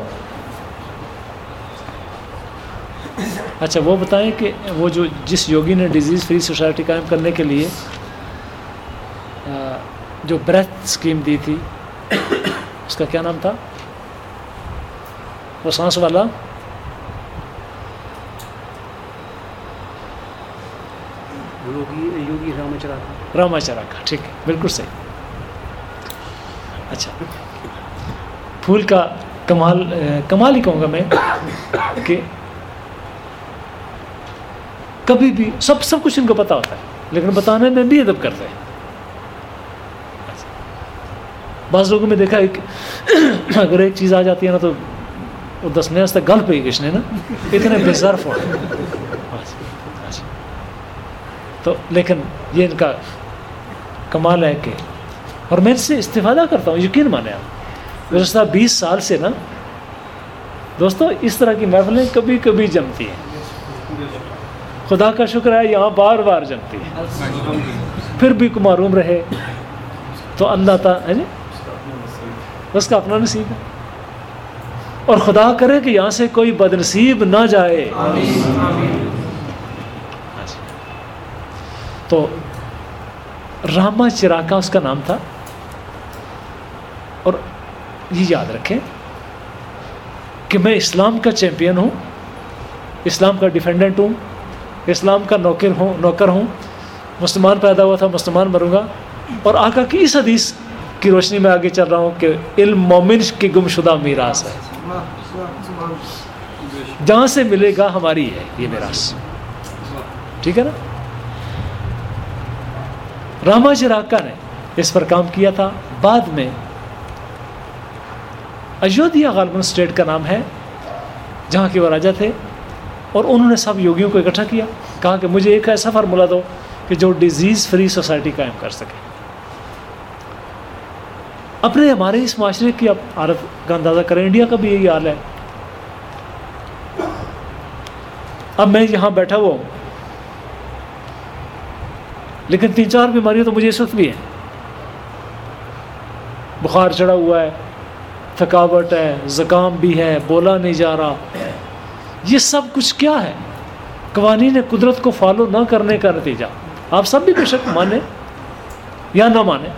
اچھا وہ بتائیں کہ وہ جو جس یوگی نے ڈیزیز فری سوسائٹی قائم کرنے کے لیے جو بریتھ اسکیم دی تھی، اس کا کیا نام تھا؟ وہ سانس والا؟ یوگی راما چرا کا راما چرا کا، ٹھیک ہے، بالکل صحیح۔ اچھا پھول کا کمال کمال ہی کہوں گا میں کہ کبھی بھی سب سب کچھ ان کو پتا ہوتا ہے، لیکن بتانے میں بھی ادب کرتے ہیں۔ اچھا، بعض لوگوں میں دیکھا ایک اگر ایک چیز آ جاتی ہے نا تو وہ دسنے تک گل پہ کس نے نا، اتنے بےزرف ہو۔ تو لیکن یہ ان کا کمال ہے کہ اور میں اس سے استفادہ کرتا ہوں، یقین مانے آپ۔ گزشتہ بیس سال سے نا۔ دوستو، اس طرح کی محفلیں کبھی کبھی جمتی ہیں۔ خدا کا شکر ہے، یہاں بار بار جمتی ہے پھر بھی معروم رہے۔ تو اللہ تعالیٰ جی؟ اس کا اپنا نصیب ہے۔ اور خدا کرے کہ یہاں سے کوئی بد نصیب نہ جائے۔ تو راما چراکا اس کا نام تھا اور یہ یاد رکھیں کہ میں اسلام کا چیمپئن ہوں، اسلام کا ڈیفینڈنٹ ہوں، اسلام کا نوکر ہوں نوکر ہوں، مسلمان پیدا ہوا تھا، مسلمان مروں گا۔ اور آقا کی اس حدیث کی روشنی میں آگے چل رہا ہوں کہ علم مومن کی گم شدہ میراث ہے۔ جہاں سے ملے گا ہماری ہے یہ میراث۔ ٹھیک ہے نا؟ راما جی چراکا نے اس پر کام کیا تھا۔ بعد میں ایودھیا غالباً اسٹیٹ کا نام ہے، جہاں کے وہ راجہ تھے، اور انہوں نے سب یوگیوں کو اکٹھا کیا۔ کہا کہ مجھے ایک ایسا فارمولہ دو کہ جو ڈیزیز فری سوسائٹی قائم کر سکے۔ اپنے ہمارے اس معاشرے کی اب عادت کا اندازہ کریں، انڈیا کا بھی یہی حال ہے۔ اب میں یہاں بیٹھا ہوا ہوں۔ لیکن تین چار بیماریاں تو مجھے اس وقت بھی ہیں۔ بخار چڑھا ہوا ہے، تھکاوٹ ہے، زکام بھی ہے، بولا نہیں جا رہا۔ یہ سب کچھ کیا ہے؟ قوانین قدرت کو فالو نہ کرنے کا نتیجہ۔ آپ سب بھی بے شک مانیں یا نہ مانیں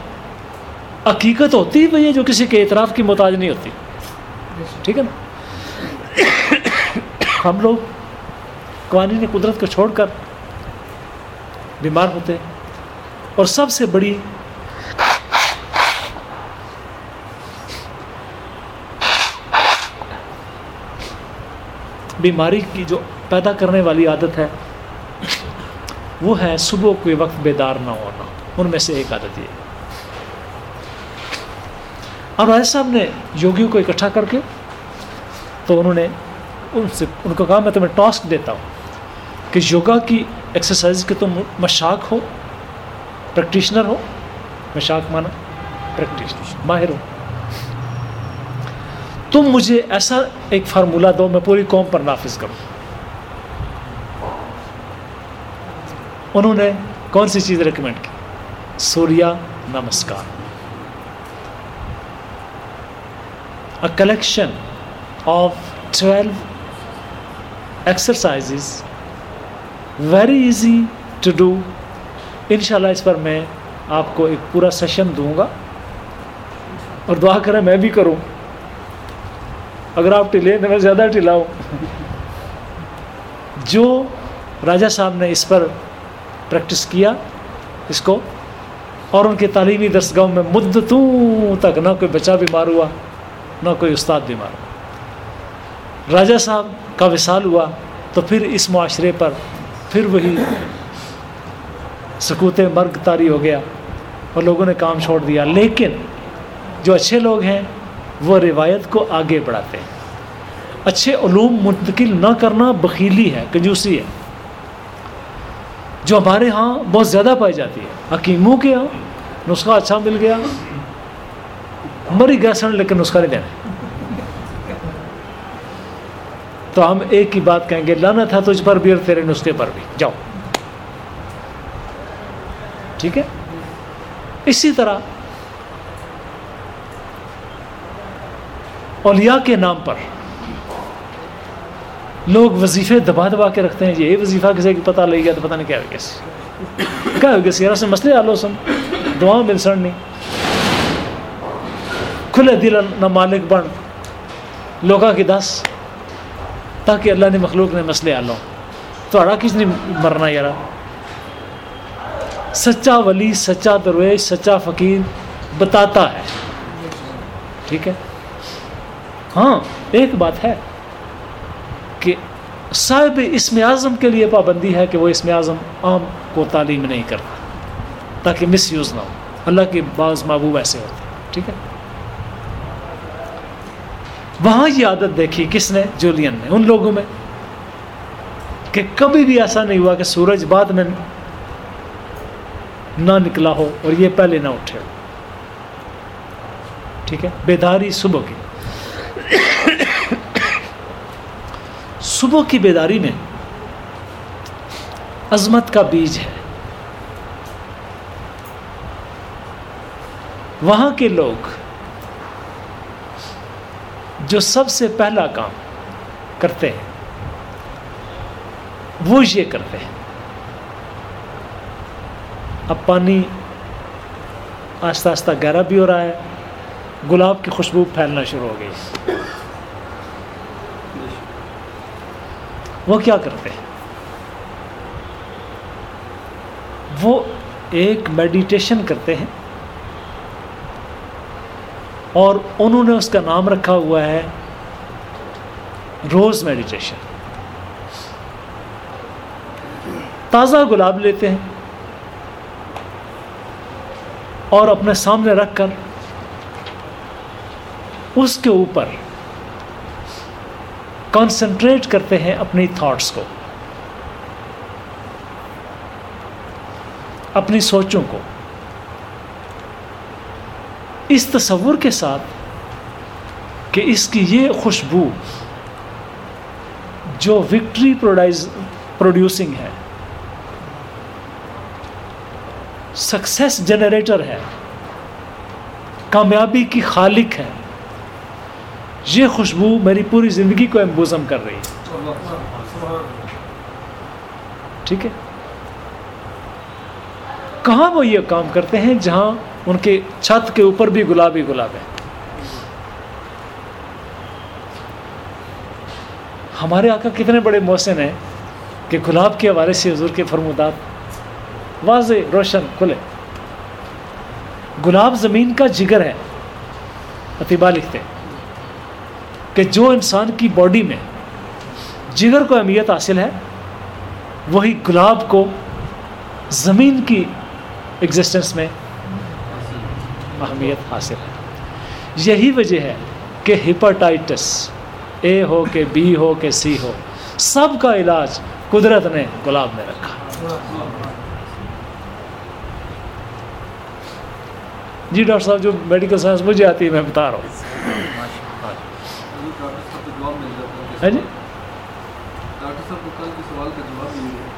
حقیقت ہوتی ہی وہی ہے جو کسی کے اعتراف کی محتاج نہیں ہوتی۔ ٹھیک ہے نا؟ ہم لوگ قوانین قدرت کو چھوڑ کر بیمار ہوتے اور سب سے بڑی بیماری کی جو پیدا کرنے والی عادت ہے، وہ ہے صبح کے وقت بیدار نہ ہونا۔ ان میں سے ایک عادت یہ۔ اور راج صاحب نے یوگیوں کو اکٹھا کر کے تو انہوں نے ان سے، ان کو کہا، میں تمہیں ٹاسک دیتا ہوں کہ یوگا کی ایکسرسائز کے تم مشاق ہو پریکٹیشنر ہو مشاق مانا، پریکٹیشنر، ماہر ہو تم مجھے ایسا ایک فارمولہ دو، میں پوری قوم پر نافذ کروں۔ انہوں نے کون سی چیز ریکمینڈ کی؟ سوریا، نمسکار۔ A collection of 12 exercises very easy to do انشاءاللہ اس پر میں آپ کو ایک پورا سیشن دوں گا اور دعا کریں میں بھی کروں۔ اگر آپ ٹلے تو میں زیادہ ٹلا ہوں جو راجہ صاحب نے اس پر پریکٹس کیا، اس کو، اور ان کے تعلیمی درسگاہوں میں مدتوں تک نہ کوئی بچہ بیمار ہوا، نہ کوئی استاد بیمار ہوا۔ راجہ صاحب کا وصال ہوا تو پھر اس معاشرے پر پھر وہی سکوت مرگ تاری ہو گیا اور لوگوں نے کام چھوڑ دیا۔ لیکن جو اچھے لوگ ہیں، وہ روایت کو آگے بڑھاتے ہیں۔ اچھے علوم منتقل نہ کرنا بخیلی ہے، کنجوسی ہے۔ جو ہمارے ہاں بہت زیادہ پائی جاتی ہے۔ حکیموں کے ہاں نسخہ اچھا مل گیا، مری گیا سن لیکن نسخہ نہیں دینا۔ تو ہم ایک ہی بات کہیں گے لانا تھا تجھ پر بھی اور تیرے نسخے پر بھی۔ جاؤ۔ ٹھیک ہے؟ اسی طرح اولیاء کے نام پر لوگ وظیفے دبا دبا کے رکھتے ہیں، یہ وظیفہ کسی کی پتہ لے گیا تو پتہ نہیں کیا ہو گیا کیا ہو گیا سیرا سے؟ مسئلے آلو سن۔ دعا مل سڑ نہیں۔ کھلے دل نہ مالک بن۔ لوگا کی دس۔ تاکہ اللہ نے مخلوق نے مسئلے آلو تو اڑا کس نہیں مرنا یار سچا ولی، سچا درویش، سچا فقیر بتاتا ہے۔ ٹھیک ہے؟ ہاں ایک بات ہے کہ صاحب اسم اعظم کے لیے پابندی ہے کہ وہ اسم اعظم عام کو تعلیم نہیں کرتا، تاکہ مس یوز نہ ہو۔ اللہ کے بعض محبوب ایسے ہوتے ہیں، ٹھیک ہے؟ وہاں یہ عادت دیکھی کس نے؟ جولین نے، ان لوگوں میں کہ کبھی بھی ایسا نہیں ہوا کہ سورج بعد میں نہ نکلا ہو اور یہ پہلے نہ اٹھے ہو۔ ٹھیک ہے؟ بیداری صبح کی۔ صبح کی بیداری میں عظمت کا بیج ہے۔ وہاں کے لوگ جو سب سے پہلا کام کرتے ہیں، وہ یہ کرتے ہیں۔ اب پانی آہستہ آہستہ گہرا بھی ہو رہا ہے۔ گلاب کی خوشبو پھیلنا شروع ہو گئی۔ وہ کیا کرتے ہیں؟ وہ ایک میڈیٹیشن کرتے ہیں۔ اور انہوں نے اس کا نام رکھا ہوا ہے روز میڈیٹیشن۔ تازہ گلاب لیتے ہیں۔ اور اپنے سامنے رکھ کر اس کے اوپر کانسنٹریٹ کرتے ہیں اپنی تھاٹس کو، اپنی سوچوں کو۔ اس تصور کے ساتھ کہ اس کی یہ خوشبو جو وکٹری پروڈیوسنگ ہے سکسیس جنریٹر ہے، کامیابی کی خالق ہے۔ یہ خوشبو میری پوری زندگی کو امبوزم کر رہی ہے۔ ٹھیک ہے؟ کہاں وہ یہ کام کرتے ہیں جہاں ان کے چھت کے اوپر بھی گلابی گلاب ہے ہمارے آقا کتنے بڑے محسن ہیں کہ گلاب کے حوالے سے حضور کے فرمودات واضح روشن کھلے۔ گلاب زمین کا جگر ہے اتبا لکھتے ہیں کہ جو انسان کی باڈی میں جگر کو اہمیت حاصل ہے، وہی گلاب کو زمین کی ایگزسٹنس میں اہمیت حاصل ہے۔ یہی وجہ ہے کہ ہپاٹائٹس اے ہو کہ بی ہو کہ سی ہو، سب کا علاج قدرت نے گلاب میں رکھا۔ جی ڈاکٹر صاحب، جو میڈیکل سائنس مجھے آتی ہے، میں بتا رہا ہوں۔ ہاں جی؟ ڈاکٹر صاحب کل کے سوال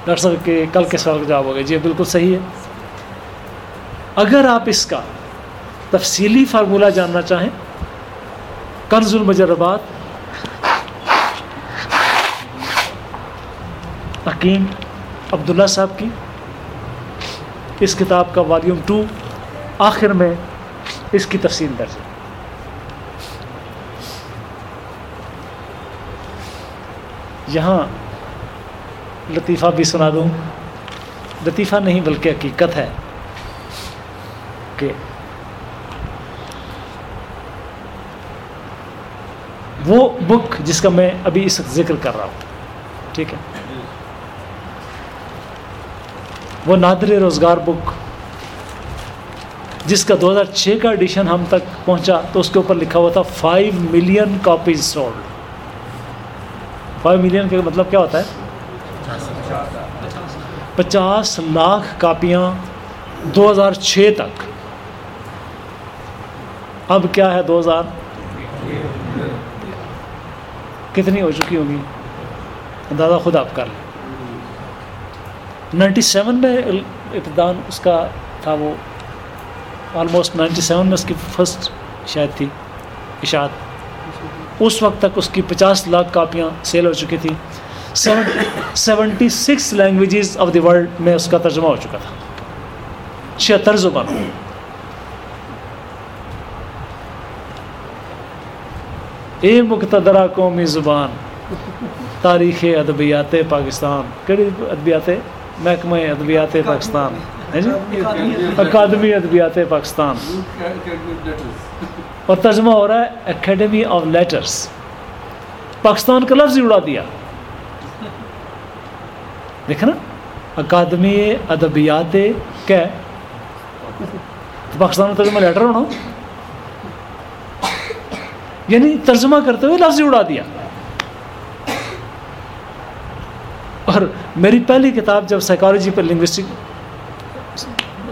ڈاکٹر صاحب کے کل کے سوال کا جواب ہو گیا جی بالکل صحیح ہے۔ اگر آپ اس کا تفصیلی فارمولہ جاننا چاہیں، کنز المجربات، حکیم عبداللہ صاحب کی، اس کتاب کا والیوم ٹو آخر میں اس کی تفصیل درج ہے۔ یہاں لطیفہ بھی سنا دوں۔ لطیفہ نہیں بلکہ حقیقت ہے کہ وہ بک جس کا میں ابھی اس وقت ذکر کر رہا ہوں، ٹھیک ہے؟ وہ نادر روزگار بک جس کا دو ہزار چھ کا ایڈیشن ہم تک پہنچا تو اس کے اوپر لکھا ہوا تھا five million copies sold five million کا مطلب کیا ہوتا ہے؟ پچاس لاکھ کاپیاں دو ہزار چھ تک۔ اب کیا ہے دو ہزار؟ کتنی ہو چکی ہوگی؟ اندازہ خود آپ کر لیں۔ نائنٹی سیون میں ابتدان اس کا تھا وہ آلموسٹ نائنٹی سیون میں اس کی فرسٹ شاید تھی، اشاعت۔ اس وقت تک اس کی پچاس لاکھ کاپیاں سیل ہو چکی تھی seventy six languages of the world میں اس کا ترجمہ ہو چکا تھا۔ چھہتر زبانوں اے مقتدرہ قومی زبان، تاریخ ادبیات پاکستان۔ کہڑی ادبیات، محکمہ ادبیات پاکستان۔ جی؟ اکادمی ادبیات پاکستان۔ اور ترجمہ ہو رہا ہے اکیڈمی آف لیٹرس پاکستان کا لفظ ہی اڑا دیا۔ دیکھنا، اکادمی ادبیات کیا پاکستان میں ترجمہ لیٹر ہونا۔ یعنی ترجمہ کرتے ہوئے لفظ ہی اڑا دیا۔ اور میری پہلی کتاب جب سائیکالوجی پر لنگوسٹک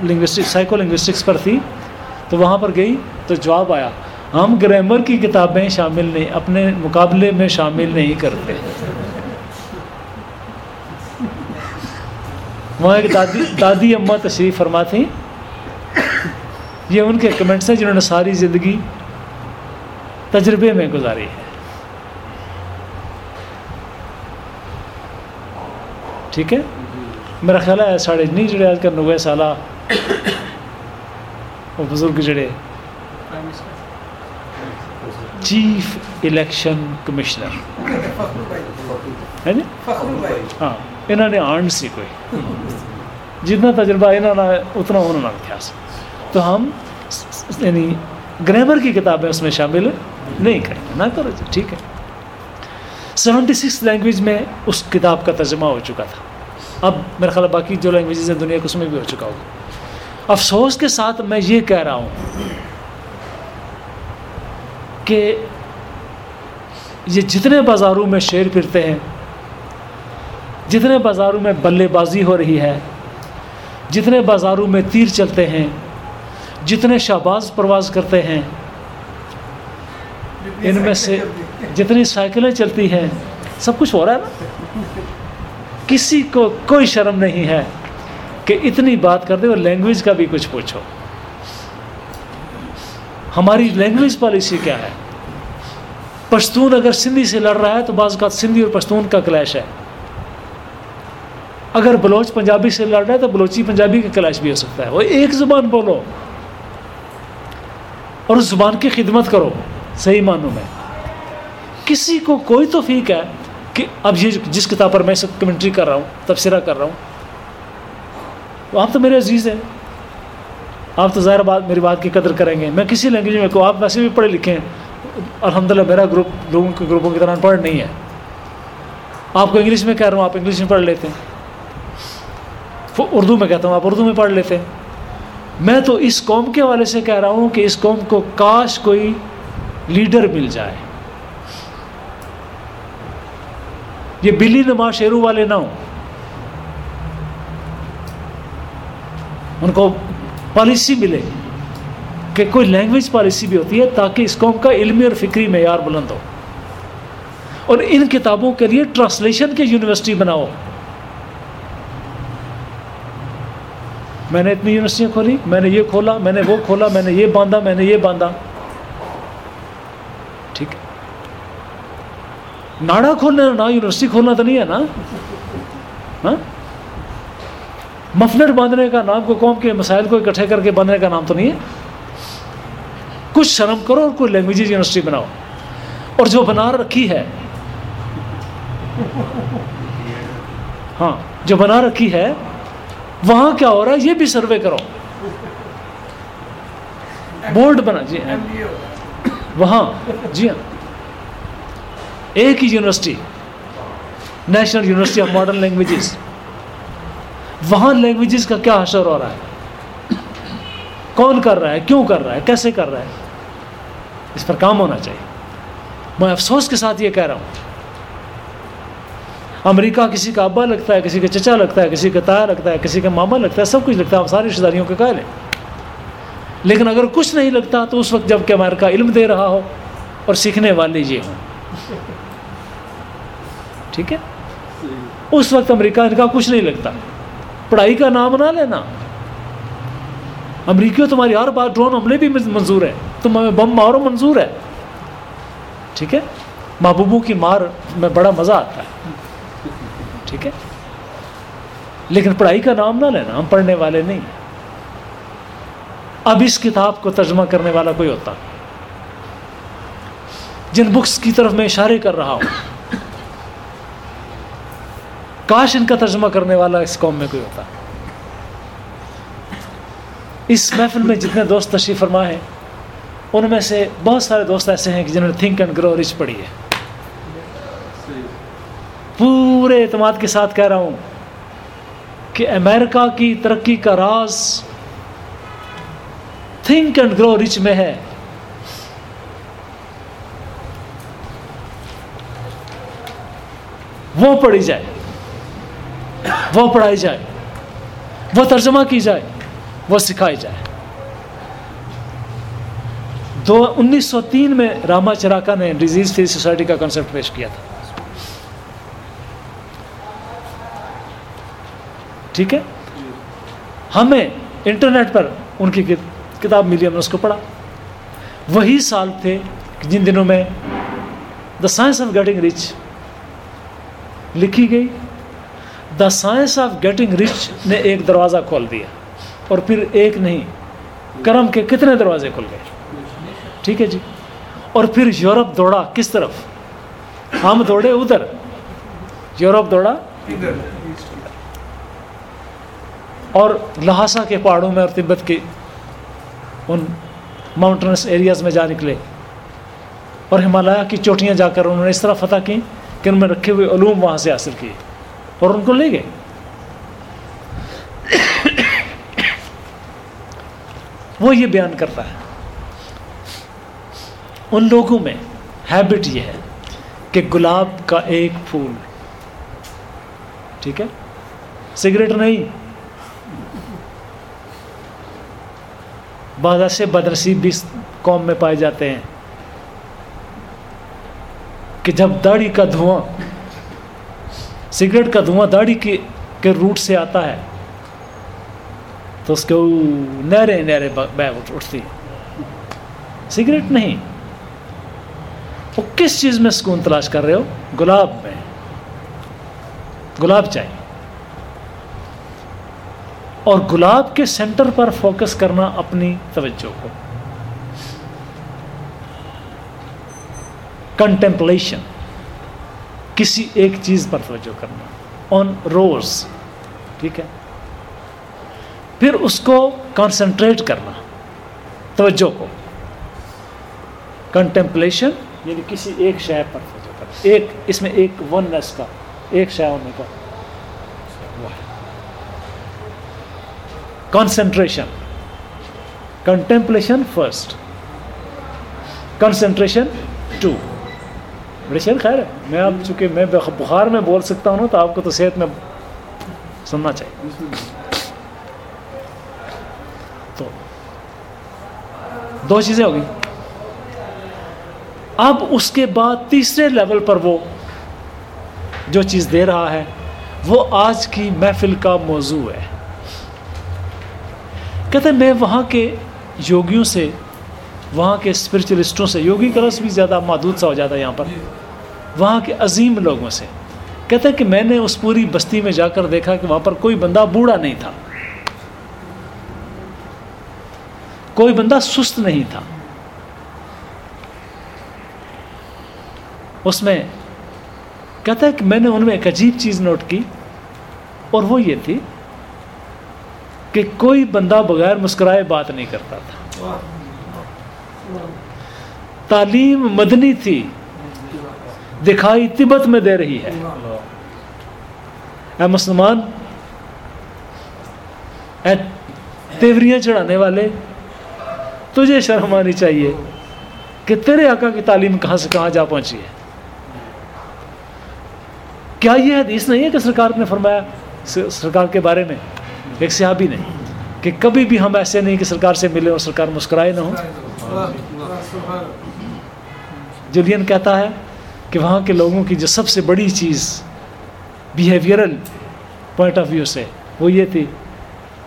لنگوسٹک سائیکو لنگوسٹکس پر تھی، تو وہاں پر گئی، تو جواب آیا، ہم گرامر کی کتابیں شامل نہیں، اپنے مقابلے میں شامل نہیں کرتے۔ وہاں ایک دادی دادی اماں تشریف فرما تھیں۔ یہ ان کے کمنٹس ہیں جنہوں نے ساری زندگی تجربے میں گزاری ہے۔ ٹھیک ہے؟ میرا خیال ہے ساڑھے نہیں جڑے آج کل نوے سالہ وہ بزرگ جڑے چیف الیکشن کمشنر۔ ہے جی؟ ہاں انہوں نے آن سی کوئی۔ جتنا تجربہ انہوں نے اتنا انہوں نے تھا تو ہم یعنی گرامر کی کتابیں اس میں شامل نہیں کریں گے۔ نہ کرو جی ٹھیک ہے۔ سیونٹی سکس لینگویج میں اس کتاب کا ترجمہ ہو چکا تھا۔ اب میرا خیال باقی جو لینگویجز ہیں دنیا کے اس میں بھی ہو چکا ہوگا۔ افسوس کے ساتھ میں یہ کہہ رہا ہوں کہ یہ جتنے بازاروں میں شیر پھرتے ہیں جتنے بازاروں میں بلے بازی ہو رہی ہے جتنے بازاروں میں تیر چلتے ہیں جتنے شہباز پرواز کرتے ہیں ان میں سے جتنی سائیکلیں چلتی ہیں سب کچھ ہو رہا ہے نا؟ کسی کو کوئی شرم نہیں ہے۔ کہ اتنی بات کرتے اور لینگویج کا بھی کچھ پوچھو۔ ہماری لینگویج پالیسی کیا ہے؟ پشتون اگر سندھی سے لڑ رہا ہے تو بعض اوقات سندھی اور پشتون کا کلیش ہے۔ اگر بلوچ پنجابی سے لڑ رہا ہے تو بلوچی پنجابی کا کلیش بھی ہو سکتا ہے۔ وہ ایک زبان بولو اور اس زبان کی خدمت کرو۔ صحیح معنوں میں۔ کسی کو کوئی توفیق ہے کہ اب یہ جس کتاب پر میں سب کمنٹری کر رہا ہوں تبصرہ کر رہا ہوں آپ تو میرے عزیز ہیں۔ آپ تو ظاہر بات میری بات کی قدر کریں گے۔ میں کسی لینگویج میں کو آپ ویسے بھی پڑھے لکھے ہیں۔ الحمد للہ میرا گروپ لوگوں کے گروپوں کی طرح پڑھ نہیں ہے۔ آپ کو انگلش میں کہہ رہا ہوں، آپ انگلش میں پڑھ لیتے ہیں۔ اردو میں کہتا ہوں، آپ اردو میں پڑھ لیتے ہیں۔ میں تو اس قوم کے حوالے سے کہہ رہا ہوں کہ اس قوم کو کاش کوئی لیڈر مل جائے۔ یہ بلی نما شیرو والے نہ ہوں۔ ان کو پالیسی ملے کہ کوئی لینگویج پالیسی بھی ہوتی ہے تاکہ اس قوم کا علمی اور فکری معیار بلند ہو اور ان کتابوں کے لیے ٹرانسلیشن کی یونیورسٹی بناؤ۔ میں نے اتنی یونیورسٹیاں کھولی، میں نے یہ کھولا، میں نے وہ کھولا، میں نے یہ باندھا، میں نے یہ باندھا۔ ٹھیک ہے۔ ناڑا کھولنا نہ یونیورسٹی کھولنا تو نہیں ہے نا؟ ہاں؟ مفلٹ باندھنے کا نام کو قوم کے مسائل کو اکٹھے کر کے باندھنے کا نام تو نہیں ہے۔ کچھ شرم کرو اور کوئی لینگویج یونیورسٹی بناؤ۔ اور جو بنا رکھی ہے۔ ہاں جو بنا رکھی ہے، وہاں کیا ہو رہا ہے؟ یہ بھی سروے کرو۔ بورڈ بنا جی ہاں۔ وہاں جی ہاں۔ ایک ہی university national university of modern languages وہاں لینگویجز کا کیا حشر ہو رہا ہے؟ کون کر رہا ہے؟ کیوں کر رہا ہے؟ کیسے کر رہا ہے؟ اس پر کام ہونا چاہیے۔ میں افسوس کے ساتھ یہ کہہ رہا ہوں۔ امریکہ کسی کا ابا لگتا ہے کسی کا چچا لگتا ہے کسی کا تایا لگتا ہے کسی کا ماما لگتا ہے سب کچھ لگتا ہے ہم ساری رشتے داریوں کے قائل ہیں۔ لیکن اگر کچھ نہیں لگتا تو اس وقت جبکہ امریکہ علم دے رہا ہو اور سیکھنے والے یہ ہوں۔ ٹھیک ہے؟ اس وقت امریکہ ان کا کچھ نہیں لگتا۔ پڑھائی کا نام نہ لینا۔ امریکیوں تمہاری ہر بات ڈرون حملے بھی منظور ہے۔ تم ہمیں بم مارو، منظور ہے۔ ٹھیک ہے؟ محبوبوں کی مار میں بڑا مزہ آتا ہے۔ ٹھیک ہے؟ لیکن پڑھائی کا نام نہ لینا، ہم پڑھنے والے نہیں اب اس کتاب کو ترجمہ کرنے والا کوئی ہوتا۔ جن بکس کی طرف میں اشارے کر رہا ہوں کاش ان کا ترجمہ کرنے والا اس قوم میں کوئی ہوتا۔ اس محفل میں جتنے دوست تشریف فرما ہیں، ان میں سے بہت سارے دوست ایسے ہیں کہ جنہوں نے تھنک اینڈ گرو رچ پڑھی ہے۔ پورے اعتماد کے ساتھ کہہ رہا ہوں کہ امریکہ کی ترقی کا راز تھنک اینڈ گرو رچ میں ہے۔ وہ پڑھی جائے۔ وہ پڑھائی جائے، وہ ترجمہ کی جائے، وہ سکھائی جائے۔ دو، انیس سو تین میں راما چراکا نے ڈیزیز فری سوسائٹی کا کنسپٹ پیش کیا تھا۔ ٹھیک ہے؟ ہمیں انٹرنیٹ پر ان کی کتاب ملی، ہم نے اس کو پڑھا۔ وہی سال تھے جن دنوں میں the science of getting rich لکھی گئی۔ The science of getting rich نے ایک دروازہ کھول دیا اور پھر ایک نہیں کرم کے کتنے دروازے کھل گئے۔ ٹھیک ہے جی؟ اور پھر یورپ دوڑا کس طرف؟ ہم دوڑے ادھر۔ یورپ دوڑا اور لہاسا کے پہاڑوں میں اور تبت کے ان ماؤنٹنس ایریاز میں جا نکلے۔ اور ہمالیہ کی چوٹیاں جا کر انہوں نے اس طرح فتح کی کہ ان میں رکھے ہوئے علوم وہاں سے حاصل کیے۔ اور ان کو لے گئے۔ وہ یہ بیان کرتا ہے۔ ان لوگوں میں ہیبٹ یہ ہے کہ گلاب کا ایک پھول، ٹھیک ہے سگریٹ نہیں۔ بعض ایسے بدنصیب بھی قوم میں پائے جاتے ہیں کہ جب داڑھی کا دھواں سگریٹ کا دھواں داڑھی کے کے روٹ سے آتا ہے۔ تو اس کے نہرے نہرے بہ اٹھتی سگریٹ نہیں۔ وہ کس چیز میں سکون تلاش کر رہے ہو؟ گلاب میں۔ گلاب چاہیے اور گلاب کے سینٹر پر فوکس کرنا اپنی توجہ کو۔ کنٹمپلیشن۔ کسی ایک چیز پر توجہ کرنا آن روز ٹھیک ہے؟ پھر اس کو کانسنٹریٹ کرنا، توجہ کو۔ کنٹمپلیشن یعنی کسی ایک شے پر توجہ کرنا۔ ایک، اس میں ایک ون نیس کا، ایک شے ہونے کا۔ Concentration contemplation first concentration two بڑے شیر خیر ہے۔ میں اب چونکہ میں بخار میں بول سکتا ہوں نا تو آپ کو تو صحت میں سننا چاہیے۔ تو دو چیزیں ہوگی اب اس کے بعد تیسرے لیول پر وہ جو چیز دے رہا ہے، وہ آج کی محفل کا موضوع ہے۔ کہتے ہیں میں وہاں کے یوگیوں سے، وہاں کے اسپرچلسٹوں سے، یوگی کا لفظ بھی زیادہ محدود سا ہو جاتا ہے یہاں پر۔ وہاں کے عظیم لوگوں سے۔ کہتے ہیں کہ میں نے اس پوری بستی میں جا کر دیکھا کہ وہاں پر کوئی بندہ بوڑھا نہیں تھا۔ کوئی بندہ سست نہیں تھا۔ اس میں کہتا ہے کہ میں نے ان میں ایک عجیب چیز نوٹ کی اور وہ یہ تھی کہ کوئی بندہ بغیر مسکرائے بات نہیں کرتا تھا۔ تعلیم مدنی تھی۔ دکھائی تبت میں دے رہی ہے۔ اے مسلمان، اے تیوریاں چڑھانے والے، تجھے شرم آنی چاہیے کہ تیرے آقا کی تعلیم کہاں سے کہاں جا پہنچی ہے۔ کیا یہ حدیث نہیں ہے کہ سرکار نے فرمایا، سرکار کے بارے میں ایک صحابی نے کہ کبھی بھی ہم ایسے نہیں کہ سرکار سے ملے اور سرکار مسکرائے نہ ہوں۔ جولین کہتا ہے کہ وہاں کے لوگوں کی جو سب سے بڑی چیز بیہیویئرل پوائنٹ آف ویو سے وہ یہ تھی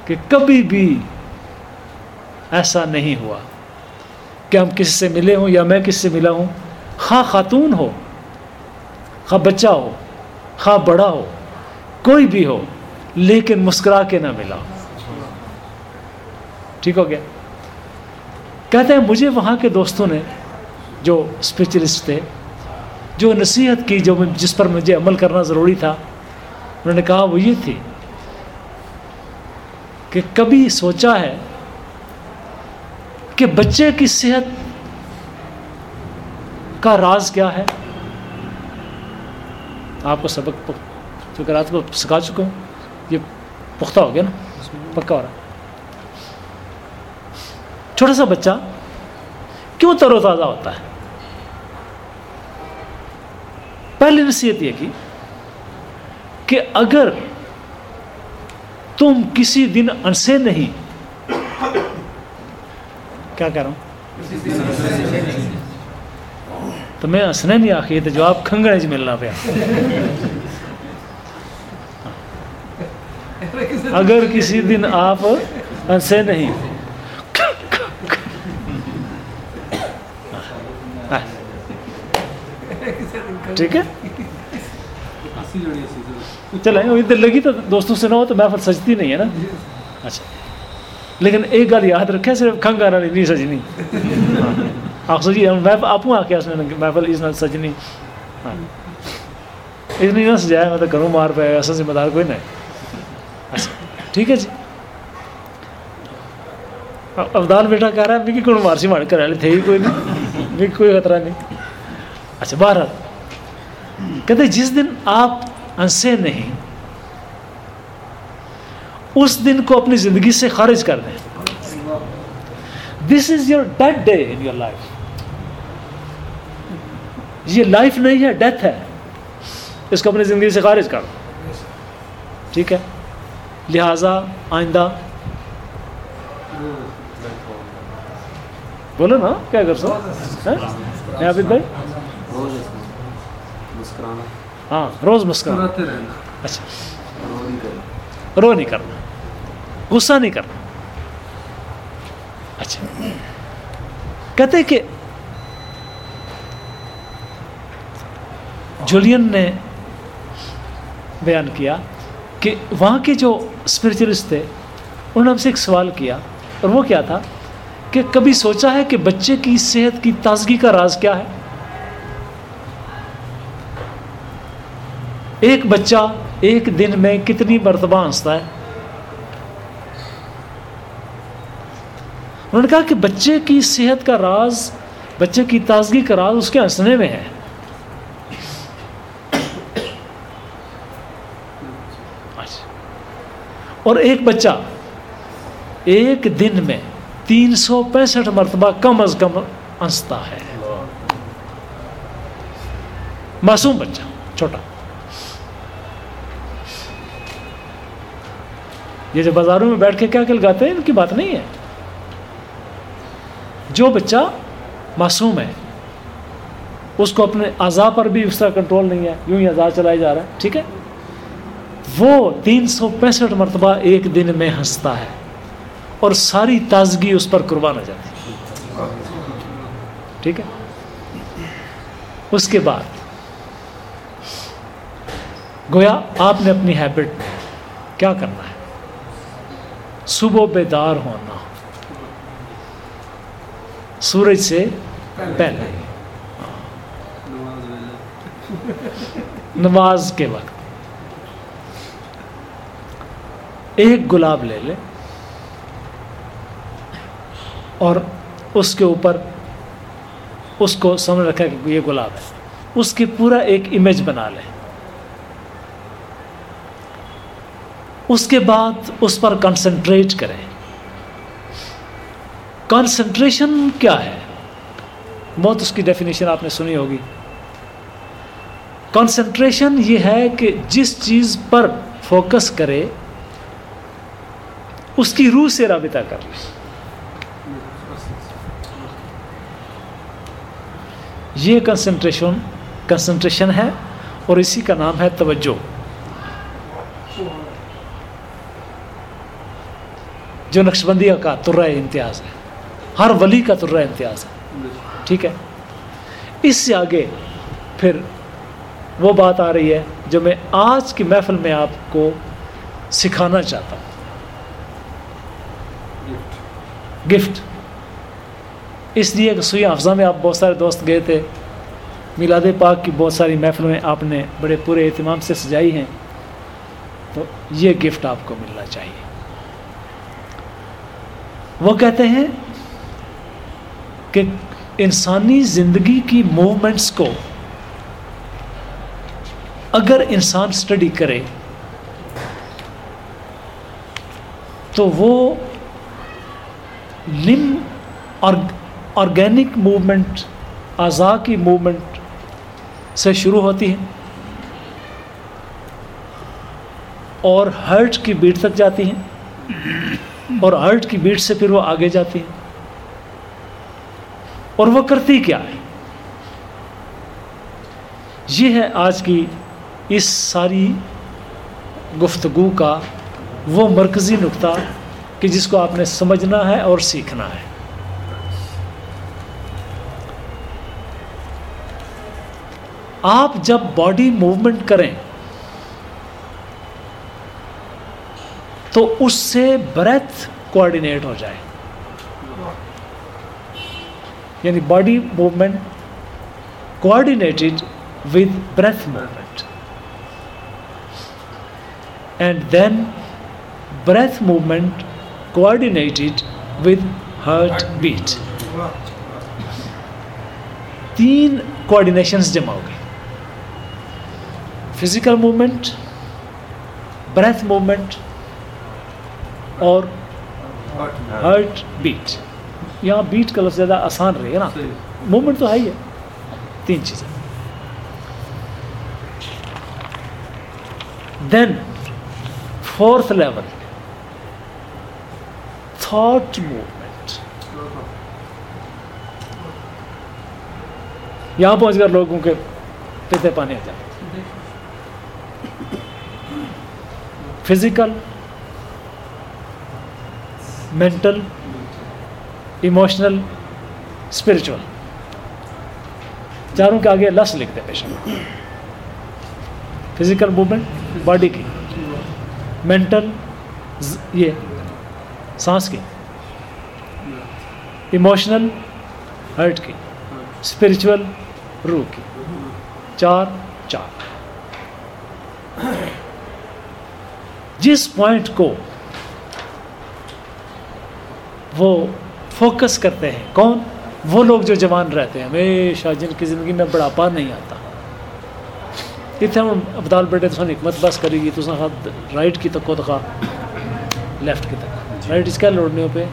کہ کبھی بھی ایسا نہیں ہوا کہ ہم کسی سے ملے ہوں یا میں کس سے ملا ہوں، خواہ خاتون ہو، خواہ بچہ ہو، خواہ بڑا ہو، کوئی بھی ہو، لیکن مسکرا کے نہ ملا۔ ٹھیک ہو گیا؟ کہتے ہیں مجھے وہاں کے دوستوں نے جو اسپیشلسٹ تھے جو نصیحت کی جو جس پر مجھے عمل کرنا ضروری تھا، انہوں نے کہا وہ یہ تھی کہ کبھی سوچا ہے کہ بچے کی صحت کا راز کیا ہے؟ آپ کو سبق چونکہ رات کو سکھا چکا ہوں، یہ پختہ ہو گیا نا؟ پکا ہو رہا چھوٹا سا بچہ کیوں تر و تازہ ہوتا ہے؟ پہلی نصیحت یہ کی کہ اگر تم کسی دن انسے نہیں، کیا کہہ رہا ہوں؟ تو میں ہنسنے نہیں آخی تو جواب کھنگڑے چ ملنا پیا۔ اگر کسی دن آپ ہنسے نہیں ٹھیک ہے؟ چلیں ادھر لگی تو دوستوں سے نہ ہو تو محفل سجتی نہیں ہے نا؟ اچھا۔ لیکن ایک گل یاد رکھے صرف کھنگا والی نہیں سجنی۔ آپ سجی آپ آ کے محفل اس سجنی۔ ہاں۔ اس نے نہ سجایا میں تو گھروں مار پایا ایسا ذمہ دار کوئی نہیں اچھا ٹھیک ہے جی۔ ابدال بیٹا کہہ رہا ہے بھی کون مارسی مار کر تھے ہی کوئی نہیں بھی کوئی خطرہ نہیں۔ اچھا بہرحال۔ کہتے جس دن آپ ہنسے نہیں، اس دن کو اپنی زندگی سے خارج کر دیں۔ This is your death day in your life یہ لائف نہیں ہے ڈیتھ ہے۔ اس کو اپنی زندگی سے خارج کر۔ دو ٹھیک ہے۔ لہذا آئندہ۔ بولو نا، کیا کر سو عابد بھائی ہاں روز مسکرانا اچھا رو نہیں کرنا غصہ نہیں کرنا اچھا کہتے کہ جولین نے بیان کیا کہ وہاں کے جو اسپرچلسٹ تھے انہوں نے ہم سے ایک سوال کیا اور وہ کیا تھا کہ کبھی سوچا ہے کہ بچے کی صحت کی تازگی کا راز کیا ہے ایک بچہ ایک دن میں کتنی مرتبہ ہنستا ہے؟ انہوں نے کہا کہ بچے کی صحت کا راز بچے کی تازگی کا راز اس کے ہنسنے میں ہے۔ اور ایک بچہ ایک دن میں تین سو پینسٹھ مرتبہ کم از کم ہنستا ہے۔ معصوم بچہ چھوٹا۔ یہ جو بازاروں میں بیٹھ کے کیا کل گاتے ہیں، ان کی بات نہیں ہے۔ جو بچہ معصوم ہے، اس کو اپنے اعضاء پر بھی اس طرح کنٹرول نہیں ہے، یوں ہی اعضاء چلایا جا رہا ہے ٹھیک ہے؟ وہ تین سو پینسٹھ مرتبہ ایک دن میں ہنستا ہے اور ساری تازگی اس پر قربان ہو جاتی ہے۔ ٹھیک ہے؟ اس کے بعد، گویا آپ نے اپنی ہیبٹ کیا کرنا ہے؟ صبح بیدار ہونا۔ سورج سے پہلے۔ نماز کے وقت۔ ایک گلاب لے لے۔ اور اس کے اوپر اس کو سمجھ رکھا کہ یہ گلاب ہے۔ اس کی پورا ایک امیج بنا لے۔ اس کے بعد اس پر کنسنٹریٹ کریں۔ کنسنٹریشن کیا ہے؟ بہت اس کی ڈیفینیشن آپ نے سنی ہوگی۔ کنسنٹریشن یہ ہے کہ جس چیز پر فوکس کرے، اس کی روح سے رابطہ کر لے۔ یہ کنسنٹریشن کنسنٹریشن ہے اور اسی کا نام ہے توجہ۔ جو نقشبندیہ کا ترہ امتیاز ہے ہر ولی کا ترہ امتیاز ہے۔ ٹھیک ہے؟ اس سے آگے پھر وہ بات آ رہی ہے جو میں آج کی محفل میں آپ کو سکھانا چاہتا ہوں۔ گفٹ۔ اس لیے کہ سوئی افزا میں آپ بہت سارے دوست گئے تھے۔ میلاد پاک کی بہت ساری محفلوں میں آپ نے بڑے پورے اہتمام سے سجائی ہیں۔ تو یہ گفٹ آپ کو ملنا چاہیے۔ وہ کہتے ہیں کہ انسانی زندگی کی موومنٹس کو اگر انسان اسٹڈی کرے تو وہ لم آرگینک موومنٹ اعضاء کی موومنٹ سے شروع ہوتی ہے اور ہرٹ کی بیٹ تک جاتی ہیں۔ اور ہرٹ کی بیٹ سے پھر وہ آگے جاتی ہیں۔ اور وہ کرتی کیا ہے یہ ہے آج کی اس ساری گفتگو کا وہ مرکزی نقطہ کہ جس کو آپ نے سمجھنا ہے اور سیکھنا ہے۔ آپ جب باڈی موومنٹ کریں تو اس سے بریتھ کوآڈینیٹ ہو جائے۔ یعنی body movement coordinated with breath movement and then breath movement coordinated with heart beat تین کوآڈینیشنز جمع ہو گئی فزیکل موومنٹ بریتھ موومنٹ اور ہارٹ بیٹ۔ یہاں بیٹ کا لفظ زیادہ آسان رہے نا۔ موومنٹ تو ہے ہی ہے۔ تین چیزیں۔ Then fourth level thought movement یہاں پہنچ کر لوگوں کے پیتے پانی آ جائے فزیکل مینٹل ایموشنل اسپرچل چاروں کے آگے لس لکھتے پیش فزیکل موومنٹ باڈی کی۔ مینٹل یہ سانس کی۔ ایموشنل ہرٹ کی۔ اسپرچل روح کی۔ چار چار۔ جس پوائنٹ کو وہ فوکس کرتے ہیں۔ کون؟ وہ لوگ جو جوان رہتے ہیں۔ ہمیشہ جن کی زندگی میں بڑھاپا نہیں آتا۔ اتنے ہوں ابدال بیٹے تو حکمت بس کرے گی تو رائٹ کی تک دکھا لیفٹ کی تک رائٹ اس کا لوڑنے پہ۔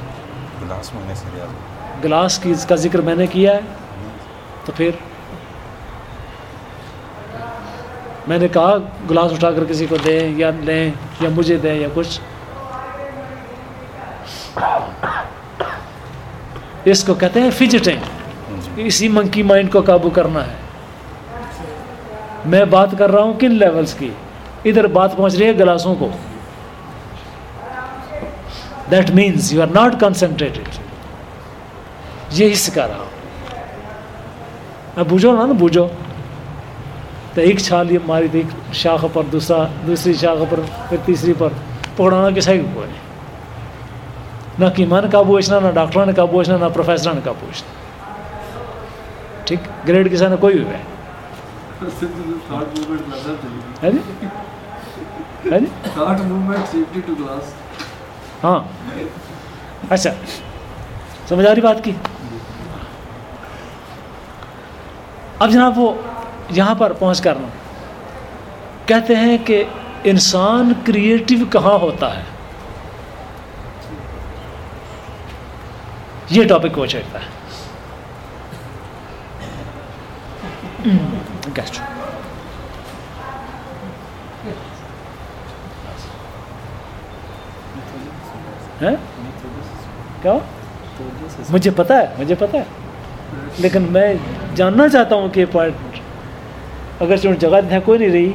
گلاس کی اس کا ذکر میں نے کیا ہے۔ تو پھر میں نے کہا گلاس اٹھا کر کسی کو دیں یا لیں یا مجھے دیں یا کچھ۔ اس کو کہتے ہیں فجٹنگ اسی منکی مائنڈ کو قابو کرنا ہے. میں بات کر رہا ہوں کن لیولز کی؟ ادھر بات پہنچ رہی ہے گلاسوں کو. That means you are not concentrated یہی سکھا رہا ہوں. اب بوجھو نا نا، بوجھو. تو ایک چھال یہ ماری تھی، ایک شاخ پر، دوسرا، دوسری شاخ پر، پھر تیسری پر. پکڑانا کسی کو کوئی نہ قیمہ نے قابو اشنا نہ ڈاکٹر نے قابو اشنا نہ پروفیسر نے قابو اشنا ٹھیک؟ گریڈ کسی نے کوئی بھی ہے ہے جی. ہاں۔ اچھا۔ سمجھ آ رہی بات کی؟ اب جناب وہ یہاں پر پہنچ کرنا کہتے ہیں کہ انسان کریٹو کہاں ہوتا ہے؟ یہ ٹاپک وہ چڑھتا ہے۔ گیسٹ ہیں کیا مجھے پتا ہے مجھے پتا ہے۔ لیکن میں جاننا چاہتا ہوں کہ پوائنٹ اگر چون جگہ ہے کوئی نہیں رہی۔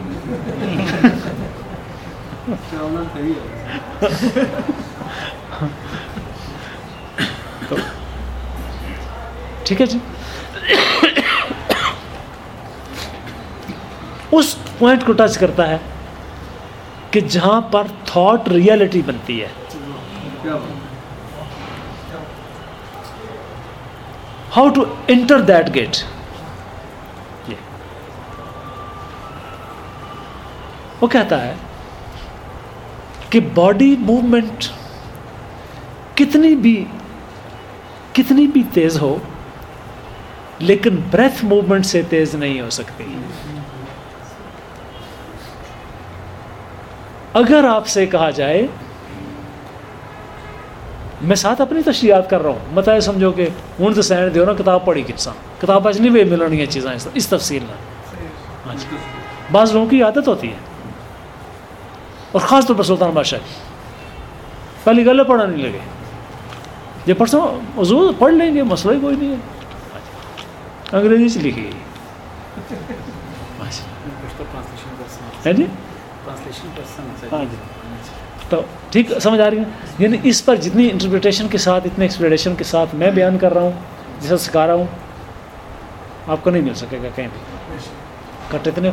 ٹھیک ہے جی۔ اس پوائنٹ کو ٹچ کرتا ہے کہ جہاں پر تھاٹ ریئلٹی بنتی ہے۔ How to enter that gate وہ کہتا ہے کہ باڈی موومنٹ کتنی بھی کتنی بھی تیز ہو، لیکن بریتھ موومنٹ سے تیز نہیں ہو سکتی۔ اگر آپ سے کہا جائے، میں ساتھ اپنی تشریحات کر رہا ہوں۔ مت سمجھو کہ ہوں تو سینڈ دیو نا، کتاب پڑھی کساں کتاب اچ نہیں بھی ملنی چیزاں اس تفصیل میں ہاں جی۔ بعض لوگوں کی عادت ہوتی ہے۔ اور خاص طور پر سلطان بادشاہ کی۔ پہلی گلے پڑھا نہیں لگے۔ یہ پرسوں حضور پڑھ لیں گے مسئلہ ہی کوئی نہیں ہے انگریزی سے لکھی گئی ہے جی ہاں جی تو ٹھیک سمجھ آ رہی ہے یعنی اس پر جتنی انٹرپریٹیشن کے ساتھ اتنے ایکسپلیشن کے ساتھ میں بیان کر رہا ہوں جیسا سکھا رہا ہوں آپ کو نہیں مل سکے گا کہیں بھی کٹ اتنے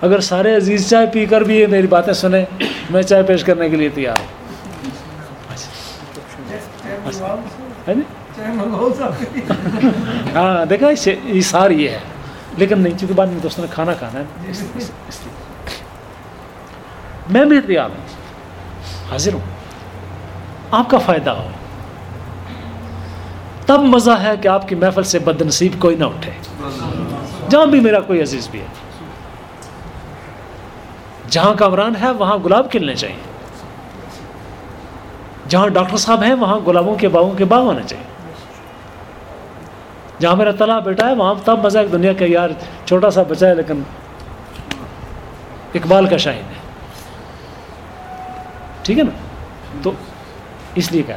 اگر سارے عزیز چائے پی کر بھی یہ میری باتیں سنیں میں چائے پیش کرنے کے لیے تیار ہوں ہے ہاں دیکھا یہ ساری یہ ہے۔ لیکن نہیں، چونکہ بعد میں دوستوں نے کھانا کھانا ہے۔ اس لیے میں بھی تیار ہوں، حاضر ہوں۔ آپ کا فائدہ ہو۔ تب مزہ ہے کہ آپ کی محفل سے بد نصیب کوئی نہ اٹھے۔ جہاں بھی میرا کوئی عزیز بھی ہے۔ جہاں کامران ہے، وہاں گلاب کھلنے چاہیے۔ جہاں ڈاکٹر صاحب ہیں، وہاں گلابوں کے باغوں کے باغ ہونے چاہیے۔ جہاں میرا تلا بیٹا ہے، وہاں تب مزہ ہے دنیا کا یار چھوٹا سا بچہ ہے، لیکن اقبال کا شاہد ہے۔ ٹھیک ہے نا؟ تو اس لیے کہہ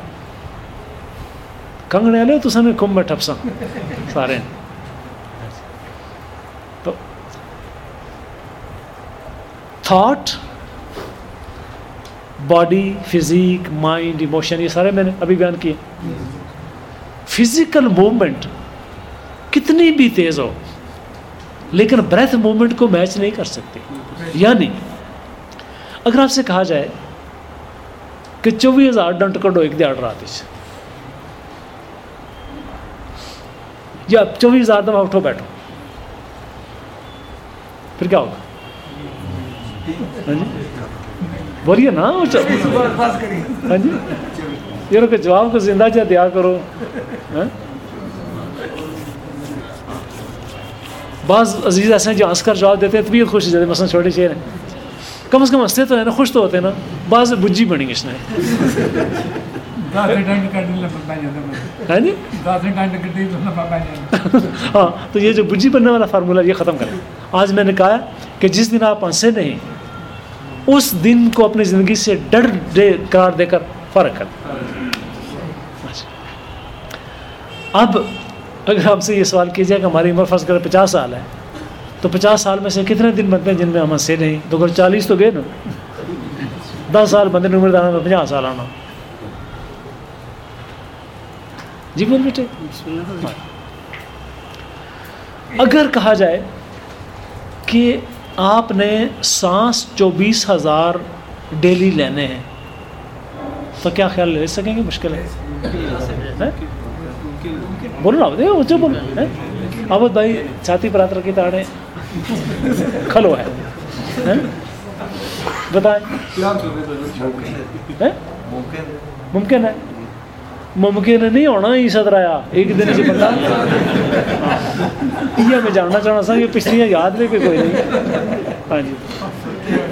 کنگنے والے تو سنے کم میں ٹھپساں سارے۔ تو thought body, physique, mind, emotion, یہ سارے میں نے ابھی بیان کیے۔ فزیکل موومنٹ کتنی بھی تیز ہو، لیکن بریتھ موومنٹ کو میچ نہیں کر سکتی یعنی اگر آپ سے کہا جائے کہ چوبیس ہزار ڈنٹ کڈو ایک دیہڑ رات یا چوبیس ہزار دفعہ اٹھو بیٹھو۔ پھر کیا ہوگا؟ ہاں جی؟ بولیے نا ہاں جی۔ یہ لوگ جواب کو زندہ جا دیا کرو۔ ہاں؟ بعض عزیز ایسے ہیں جو ہنس کر جواب دیتے ہیں طبیعت خوش ہو جاتی ہے مثلا چھوٹے شیر ہیں۔ کم از کم ہنستے تو ہیں نا خوش تو ہوتے ہیں نا۔ بعض بجی بنی اس نے ہے۔ جی۔ ہاں تو یہ جو بجی بننے والا فارمولہ یہ ختم کریں۔ آج میں نے کہا کہ جس دن آپ ہنسے نہیں اس دن کو اپنی زندگی سے ڈر ڈے قرار دے کر فرق اچھا۔ اب اگر آپ سے یہ سوال کیا جائے کہ ہماری عمر فرض کرے پچاس سال ہے تو پچاس سال میں سے کتنے دن بنتے ہیں جن میں ہم ہنسے نہیں؟ تو اگر چالیس تو گئے نا۔ دس سال بندے عمر دانا میں پچاس سال آنا۔ جی بول بیٹے۔ اگر کہا جائے کہ آپ نے سانس چوبیس ہزار ڈیلی لینے ہیں۔ تو کیا خیال لے سکیں گے؟ مشکل ہے۔ ہیں؟ بولو نا دیکھو ہیں؟ آبد بھائی چھاتی پر ہاتھ رکھی تاڑے کھلو ہے؟ بتائیں؟ ممکن ہے۔ ممکن نہیں ہونا ہی صدرایا ایک دن سے بندہ یہ میں جاننا چاہنا سا یہ پچھلیاں یاد بھی کہ کوئی نہیں۔ ہاں جی۔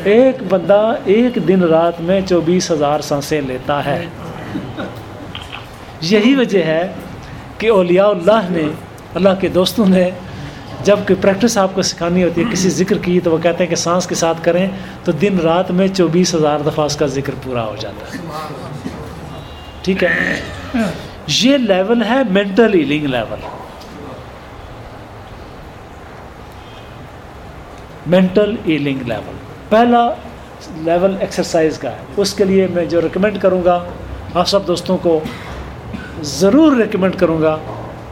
ایک بندہ ایک دن رات میں چوبیس ہزار سانسیں لیتا ہے۔ یہی وجہ ہے کہ اولیاء اللہ نے، اللہ کے دوستوں نے جب کوئی پریکٹس آپ کو سکھانی ہوتی ہے، کسی ذکر کی تو وہ کہتے ہیں کہ سانس کے ساتھ کریں تو دن رات میں چوبیس ہزار دفعہ اس کا ذکر پورا ہو جاتا ہے۔ ٹھیک ہے؟ یہ لیول ہے mental healing level mental healing level پہلا لیول ایکسرسائز کا ہے. اس کے لیے میں جو ریکمینڈ کروں گا، آپ سب دوستوں کو ضرور ریکمینڈ کروں گا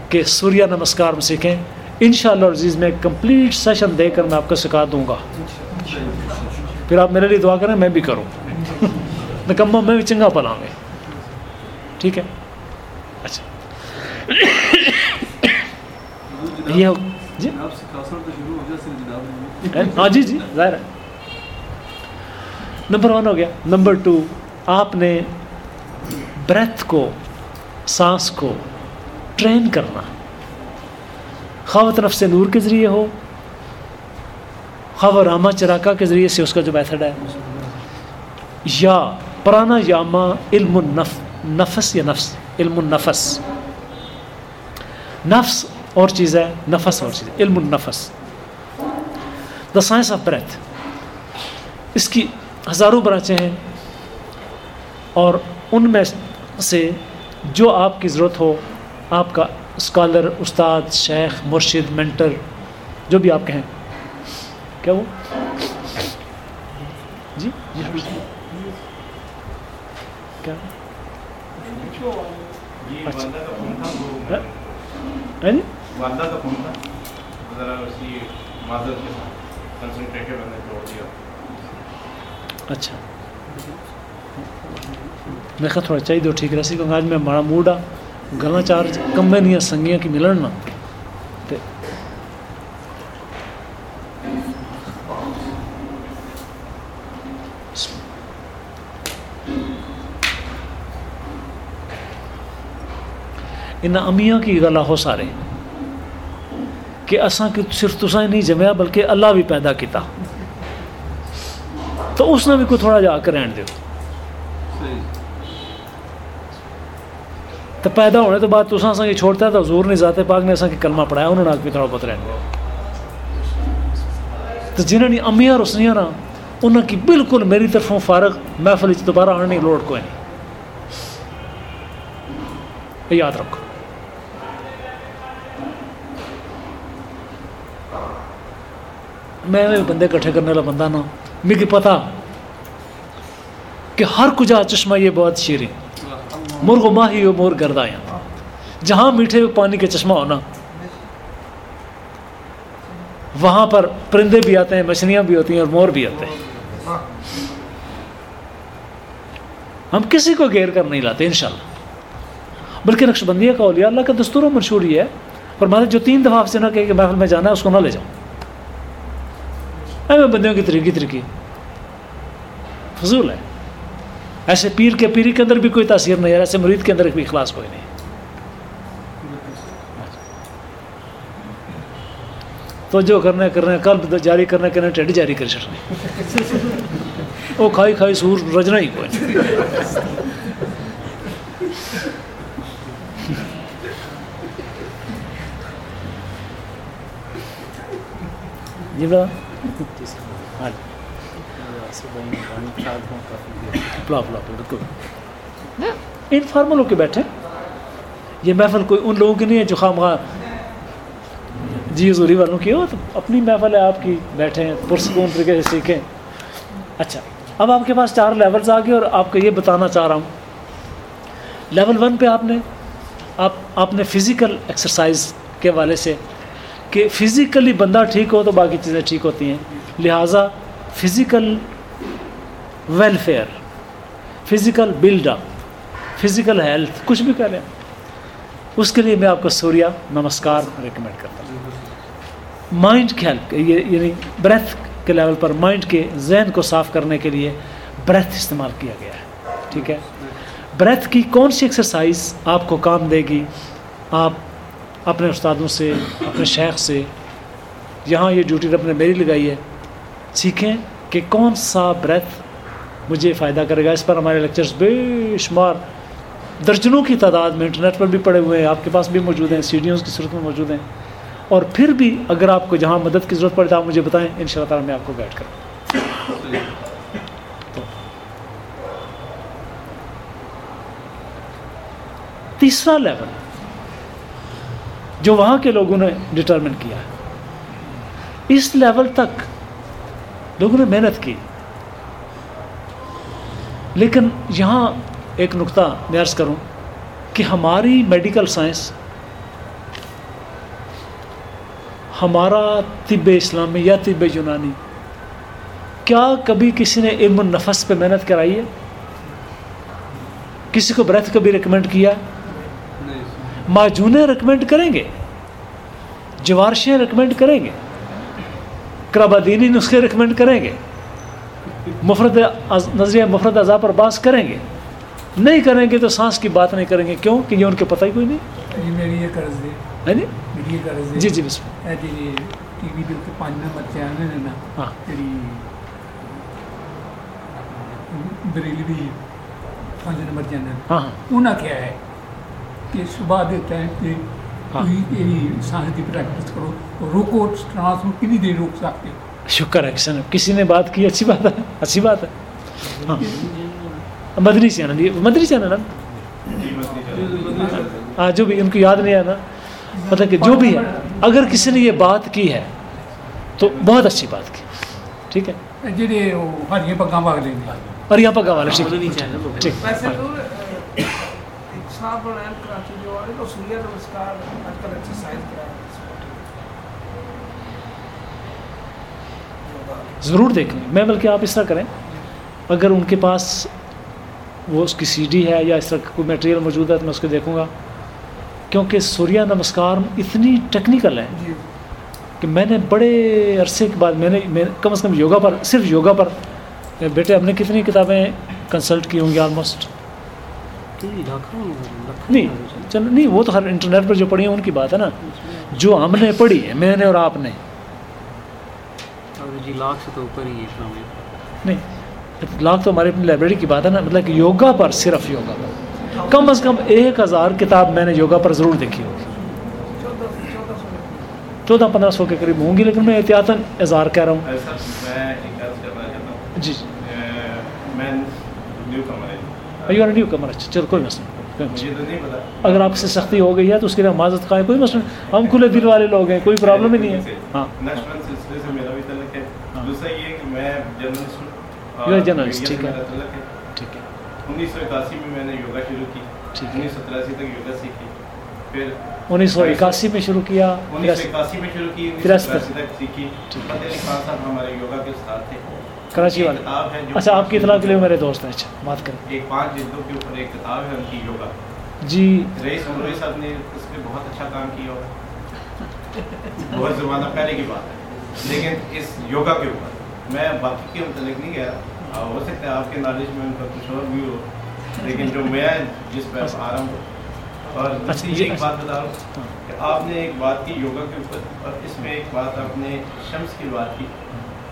کہ سوریہ نمسکار میں سیکھیں۔ انشاءاللہ عزیز، میں کمپلیٹ سیشن دے کر میں آپ کو سکھا دوں گا۔ پھر آپ میرے لیے دعا کریں، میں بھی کروں۔ نکمہ میں بھی چنگا پلاؤں گے ٹھیک ہے اچھا جی، یہ جی۔ ہاں جی جی, جی، ظاہر ہے۔ نمبر ون ہو گیا۔ نمبر ٹو آپ نے بریتھ کو، سانس کو ٹرین کرنا۔ خواہ نفس نور کے ذریعے ہو، خواہ راما چراکا کے ذریعے سے اس کا جو میتھڈ ہے۔ یا پرانا یاما علم النف نفس یا نفس، علم النفس۔ نفس اور چیز ہے نفس اور چیز ہے علم النفس. دا سائنس آف بریتھ اس کی ہزاروں برانچیں ہیں اور ان میں سے جو آپ کی ضرورت ہو آپ کا اسکالر استاد شیخ مرشد مینٹر جو بھی آپ کہیں کیا وہ؟ جی؟ کیا؟ اچھا ہے ہے جی؟ والدہ کا فون تھا۔ ذرا اسی معذرت کے ساتھ کنسنٹریٹڈ میں نے چھوڑ دیا۔ اچھا۔ میں کہا تھوڑا چاہیے ٹھیک رسی کیونکہ آج میں بڑا موڈ آ گلا چار کمبے نہیں سنگیاں کی ملن نا تے۔ ان امیاں کی گلا ہو سارے۔ کہ اساں کہ صرف تساں ہی نہیں جمیا بلکہ اللہ بھی پیدا کیتا۔ تو اس نے بھی کوئی تھوڑا جا کے رہن دیو۔ تو پیدا ہونے تو بعد تساں اساں کی چھوڑتا ہے تو حضور نے ذات پاک نے اساں کی کلمہ پڑھایا انہوں نے بھی تھوڑا بہت رہن دیو۔ تو جنہوں نے امیاں رسنیاں نا انہوں کی بالکل میری طرفوں فارغ محفل دوبارہ آنے کی لوڑ کوئی نہیں۔ یاد رکھو۔ میں بندے کٹھے کرنے والا بندہ نا مجھے پتا کہ ہر کجا چشمہ یہ بہت شیریں۔ مرغ ماہی و مور گردایا جہاں میٹھے پانی کے چشمہ ہونا، وہاں پر پرندے بھی آتے ہیں، مچھلیاں بھی ہوتی ہیں اور مور بھی آتے ہیں۔ ہم کسی کو گیر کر نہیں لاتے، انشاءاللہ۔ بلکہ نقش بندیہ کا اولیاء، اللہ کا دستور و منشور یہ ہے۔ فرماتے جو تین دفعہ آپ سے نہ کہے کہ محفل میں جانا ہے، اس کو نہ لے جاؤ۔ اے میں بندیوں کی طریقی طریقی فضول ہے۔ ایسے پیر کے پیری کے اندر بھی کوئی تاثیر نہیں ہے، ایسے مرید کے اندر بھی اخلاص کوئی نہیں۔ تو جو کرنا ہے کرنا کل جاری کرنا ہے کرنا ٹیڈ جاری کر چڑھنے وہ کھائی کھائی سور رجنا ہی کوئی نہیں۔ جی بڑا ہاں جی انفارمل ہو کے بیٹھے یہ محفل کوئی ان لوگوں کی نہیں ہے جو خواہ جی حضوری والوں کی ہو تو اپنی محفل ہے آپ کی بیٹھے ہیں پرسکون طریقے سے سیکھیں اچھا اب آپ کے پاس چار لیولز آ گئے اور آپ کو یہ بتانا چاہ رہا ہوں لیول ون پہ آپ نے آپ آپ نے فزیکل ایکسرسائز کے حوالے سے کہ فزیکلی بندہ ٹھیک ہو تو باقی چیزیں ٹھیک ہوتی ہیں۔ لہٰذا physical welfare physical build up physical health کچھ بھی کریں اس کے لیے میں آپ کو سوریہ نمسکار ریکمینڈ کرتا ہوں۔ مائنڈ کے ہیلپ یہ یعنی بریتھ کے لیول پر مائنڈ کے ذہن کو صاف کرنے کے لیے بریتھ استعمال کیا گیا ہے۔ ٹھیک ہے؟ بریتھ کی کون سی ایکسرسائز آپ کو کام دے گی؟ آپ اپنے استادوں سے، اپنے شیخ سے، یہاں یہ ڈیوٹی رب نے میری لگائی ہے۔ سیکھیں کہ کون سا بریتھ مجھے فائدہ کرے گا۔ اس پر ہمارے لیکچرز بے شمار درجنوں کی تعداد میں انٹرنیٹ پر بھی پڑے ہوئے ہیں۔ آپ کے پاس بھی موجود ہیں سیڈیوز کی صورت میں موجود ہیں۔ اور پھر بھی اگر آپ کو جہاں مدد کی ضرورت پڑے تو آپ مجھے بتائیں ان شاء اللہ تعالیٰ میں آپ کو گائڈ کروں۔ تیسرا لیول جو وہاں کے لوگوں نے ڈٹرمن کیا ہے۔ اس لیول تک لوگوں نے محنت کی۔ لیکن یہاں ایک نقطہ میں عرض کروں کہ ہماری میڈیکل سائنس ہمارا طب اسلامی یا طب یونانی کیا کبھی کسی نے علم النفس پہ محنت کرائی ہے؟ کسی کو بریتھ کبھی ریکمینڈ کیا؟ ماجونے ریکمینڈ کریں گے۔ جوارشیں ریکمینڈ کریں گے۔ کرابادینی نسخے ریکمینڈ کریں گے۔ مفرد نظریہ مفرد اعضا پر باس کریں گے۔ نہیں کریں گے تو سانس کی بات نہیں کریں گے۔ کیوں؟ کہ یہ ان کے پتہ ہی کوئی نہیں۔ میری ہے جی؟ جی, جی، بس ہاں۔, ہاں۔ ہاں کہ صبح دیتے ٹائم پہ سانس کی پریکٹس کرو۔ روکو سانس کتنی دیر روک سکتے شکر ایکشن کسی نے بات کی اچھی بات ہے اچھی بات ہے۔ ہاں۔ مدنی سے آنا جی، مدنی سے آنا نا ہاں، جو بھی ان کو یاد نہیں آنا مطلب کہ جو بھی ہے اگر کسی نے یہ بات کی ہے تو بہت اچھی بات کی۔ ٹھیک ہے؟ اور یہاں پکا والا ٹھیک۔ ٹھیک۔ سوریہ نمسکار آج کل ایکسرسائز ہیں ضرور دیکھ لیں میں بلکہ آپ اس طرح کریں۔ اگر ان کے پاس وہ اس کی سی ڈی ہے یا اس طرح کا کوئی میٹیریل موجود ہے تو میں اس کو دیکھوں گا۔ کیونکہ سوریہ نمسکار اتنی ٹیکنیکل ہے جی۔ کہ میں نے بڑے عرصے کے بعد میں نے کم از کم یوگا پر صرف یوگا پر بیٹے ہم نے کتنی کتابیں کنسلٹ کی ہوں گی آلموسٹ نہیں چلو نہیں وہ تو ہر انٹرنیٹ پر جو پڑھی ہیں ان کی بات ہے نا۔ جو ہم نے پڑھی ہے میں نے اور آپ نے۔ جی لاکھ سے تو اوپر ہی ہے اسلام نہیں لاکھ تو ہماری اپنی لائبریری کی بات ہے نا مطلب کہ یوگا پر صرف یوگا پر۔ کم از کم ایک ہزار کتاب میں نے یوگا پر ضرور دیکھی ہوگی۔ چودہ پندرہ سو کے قریب ہوں گی لیکن میں احتیاطاً اظہار کہہ رہا ہوں۔ جی۔ نیو کمر اچھا چلو کوئی مسئلہ اگر آپ سے سختی ہو گئی ہے تو اس کے لیے معذرت خواہ کوئی مسئلہ ہم کھلے دل والے لوگ ہیں کوئی پرابلم ہی نہیں ہے۔ ہاں۔ نیشنل سلسلے سے میرا بھی تعلق ہے۔ ہاں۔ دوسرا یہ کہ میں جرنلسٹ ٹھیک ہے۔ ٹھیک انیس سو اکاسی میں میں نے یوگا شروع کی۔ انیس سو تراسی تک یوگا سیکھی۔ پھر انیس سو اکاسی میں شروع کیا۔ انیس سو اکاسی میں شروع کی انیس تراسی سو تک۔ تراسی تک سیکھی۔ ٹھیک ہے۔ فتح علی خان صاحب ہمارے یوگا کے استاد تھے۔ کراچی والے۔ اچھا آپ کی اطلاع کے لیے میرے دوست ہیں۔ اچھا بات کریں۔ ایک پانچ جلدوں کے اوپر ایک کتاب ہے ان کی یوگا۔ جی۔ رئیس صاحب نے اس پہ بہت اچھا کام کیا ہوگا۔ بہت زمانہ پہلے کی بات ہے۔ لیکن اس یوگا کے اوپر میں باقی کے متعلق نہیں کہہ رہا ہو سکتا ہے آپ کے نالج میں ان کا کچھ اور بھی ہو لیکن جو میں جس پہ آ رہا ہوں اور اچھا، ایک۔ بات بتا رہا ہوں کہ آپ نے ایک بات کی یوگا کے اوپر اور اس میں ایک بات آپ نے شمس کی بات کی۔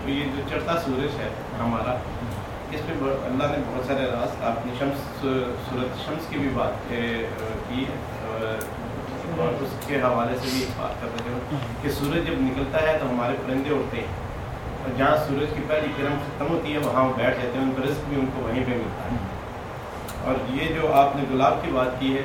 تو یہ جو چڑھتا سورج ہے ہمارا اس پہ اللہ نے بہت سارے راز آپ نے شمس سورت شمس کی بھی بات کی ہے اور- اس کے حوالے سے بھی ایک بات کر رہے ہو کہ سورج جب نکلتا ہے تو ہمارے پرندے اڑتے ہیں اور جہاں سورج کی پہلی کرم ختم ہوتی ہے وہاں وہ بیٹھ جاتے ہیں ان کا رزق بھی ان کو وہیں پہ ملتا ہے۔ اور یہ جو آپ نے گلاب کی بات کی ہے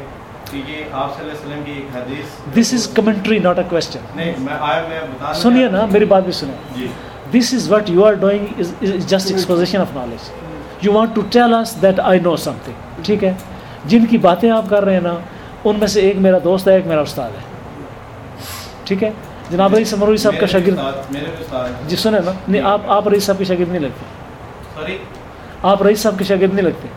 کہ یہ آپ صلی اللہ علیہ وسلم کی ایک حدیث this is commentary not a question نہیں میں آیا میں بتا سنیے نا میری بات بھی سنیں۔ جی۔ This is what you are doing is just exposition of knowledge you want to tell us that I know something ٹھیک ہے؟ جن کی باتیں آپ کر رہے ہیں نا ان میں سے ایک میرا دوست ہے ایک میرا استاد ہے۔ ٹھیک ہے؟ جناب رئیس مروی صاحب کا شاگرد۔ جی سنیں نا نہیں آپ آپ رئیس صاحب کے شاگرد نہیں لگتے۔ آپ رئیس صاحب کے شاگرد نہیں لگتے۔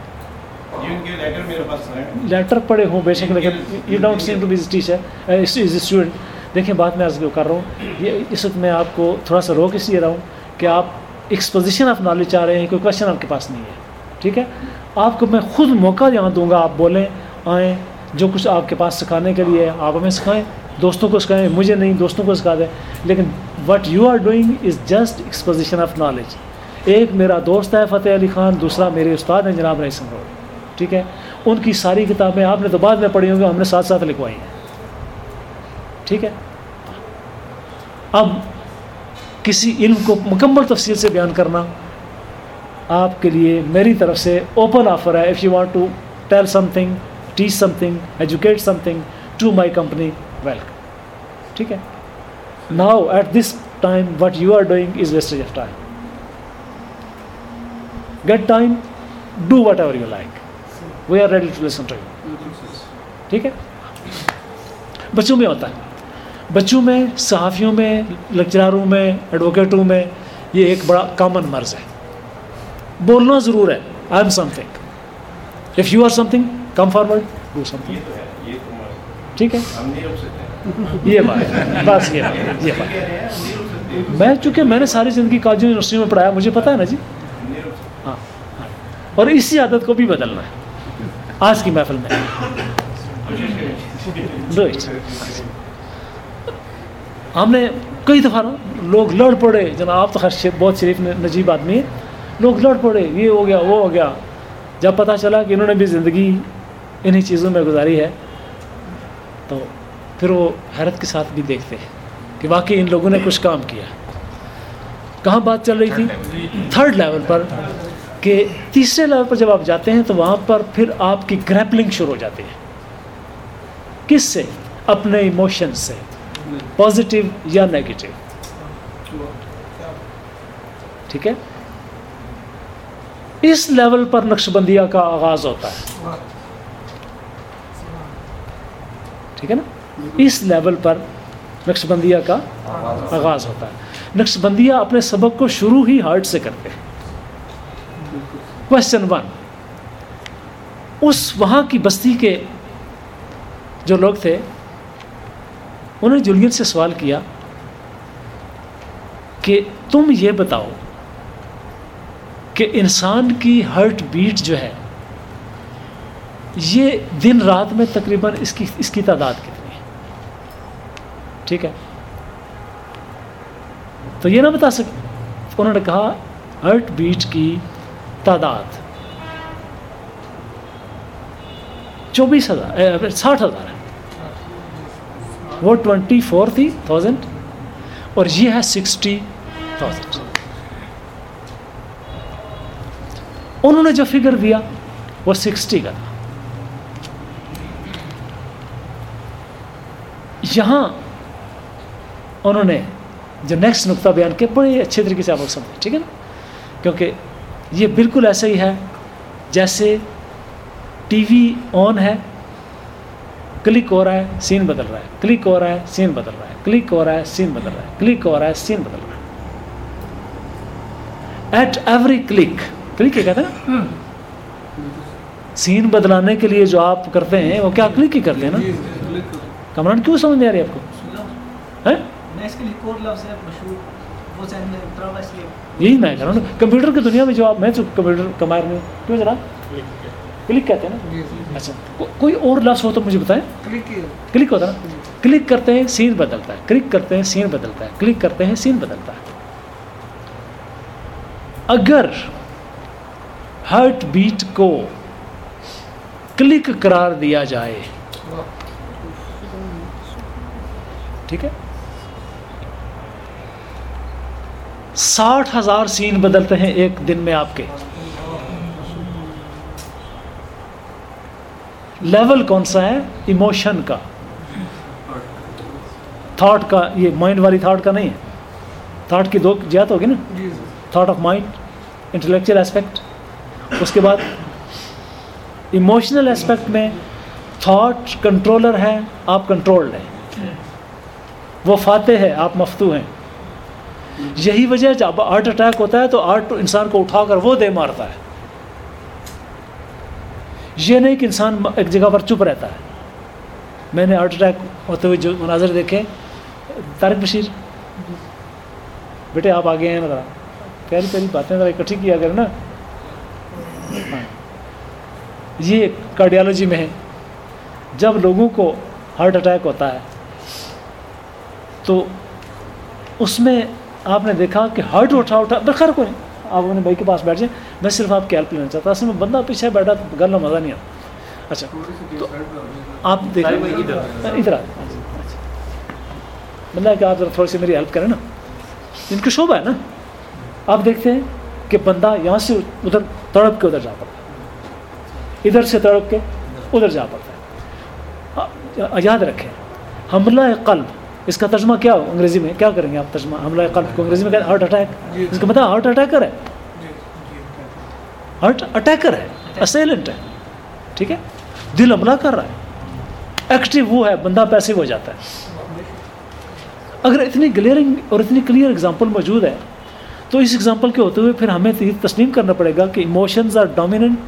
لیٹر پڑھے ہوں بے شک لیکن you don't seem to be teacher student دیکھیں، بات میں آج کر رہا ہوں، یہ اس وقت میں آپ کو تھوڑا سا روک اس لیے رہا ہوں کہ آپ ایکسپوزیشن آف نالج چاہ رہے ہیں، کوئی کوشچن آپ کے پاس نہیں ہے، ٹھیک ہے؟ آپ کو میں خود موقع یہاں دوں گا، آپ بولیں، آئیں، جو کچھ آپ کے پاس سکھانے کے لیے ہے، آپ ہمیں سکھائیں، دوستوں کو سکھائیں، مجھے نہیں، دوستوں کو سکھا دیں۔ لیکن what you are doing is just exposition of knowledge ایک میرا دوست ہے، فتح علی خان، دوسرا میرے استاد ہیں جناب رئیس ٹھیک ہے؟ ان کی ساری کتابیں آپ نے تو بعد میں پڑھی ہوں گی، ہم نے ساتھ ساتھ لکھوائی ہیں۔ ٹھیک ہے؟ اب کسی علم کو مکمل تفصیل سے بیان کرنا آپ کے لیے میری طرف سے اوپن آفر ہے. If you want to tell something teach something educate something to my company welcome ٹھیک ہے؟ Now at this time what you are doing is wastage of time get time do whatever you like we are ready to listen to you ٹھیک ہے؟ بچوں میں ہوتا ہے۔ بچوں میں صحافیوں میں لیکچراروں میں ایڈوکیٹوں میں یہ ایک بڑا کامن مرض ہے۔ بولنا ضرور ہے۔ I am something if you are something come forward do something ٹھیک ہے؟ یہ بات بس یہ بات یہ بات میں چونکہ میں نے ساری زندگی کالج یونیورسٹی میں پڑھایا مجھے پتا ہے نا جی؟ ہاں ہاں۔ اور اسی عادت کو بھی بدلنا ہے۔ آج کی محفل میں کوشش کریں Do it. ہم نے کئی دفعہ لوگ لڑ پڑے، جناب آپ تو خیر بہت شریف، نجیب آدمی ہے لوگ لڑ پڑے، یہ ہو گیا، وہ ہو گیا۔ جب پتہ چلا کہ انہوں نے بھی زندگی انہی چیزوں میں گزاری ہے، تو پھر وہ حیرت کے ساتھ بھی دیکھتے ہیں کہ واقعی ان لوگوں نے کچھ کام کیا۔ کہاں بات چل رہی تھی؟ تھرڈ لیول پر، کہ تیسرے لیول پر جب آپ جاتے ہیں تو وہاں پر پھر آپ کی گریپلنگ شروع ہو جاتی ہے۔ کس سے؟ اپنے ایموشن سے۔ پازیٹیو یا نیگیٹو ٹھیک ہے؟ اس لیول پر نقش بندیہ کا آغاز ہوتا ہے۔ ٹھیک ہے نا؟ اس لیول پر نقش بندیہ کا آغاز ہوتا ہے۔ نقش بندیہ اپنے سبق کو شروع ہی ہارٹ سے کرتے ہیں۔ کوشچن ون اس وہاں کی بستی کے جو لوگ تھے انہوں نے جولین سے سوال کیا کہ تم یہ بتاؤ کہ انسان کی ہارٹ بیٹ جو ہے، یہ دن رات میں تقریباً اس کی اس کی تعداد کتنی ہے؟ ٹھیک ہے؟ تو یہ نہ بتا سکتے انہوں نے کہا ہارٹ بیٹ کی تعداد چوبیس ہزار ساٹھ ہزار ہے۔ وہ ٹوینٹی فور تھی تھاؤزینڈ اور یہ ہے سکسٹی تھاؤزینڈ انہوں نے جو فگر دیا، وہ سکسٹی کا تھا۔ یہاں انہوں نے جو نیکسٹ نقطہ بیان کیا، بڑے اچھے طریقے سے آپ لوگ سمجھیں، ٹھیک ہے نا؟ کیونکہ یہ بالکل ایسا ہی ہے جیسے ٹی وی آن ہے کلک ہو رہا ہے سین بدل رہا ہے۔ کلک ہو رہا ہے سین بدل رہا ہے۔ کلک ہو رہا ہے سین بدل رہا ہے۔ کلک ہو رہا ہے سین بدل رہا ہے۔ ایٹ ایوری کلک کلک کیا کہتے ہیں نا؟ سین بدلانے کے لیے جو آپ کرتے ہیں وہ کیا کلک ہی کرتے ہیں نا؟ کمران کیوں سمجھ نہیں آ رہی آپ کو؟ ہے ہوا اس لیے۔ یہی میں کہہ رہا ہوں کمپیوٹر کی دنیا میں جو آپ میں کمپیوٹر کمائر میں کیوں جناب کلک کہتے ہیں نا؟ اچھا کو- کوئی اور لفظ ہو تو مجھے بتائیں؟ کلک ہوتا ہے نا؟ کلک کرتے ہیں سین بدلتا ہے۔ کلک کرتے ہیں سین بدلتا ہے۔ کلک کرتے ہیں سین بدلتا ہے۔ اگر ہارٹ بیٹ کو کلک قرار دیا جائے ٹھیک ہے؟ ساٹھ ہزار سین بدلتے ہیں ایک دن میں آپ کے۔ لیول کون سا ہے؟ ایموشن کا. تھاٹ کا یہ مائنڈ والی تھاٹ کا نہیں ہے. تھاٹ کی دو جات ہوگی نا؟ Thought of mind intellectual aspect اس کے بعد ایموشنل اسپیکٹ میں تھاٹ کنٹرولر ہے آپ کنٹرولڈ ہیں. وہ فاتح ہے آپ مفتو ہیں. یہی وجہ ہے جب ہارٹ اٹیک ہوتا ہے تو ہارٹ انسان کو اٹھا کر وہ دے مارتا ہے. یہ نہیں کہ انسان ایک جگہ پر چپ رہتا ہے۔ میں نے ہارٹ اٹیک ہوتے ہوئے جو مناظر دیکھے، طارق بشیر، بیٹے آپ آگے ہیں، ذرا پیاری پیاری باتیں ذرا اکٹھی کیا کریں نا۔ ہاں۔ یہ کارڈیالوجی میں ہے۔ جب لوگوں کو ہارٹ اٹیک ہوتا ہے، تو اس میں آپ نے دیکھا کہ ہارٹ اٹھا اٹھا بخیر کوئی آپ اپنے بھائی کے پاس بیٹھ جائیں۔ میں صرف آپ کی ہیلپ لینا چاہتا اصل میں بندہ پیچھے بیٹھا گل مزہ نہیں آتا۔ اچھا۔ تو آپ دیکھیں ادھر۔ آ۔ بندہ کہ آپ ذرا تھوڑی سی میری ہیلپ کریں نا۔ ان کا شعبہ ہے نا۔ آپ دیکھتے ہیں کہ بندہ یہاں سے ادھر تڑپ کے ادھر جا پڑتا ہے۔ ادھر سے تڑپ کے ادھر جا پڑتا ہے۔ آ- یاد رکھیں۔ حملہ قلب۔ اس کا ترجمہ کیا ہو انگریزی میں؟ کیا کریں گے آپ ترجمہ؟ حملہ قلب کو انگریزی میں کہتے ہیں ہارٹ اٹیک اس کا مطلب ہارٹ اٹیکر ہے۔ اٹیکر ہے اسیلنٹ ہے، ٹھیک ہے؟ دل حملہ کر رہا ہے۔ ایکٹیو وہ ہے، بندہ پیسو ہو جاتا ہے۔ اگر اتنی گلیئرنگ اور اتنی کلیئر اگزامپل موجود ہے، تو اس اگزامپل کے ہوتے ہوئے پھر ہمیں یہ تسلیم کرنا پڑے گا کہ emotions are dominant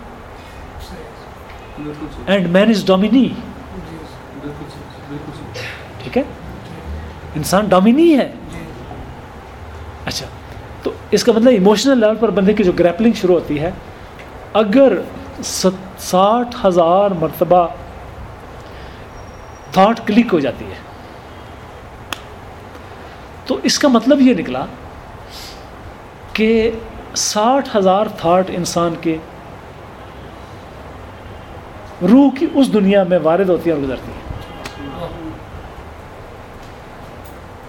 and man is domineer ٹھیک ہے؟ انسان ڈومینی ہے۔ اچھا تو اس کا مطلب ایموشنل لیول پر بندے کی جو گریپلنگ شروع ہوتی ہے اگر ساٹھ ہزار مرتبہ تھاٹ کلک ہو جاتی ہے، تو اس کا مطلب یہ نکلا کہ ساٹھ ہزار تھاٹ انسان کے روح کی اس دنیا میں وارد ہوتی ہے اور گزرتی ہے۔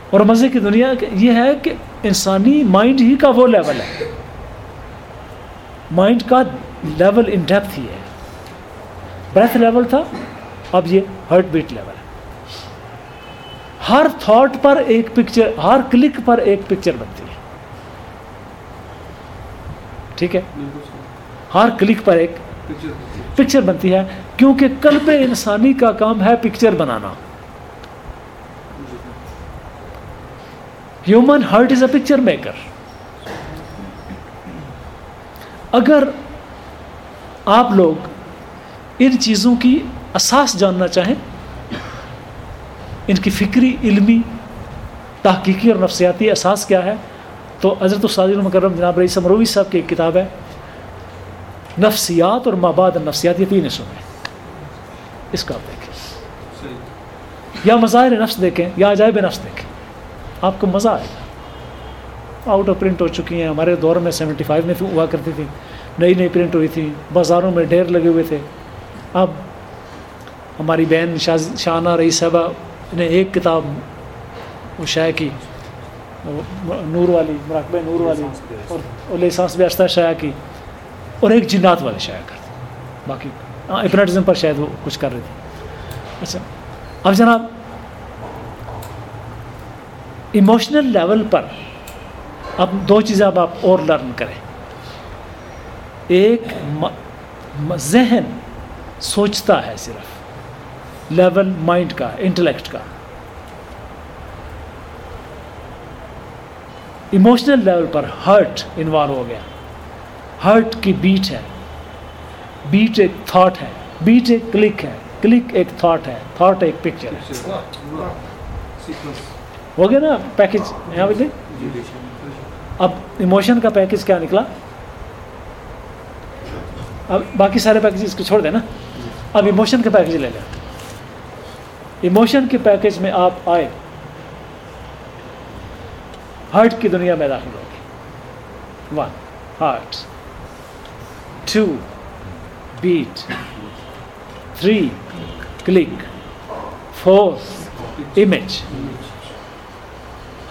اور مزے کی دنیا یہ ہے کہ انسانی مائنڈ ہی کا وہ لیول ہے۔ مائنڈ کا لیول ان ڈیپتھ ہی ہے۔ بریتھ لیول تھا، اب یہ ہارٹ بیٹ لیول ہے۔ ہر تھاٹ پر ایک پکچر ہر کلک پر ایک پکچر بنتی ہے۔ ٹھیک ہے؟ ہر کلک پر ایک پکچر پکچر بنتی ہے۔ کیونکہ قلب انسانی کا کام ہے picture banana. Human heart is a picture maker اگر آپ لوگ ان چیزوں کی اساس جاننا چاہیں، ان کی فکری، علمی، تحقیقی اور نفسیاتی اساس کیا ہے، تو حضرت استاد المکرم جناب رئیس امروی صاحب کی ایک کتاب ہے، نفسیات اور مابعد النفسیات، یہ تین حصوں میں۔ اس کو آپ دیکھیں۔ یا مظاہر نفس دیکھیں، یا عجائب نفس دیکھیں۔ آپ کو مزہ آئے گا۔ آؤٹ آف پرنٹ ہو چکی ہیں، ہمارے دور میں سیونٹی فائیو میں ہوا کرتی تھی نئی نئی پرنٹ ہوئی تھی بازاروں میں ڈھیر لگے ہوئے تھے۔ اب ہماری بہن شانہ رئی صاحبہ نے ایک کتاب وہ شائع کی نور والی مراقبہ نور والی اور لسانس بیاستہ شائع کی اور ایک جنات والے شائع کر دی۔ باقی ہاں پر شاید وہ کچھ کر رہی تھی اچھا اب جناب ایموشنل لیول پر اب دو چیزیں اب آپ اور لرن کریں۔ ایک ذہن سوچتا ہے صرف لیول مائنڈ کا انٹلیکٹ کا۔ ایموشنل لیول پر ہرٹ انوالو ہو گیا۔ ہرٹ کی بیٹ ہے۔ بیٹ ایک تھاٹ ہے۔ بیٹ ایک کلک ہے۔ کلک ایک تھاٹ ہے۔ تھاٹ ایک پکچر ہے۔ ہو گیا نا پیکج یہاں پہ دیکھ۔ اب ایموشن کا پیکج کیا نکلا؟ اب باقی سارے پیکجز کو چھوڑ دیں نا اب ایموشن کا پیکج لے لیں۔ ایموشن کے پیکج میں آپ آئے۔ ہارٹ کی دنیا میں داخل ہوگی۔ One heart two beat three click four image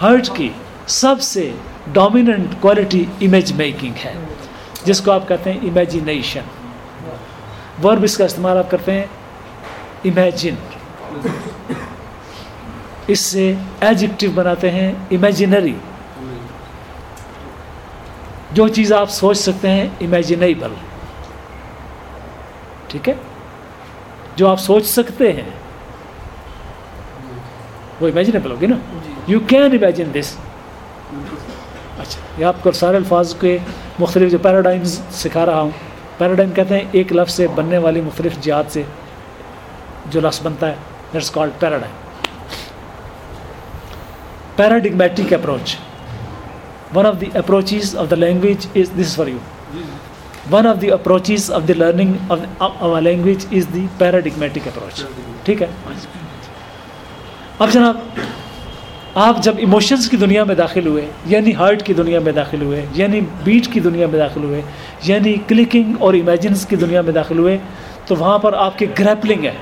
heart کی سب سے ڈومیننٹ کوالٹی امیج میکنگ ہے۔ جس کو آپ کہتے ہیں امیجینیشن ورب اس کا استعمال آپ کرتے ہیں امیجن اس سے ایجکٹیو بناتے ہیں امیجنری جو چیز آپ سوچ سکتے ہیں امیجنیبل ٹھیک ہے؟ جو آپ سوچ سکتے ہیں وہ امیجنیبل ہوگی نا؟ یو کین امیجن دس اچھا یہ آپ کو سارے الفاظ کے مختلف جو پیراڈائمز سکھا رہا ہوں۔ پیراڈائم کہتے ہیں ایک لفظ سے بننے والی مختلف جہات سے جو لفظ بنتا ہے that's called paradigm paradigmatic approach one of the approaches of the language is this for you one of the approaches of the learning language is the paradigmatic approach ٹھیک ہے؟ اب جناب آپ جب ایموشنز کی دنیا میں داخل ہوئے یعنی ہارٹ کی دنیا میں داخل ہوئے یعنی بیٹ کی دنیا میں داخل ہوئے یعنی کلکنگ اور امیجنس کی دنیا میں داخل ہوئے، تو وہاں پر آپ کی گریپلنگ ہے۔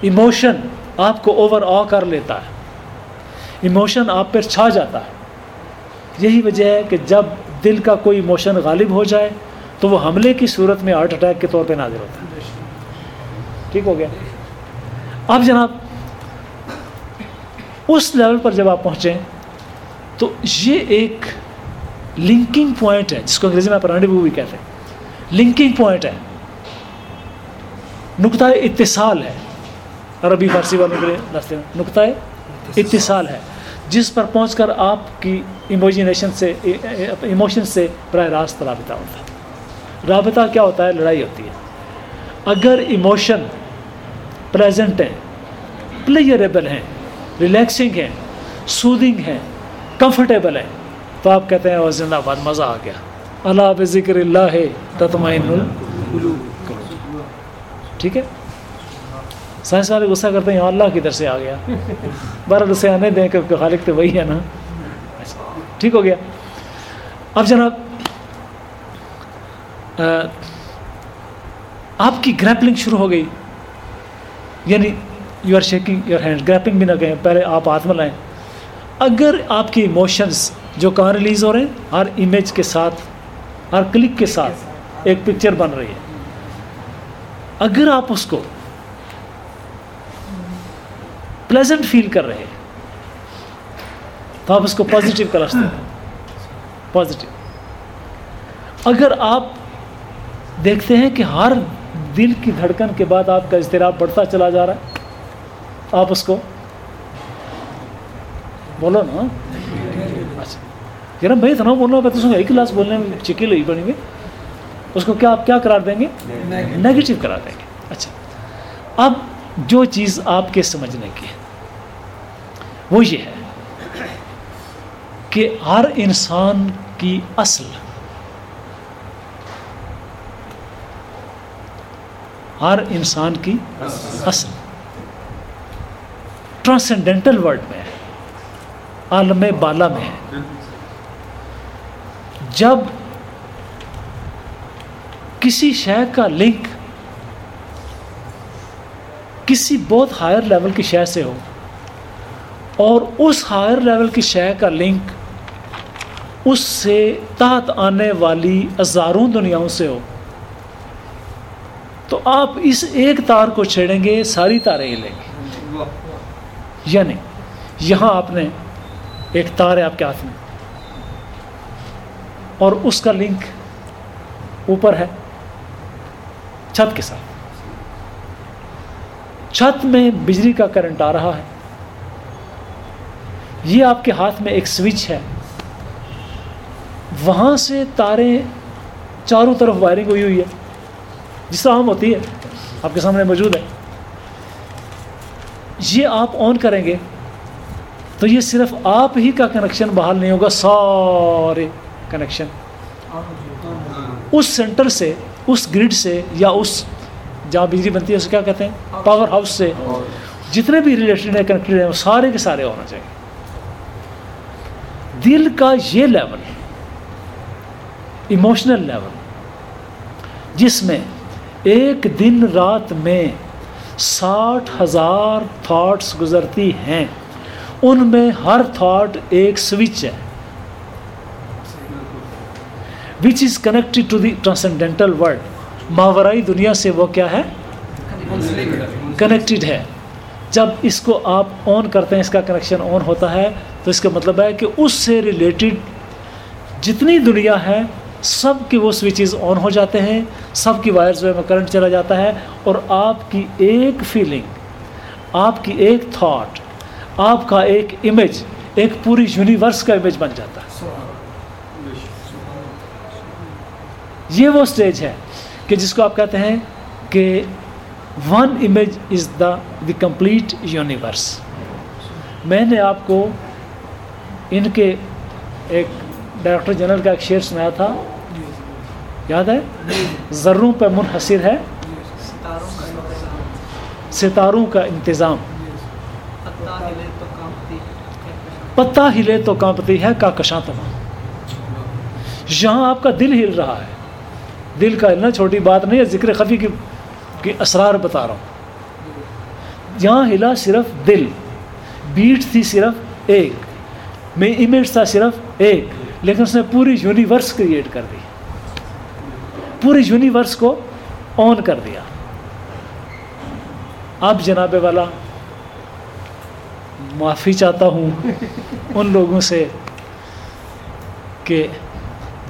ایموشن آپ کو اوور آ کر لیتا ہے۔ ایموشن آپ پر چھا جاتا ہے۔ یہی وجہ ہے کہ جب دل کا کوئی ایموشن غالب ہو جائے، تو وہ حملے کی صورت میں ہارٹ اٹیک کے طور پہ نازل ہوتا ہے۔ ٹھیک ہو گیا۔ اب جناب اس لیول پر جب آپ پہنچیں، تو یہ ایک لنکنگ پوائنٹ ہے، جس کو انگریزی میں پرانڈی بھی کہتے ہیں۔ لنکنگ پوائنٹ ہے۔ نقطۂ اتصال ہے۔ عربی، فارسی والوں کے لیے راستے میں نقطۂ اتصال ہے۔ جس پر پہنچ کر آپ کی ایموجینیشن سے ایموشن سے براہ راست رابطہ ہوتا ہے۔ رابطہ کیا ہوتا ہے؟ لڑائی ہوتی ہے۔ اگر ایموشن پریزنٹ ہیں پلیئریبل ہیں۔ ریلیکسنگ ہیں سودنگ ہیں کمفرٹیبل ہیں تو آپ کہتے ہیں وہ زندہ باد مزہ آ گیا. اللہ بے ذکر اللہ ہے، تطمئن ٹھیک ہے؟ سائنس والے غصہ کرتے ہیں اللہ کی سے آ گیا. بارہ اسے آنے دیں کہ خالق تو وہی ہے نا۔ اچھا، ٹھیک ہو گیا۔ اب جناب آپ کی گریپلنگ شروع ہو گئی۔ یعنی you are shaking your hand gripping بھی نہ کہیں پہلے آپ ہاتھ میں لائیں اگر آپ کی ایموشنس جو کہاں ریلیز ہو رہے ہیں ہر امیج کے ساتھ ہر کلک کے ساتھ ایک پکچر بن رہی ہے اگر آپ اس کو پلیزنٹ فیل کر رہے ہیں تو آپ اس کو پازیٹیو کا لفظ دیں. پازیٹیو اگر آپ دیکھتے ہیں کہ ہر دل کی دھڑکن کے بعد آپ کا اضطراب بڑھتا چلا جا رہا ہے آپ اس کو بولو نا۔ اچھا۔ ذرا بھائی اتنا بولنا میں تو ایک کلاس بولنے میں چکی لئی پڑیں گے۔ اس کو کیا آپ کیا قرار دیں گے؟ نیگیٹو قرار دیں گے۔ اچھا۔ اب جو چیز آپ کے سمجھنے کی ہے وہ یہ ہے کہ ہر انسان کی اصل ہر انسان کی اصل۔ ٹرانسینڈنٹل ورلڈ میں ہے، عالم بالا میں ہے۔ جب کسی شے کا لنک کسی بہت ہائر لیول کی شے سے ہو، اور اس ہائر لیول کی شے کا لنک اس سے تحت آنے والی ہزاروں دنیاؤں سے ہو، تو آپ اس ایک تار کو چھیڑیں گے، ساری تاریں ہلیں گے یعنی یہاں آپ نے ایک تار ہے آپ کے ہاتھ میں اور اس کا لنک اوپر ہے چھت کے ساتھ۔ چھت میں بجلی کا کرنٹ آ رہا ہے۔ یہ آپ کے ہاتھ میں ایک سوئچ ہے۔ وہاں سے تاریں چاروں طرف وائرنگ ہوئی ہوئی ہے۔ جس طرح عام ہوتی ہے۔ آپ کے سامنے موجود ہے۔ یہ آپ آن کریں گے، تو یہ صرف آپ ہی کا کنیکشن بحال نہیں ہوگا، سارے کنیکشن اس سینٹر سے، اس گرڈ سے یا اس جہاں بجلی بنتی ہے، اسے کیا کہتے ہیں؟ پاور ہاؤس سے۔ جتنے بھی ریلیٹڈ ہیں کنیکٹڈ ہیں وہ سارے کے سارے ہونا چاہیے دل کا یہ لیول ایموشنل لیول جس میں ایک دن رات میں ساٹھ ہزار تھاٹس گزرتی ہیں۔ ان میں ہر تھاٹ ایک سوئچ ہے۔ Which is connected to the transcendental world ماورائی دنیا سے وہ کیا ہے؟ کنیکٹڈ ہے۔ جب اس کو آپ آن کرتے ہیں، اس کا کنیکشن آن ہوتا ہے، تو اس کا مطلب ہے کہ اس سے ریلیٹڈ جتنی دنیا ہے سب کے وہ سوئچز آن ہو جاتے ہیں، سب کی وائرز میں کرنٹ چلا جاتا ہے اور آپ کی ایک فیلنگ آپ کی ایک تھاٹ آپ کا ایک امیج ایک پوری یونیورس کا امیج بن جاتا ہے۔ یہ وہ سٹیج ہے کہ جس کو آپ کہتے ہیں کہ one image is the the complete universe میں نے آپ کو ان کے ایک ڈائریکٹر جنرل کا ایک شعر سنایا تھا۔ یاد ہے؟ ذروں پہ منحصر ہے۔ ستاروں کا انتظام۔ پتا ہلے تو پتہ ہلے تو کانپتی ہے کا کشاں تمام۔ یہاں آپ کا دل ہل رہا ہے۔ دل کا ہلنا چھوٹی بات نہیں ہے، ذکر خفی کی کی اسرار بتا رہا ہوں۔ یہاں ہلا صرف دل۔ بیٹ تھی صرف ایک۔ میں امیج تھا صرف ایک۔ لیکن اس نے پوری یونیورس کریٹ کر دی۔ پوری یونیورس کو آن کر دیا۔ اب جناب والا، معافی چاہتا ہوں ان لوگوں سے کہ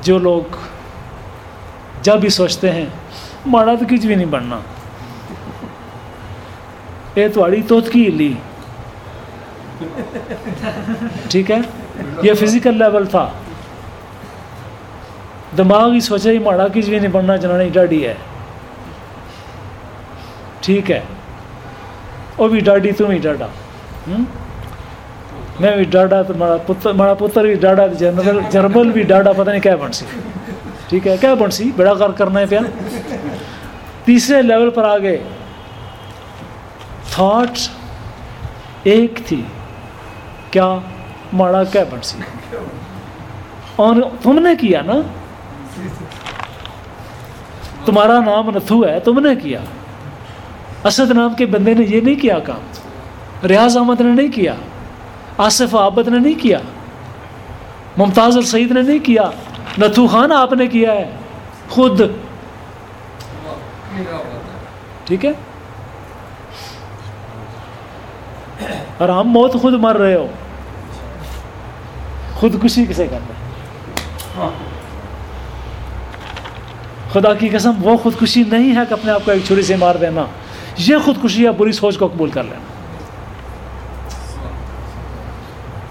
جو لوگ جب بھی سوچتے ہیں، ماڑا تو کچھ بھی نہیں بننا۔ اے تواڑی توت کی لی۔ ٹھیک ہے؟ یہ فزیکل لیول تھا۔ دماغ ہی سوچا ہی ماڑا کچھ بھی جی نہیں بننا جنانی ڈاڈی ہے۔ ٹھیک ہے۔ وہ بھی ڈاڈی تم ہی ڈاڈا میں بھی ڈاڈا تو ماڑا پتر ماڑا پتر بھی ڈاڈا جنرل جربل بھی ڈاڈا پتہ نہیں کیا بن سی۔ ٹھیک ہے، کیا بن سی؟ بڑا کار کرنا ہے پیا۔ تیسرے لیول پر آگے۔ تھاٹ ایک تھی۔ کیا ماڑا کیا بن سی؟ اور تم نے کیا نا؟ تمہارا نام نتھو ہے، تم نے کیا۔ اسد نام کے بندے نے یہ نہیں کیا کام۔ ریاض احمد نے نہیں کیا۔ آصف عابد نے نہیں کیا۔ ممتاز السعید نے نہیں کیا۔ نتھو خان آپ نے کیا ہے۔ خود۔ ٹھیک ہے۔ اور ہم موت خود مر رہے ہو۔ خودکشی کسے کرتے خدا کی قسم، وہ خودکشی نہیں ہے کہ اپنے آپ کو ایک چھری سے مار دینا یہ خودکشی ہے، بری سوچ کو قبول کر لینا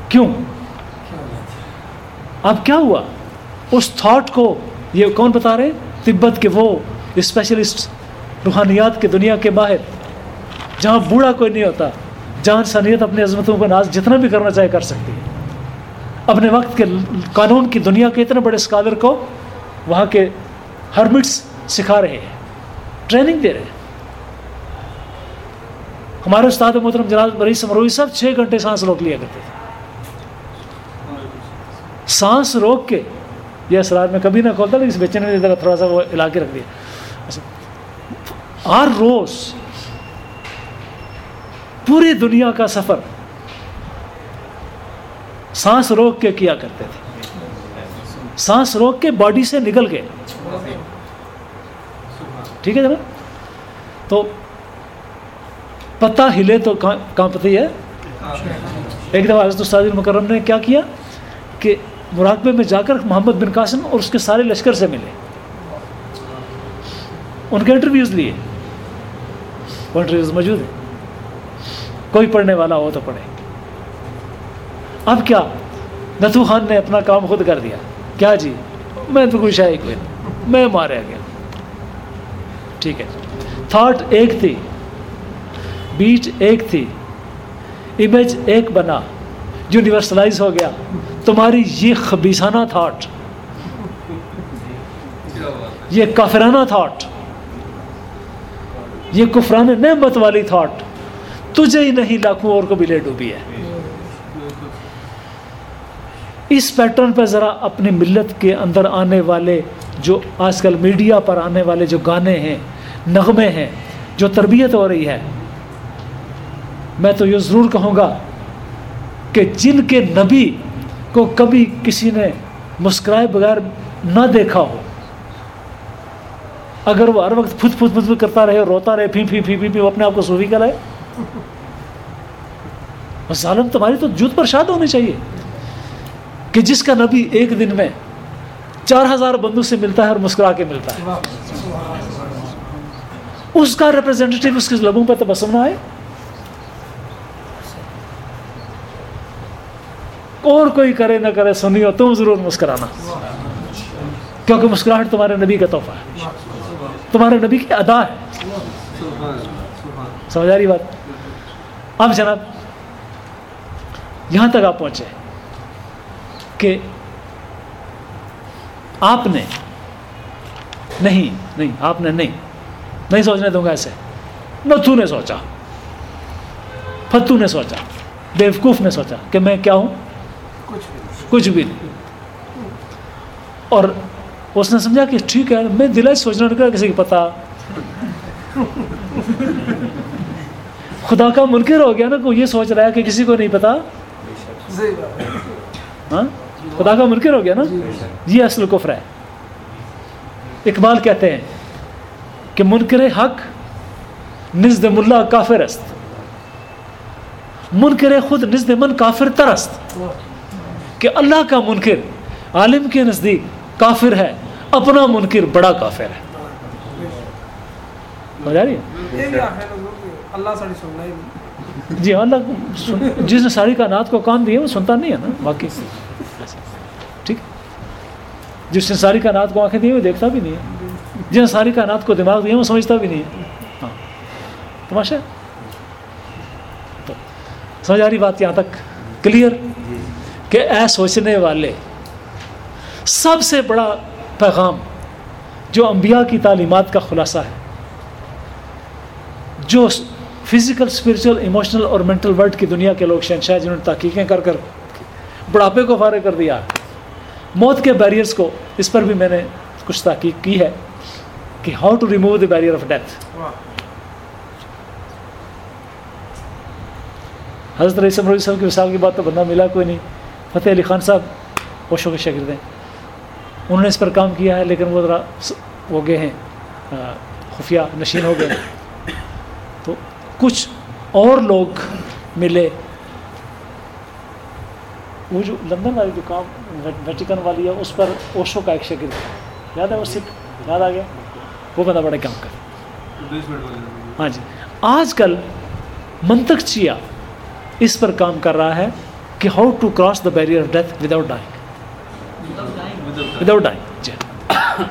کیوں؟ اب کیا ہوا؟ اس تھاٹ کو، یہ کون بتا رہے؟ تبت کے وہ اسپیشلسٹ روحانیات کی دنیا کے باہر، جہاں بوڑھا کوئی نہیں ہوتا، جہاں انسانیت اپنی عظمتوں کا ناز جتنا بھی کرنا چاہے کر سکتی ہے۔ اپنے وقت کے قانون کی دنیا کے اتنے بڑے اسکالر کو، وہاں کے ہرمٹس سکھا رہے ہیں، ٹریننگ دے رہے ہیں۔ ہمارے استاد محترم جناب بری سمروی سب چھ گھنٹے سانس روک لیا کرتے تھے۔ سانس روک کے یہ اسرار میں کبھی نہ کھولتا، لیکن اس بچے نے ادھر تھوڑا سا وہ علا کے رکھ دیا۔ اچھا۔ ہر روز پوری دنیا کا سفر سانس روک کے کیا کرتے تھے۔ سانس روک کے باڈی سے نکل کے ٹھیک ہے جناب؟ تو پتہ ہلے تو کانپتی ہے؟ ایک دفعہ حضرت استاد المکرم نے کیا کیا کہ مراقبے میں جا کر محمد بن قاسم اور اس کے سارے لشکر سے ملے۔ ان کے انٹرویوز لیے۔ وہ انٹرویوز موجود ہیں۔ کوئی پڑھنے والا ہو تو پڑھے۔ اب کیا؟ نتھو خان نے اپنا کام خود کر دیا۔ کیا جی؟ میں تو کوئی شاہی کوئی میں ماریا گیا ٹھیک ہے۔ تھاٹ ایک تھی۔ بیٹ ایک تھی۔ امیج ایک بنا۔ یونیورسلائز ہو گیا۔ تمہاری یہ خبیصانہ تھاٹ یہ کافرانہ تھاٹ یہ کفران نعمت والی تھاٹ تجھے ہی نہیں، لاکھوں اور کو بھی لے ڈوبی ہے۔ اس پیٹرن پہ ذرا اپنی ملت کے اندر آنے والے جو آج کل میڈیا پر آنے والے جو گانے ہیں، نغمے ہیں، جو تربیت ہو رہی ہے، میں تو یہ ضرور کہوں گا کہ جن کے نبی کو کبھی کسی نے مسکرائے بغیر نہ دیکھا ہو، اگر وہ ہر وقت پھت پھت پھت پھت کرتا رہے، روتا رہے پھی پھی پھی پھی پھی وہ اپنے آپ کو صوفی کا لائے۔ بس ظالم تمہاری تو جوت پر شاد ہونی چاہیے کہ جس کا نبی ایک دن میں چار ہزار بندوں سے ملتا ہے اور مسکرا کے ملتا ہے۔ اس کا ریپرزینٹیو اس کے لبوں پہ تبسم نہ آئے۔ اور کوئی کرے نہ کرے سنیو تم ضرور مسکرانا۔ کیونکہ مسکراہٹ تمہارے نبی کا تحفہ ہے۔ تمہارے نبی کی ادا ہے۔ سمجھ آ رہی بات؟ اب جناب، یہاں تک آپ پہنچے کہ آپ نے نہیں نہیں آپ نے نہیں نہیں سوچنے دوں گا ایسے۔ نتھو نے سوچا فتو نے سوچا بیوقوف نے سوچا کہ میں کیا ہوں؟ کچھ بھی نہیں۔ اور اس نے سمجھا کہ ٹھیک ہے میں دلائی سوچنا نہیں کسی کو پتا۔ خدا کا منکر ہو گیا نا کہ یہ سوچ رہا ہے کہ کسی کو نہیں پتا؟ ہاں؟ خدا کا منکر ہو گیا نا؟ یہ اصل کفر ہے۔ اقبال کہتے ہیں کہ منکر حق نزد ملا کافر است۔ منکر خود نزد من کافر ترست کہ اللہ کا منکر عالم کے نزدیک کافر ہے اپنا منکر بڑا کافر ہے۔ رہی جی اللہ جس نے ساری کائنات کو کام دیا وہ سنتا نہیں ہے نا؟ باقی۔ جس نے ساری کائنات کو آنکھیں دی وہ دیکھتا بھی نہیں ہے۔ جس نے ساری کائنات کو دماغ دیا وہ سمجھتا بھی نہیں ہے۔ ہاں۔ تماشا۔ تو سمجھ آ رہی بات یہاں تک۔ کلیئر کہ اے سوچنے والے، سب سے بڑا پیغام جو انبیاء کی تعلیمات کا خلاصہ ہے، جو فزیکل اسپریچل ایموشنل اور مینٹل ورلڈ کی دنیا کے لوگ شہنشاہ جنہوں نے تحقیقیں کر کر بڑھاپے کو فارغ کر دیا۔ موت کے بیریئرس کو، اس پر بھی میں نے کچھ تحقیق کی ہے کہ how to remove the barrier of death حضرت علیہ صاحب صاحب کی مثال کی بات تو بندہ ملا کوئی نہیں، فتح علی خان صاحب اوشو کے شاگرد ہیں۔ انہوں نے اس پر کام کیا ہے، لیکن وہ ذرا ہو گئے ہیں خفیہ نشین ہو گئے ہیں۔ تو کچھ اور لوگ ملے۔ وہ جو لندن والی جو کام ویٹیکن والی ہے اس پر اوشو کا ایک شکل یاد ہے وہ سکھ یاد آ گیا؟ وہ بندہ بڑے کام کر ہاں جی۔ آج کل منتق چیا اس پر کام کر رہا ہے کہ how to cross the barrier of death without dying without dying جی۔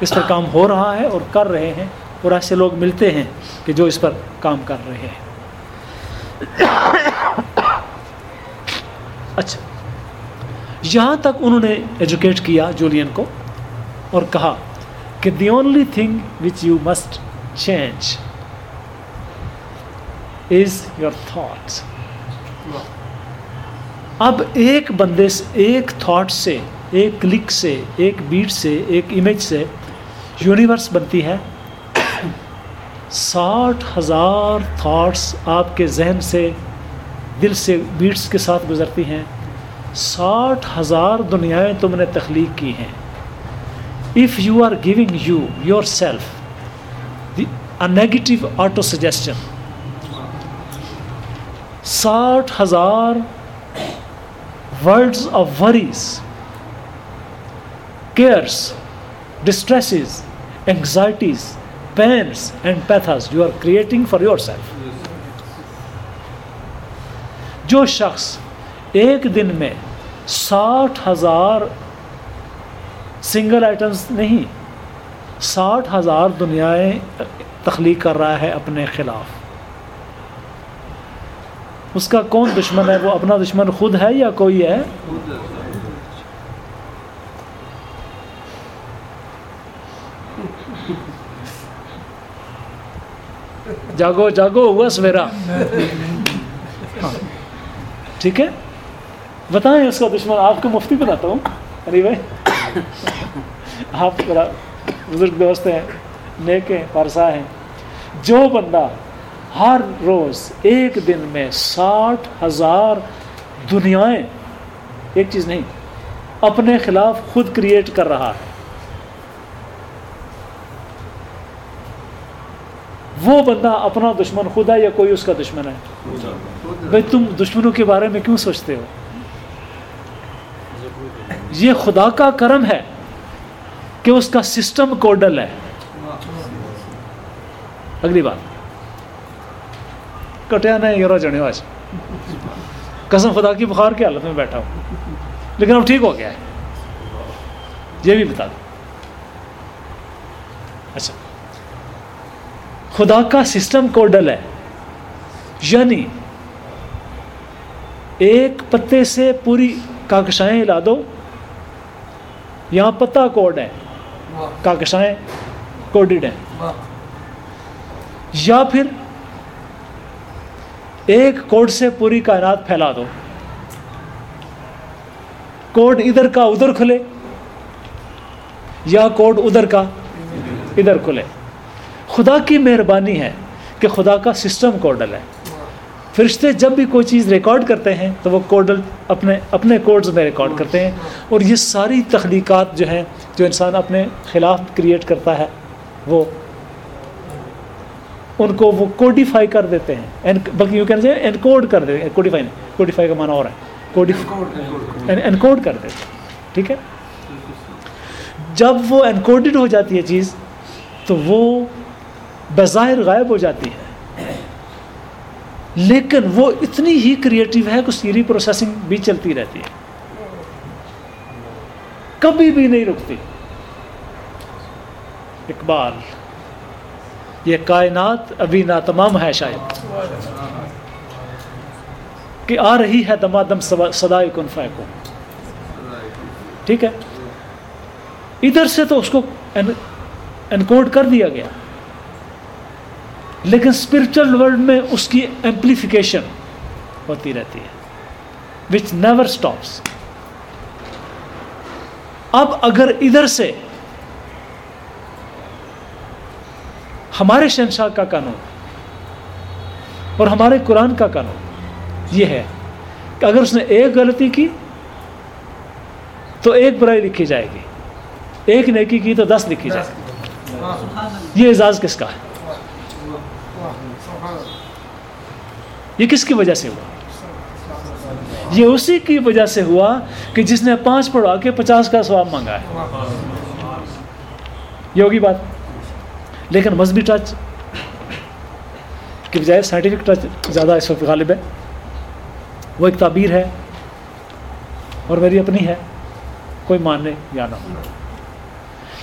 اس پر کام ہو رہا ہے اور کر رہے ہیں اور ایسے لوگ ملتے ہیں کہ جو اس پر کام کر رہے ہیں۔ اچھا یہاں تک انہوں نے ایجوکیٹ کیا جولین کو اور کہا کہ the only thing which you must change is your thoughts اب ایک بندے سے ایک تھاٹ سے، ایک کلک سے، ایک بیٹ سے، ایک امیج سے یونیورس بنتی ہے۔ ساٹھ ہزار تھاٹس آپ کے ذہن سے، دل سے بیٹس کے ساتھ گزرتی ہیں۔ ساٹھ ہزار دنیایں تم نے تخلیق کی ہیں۔ If you are giving you yourself negative auto suggestion ساٹھ ہزار words of worries cares distresses anxieties pains and pathos you are creating for yourself جو شخص ایک دن میں ساٹھ ہزار سنگل آئٹمس نہیں، ساٹھ ہزار دنیایں تخلیق کر رہا ہے اپنے خلاف۔ اس کا کون دشمن ہے؟ وہ اپنا دشمن خود ہے یا کوئی ہے؟ جاگو جاگو، ہوا سویرا۔ ہاں، ٹھیک ہے؟ بتائیں اس کا دشمن آپ کو مفتی بتاتا ہوں؟ علی بھائی؟ آپ ذرا بزرگ دوست ہیں نیک ہیں پارسا ہیں۔ جو بندہ ہر روز ایک دن میں ساٹھ ہزار دنیایں ایک چیز نہیں اپنے خلاف خود کریٹ کر رہا ہے۔ وہ بندہ اپنا دشمن خود ہے یا کوئی اس کا دشمن ہے؟ بھائی تم دشمنوں کے بارے میں کیوں سوچتے ہو؟ یہ خدا کا کرم ہے کہ اس کا سسٹم کوڈل ہے۔ اگلی بات۔ کٹیا نہیں یورا جڑے آج۔ قسم خدا کی بخار کی حالت میں بیٹھا ہوں۔ لیکن اب ٹھیک ہو گیا ہے۔ یہ بھی بتا دوں اچھا۔ خدا کا سسٹم کوڈل ہے۔ یعنی ایک پتے سے پوری کاکشائیں ہلا دو۔ یہاں پتا کوڈ ہے۔ کاکشائیں کوڈڈ ہیں۔ یا پھر ایک کوڈ سے پوری کائنات پھیلا دو۔ کوڈ ادھر کا ادھر کھلے یا کوڈ ادھر کا ادھر کھلے۔ خدا کی مہربانی ہے کہ خدا کا سسٹم کوڈل ہے۔ فرشتے جب بھی کوئی چیز ریکارڈ کرتے ہیں تو وہ کوڈل اپنے اپنے کوڈز میں ریکارڈ کرتے ہیں اور یہ ساری تخلیقات جو ہیں جو انسان اپنے خلاف کریٹ کرتا ہے وہ ان کو وہ کوڈیفائی کر دیتے ہیں۔ بلکہ یوں کہنا چاہیے انکوڈ کر دیتے ہیں۔ کوڈیفائی نہیں کوڈیفائی کا معنی اور ہے۔ انکوڈ کر دیتے ہیں۔ ٹھیک ہے؟ جب وہ انکوڈڈ ہو جاتی ہے چیز تو وہ بظاہر غائب ہو جاتی ہے۔ لیکن وہ اتنی ہی کریٹیو ہے کہ سیری پروسیسنگ بھی چلتی رہتی ہے۔ کبھی بھی نہیں رکتی۔ اقبال، یہ کائنات ابھی ناتمام ہے شاید۔ کہ آ رہی ہے دمادم سدائے کن کو ٹھیک ہے؟ ادھر سے تو اس کو انکوڈ کر دیا گیا۔ لیکن اسپرچل ورلڈ میں اس کی ایمپلیفیکیشن ہوتی رہتی ہے وچ نیور اسٹاپس اب اگر ادھر سے ہمارے شہنشاہ کا قانون اور ہمارے قرآن کا قانون یہ ہے کہ اگر اس نے ایک غلطی کی تو ایک برائی لکھی جائے گی، ایک نیکی کی تو دس لکھی جائے گی. یہ اعزاز کس کا ہے؟ یہ کس کی وجہ سے ہوا؟ یہ اسی کی وجہ سے ہوا کہ جس نے پانچ پڑھا کے پچاس کا سواب مانگا ہے۔ یہ ہوگی بات۔ لیکن مذہبی ٹچ کی بجائے سائنٹیفک ٹچ زیادہ اس وقت غالب ہے۔ وہ ایک تعبیر ہے اور میری اپنی ہے۔ کوئی ماننے یا نہ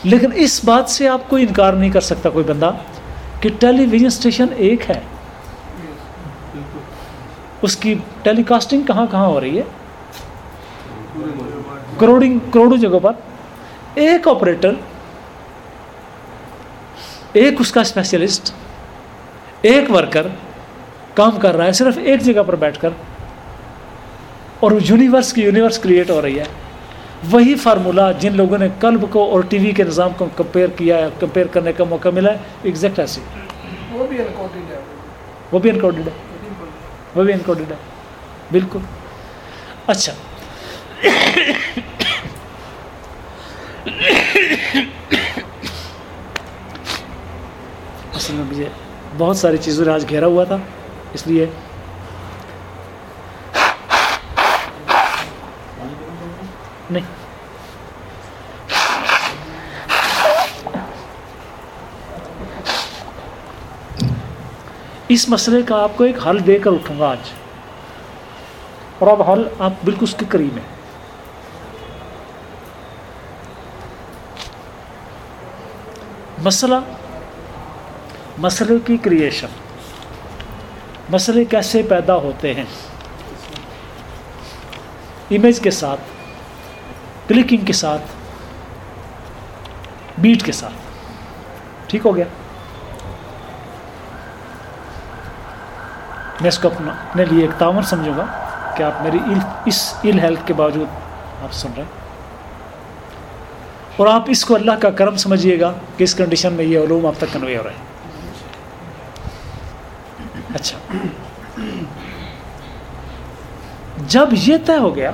لیکن اس بات سے آپ کوئی انکار نہیں کر سکتا کوئی بندہ کہ ٹیلی ویژن اسٹیشن ایک ہے۔ اس کی ٹیلی کاسٹنگ کہاں کہاں ہو رہی ہے؟ کروڑنگ کروڑوں جگہوں پر ایک آپریٹر ایک اس کا اسپیشلسٹ ایک ورکر کام کر رہا ہے صرف ایک جگہ پر بیٹھ کر اور یونیورس کی یونیورس کریٹ ہو رہی ہے۔ وہی فارمولا جن لوگوں نے قلب کو اور ٹی وی کے نظام کو کمپیئر کیا ہے کمپیئر کرنے کا موقع ملا ہے ایگزیکٹ ایسی وہ بھی انکوڈڈ ہے۔ وہ بھی انکوڈڈ ہے ہے بالکل۔ اچھا۔ اصل میں مجھے بہت ساری چیزوں نے آج گھیرا ہوا تھا، اس لیے۔ نہیں۔ اس مسئلے کا آپ کو ایک حل دے کر اٹھوں گا آج۔ اور اب حل آپ بالکل اس کے قریب ہیں۔ مسئلہ، مسئلے کی کریشن مسئلے کیسے پیدا ہوتے ہیں۔ امیج کے ساتھ کلکنگ کے ساتھ بیٹ کے ساتھ۔ ٹھیک ہو گیا۔ میں اس کو اپنا اپنے لیے ایک تعاون سمجھوں گا کہ آپ میری اس ال ہیلتھ کے باوجود آپ سن رہے ہیں اور آپ اس کو اللہ کا کرم سمجھیے گا کہ اس کنڈیشن میں یہ علوم آپ تک کنوے ہو رہے ہیں. اچھا۔ جب یہ طے ہو گیا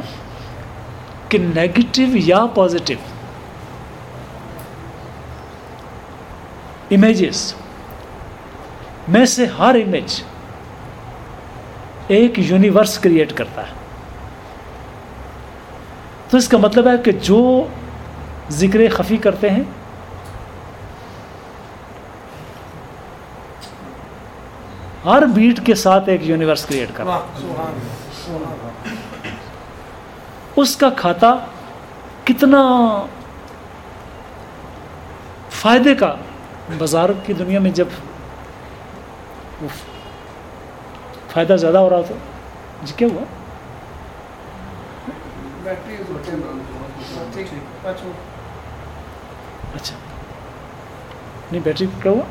کہ نیگیٹو یا پازیٹو امیجز میں سے ہر امیج ایک یونیورس کریٹ کرتا ہے۔ تو اس کا مطلب ہے کہ جو ذکر خفی کرتے ہیں، ہر بیٹ کے ساتھ ایک یونیورس کریٹ کرتا اس کا کھاتا کتنا فائدے کا بازار کی دنیا میں جب فائدہ زیادہ ہو رہا تھا۔ جی کیا ہوا؟ اچھا۔ نہیں بیٹری کیا ہوا؟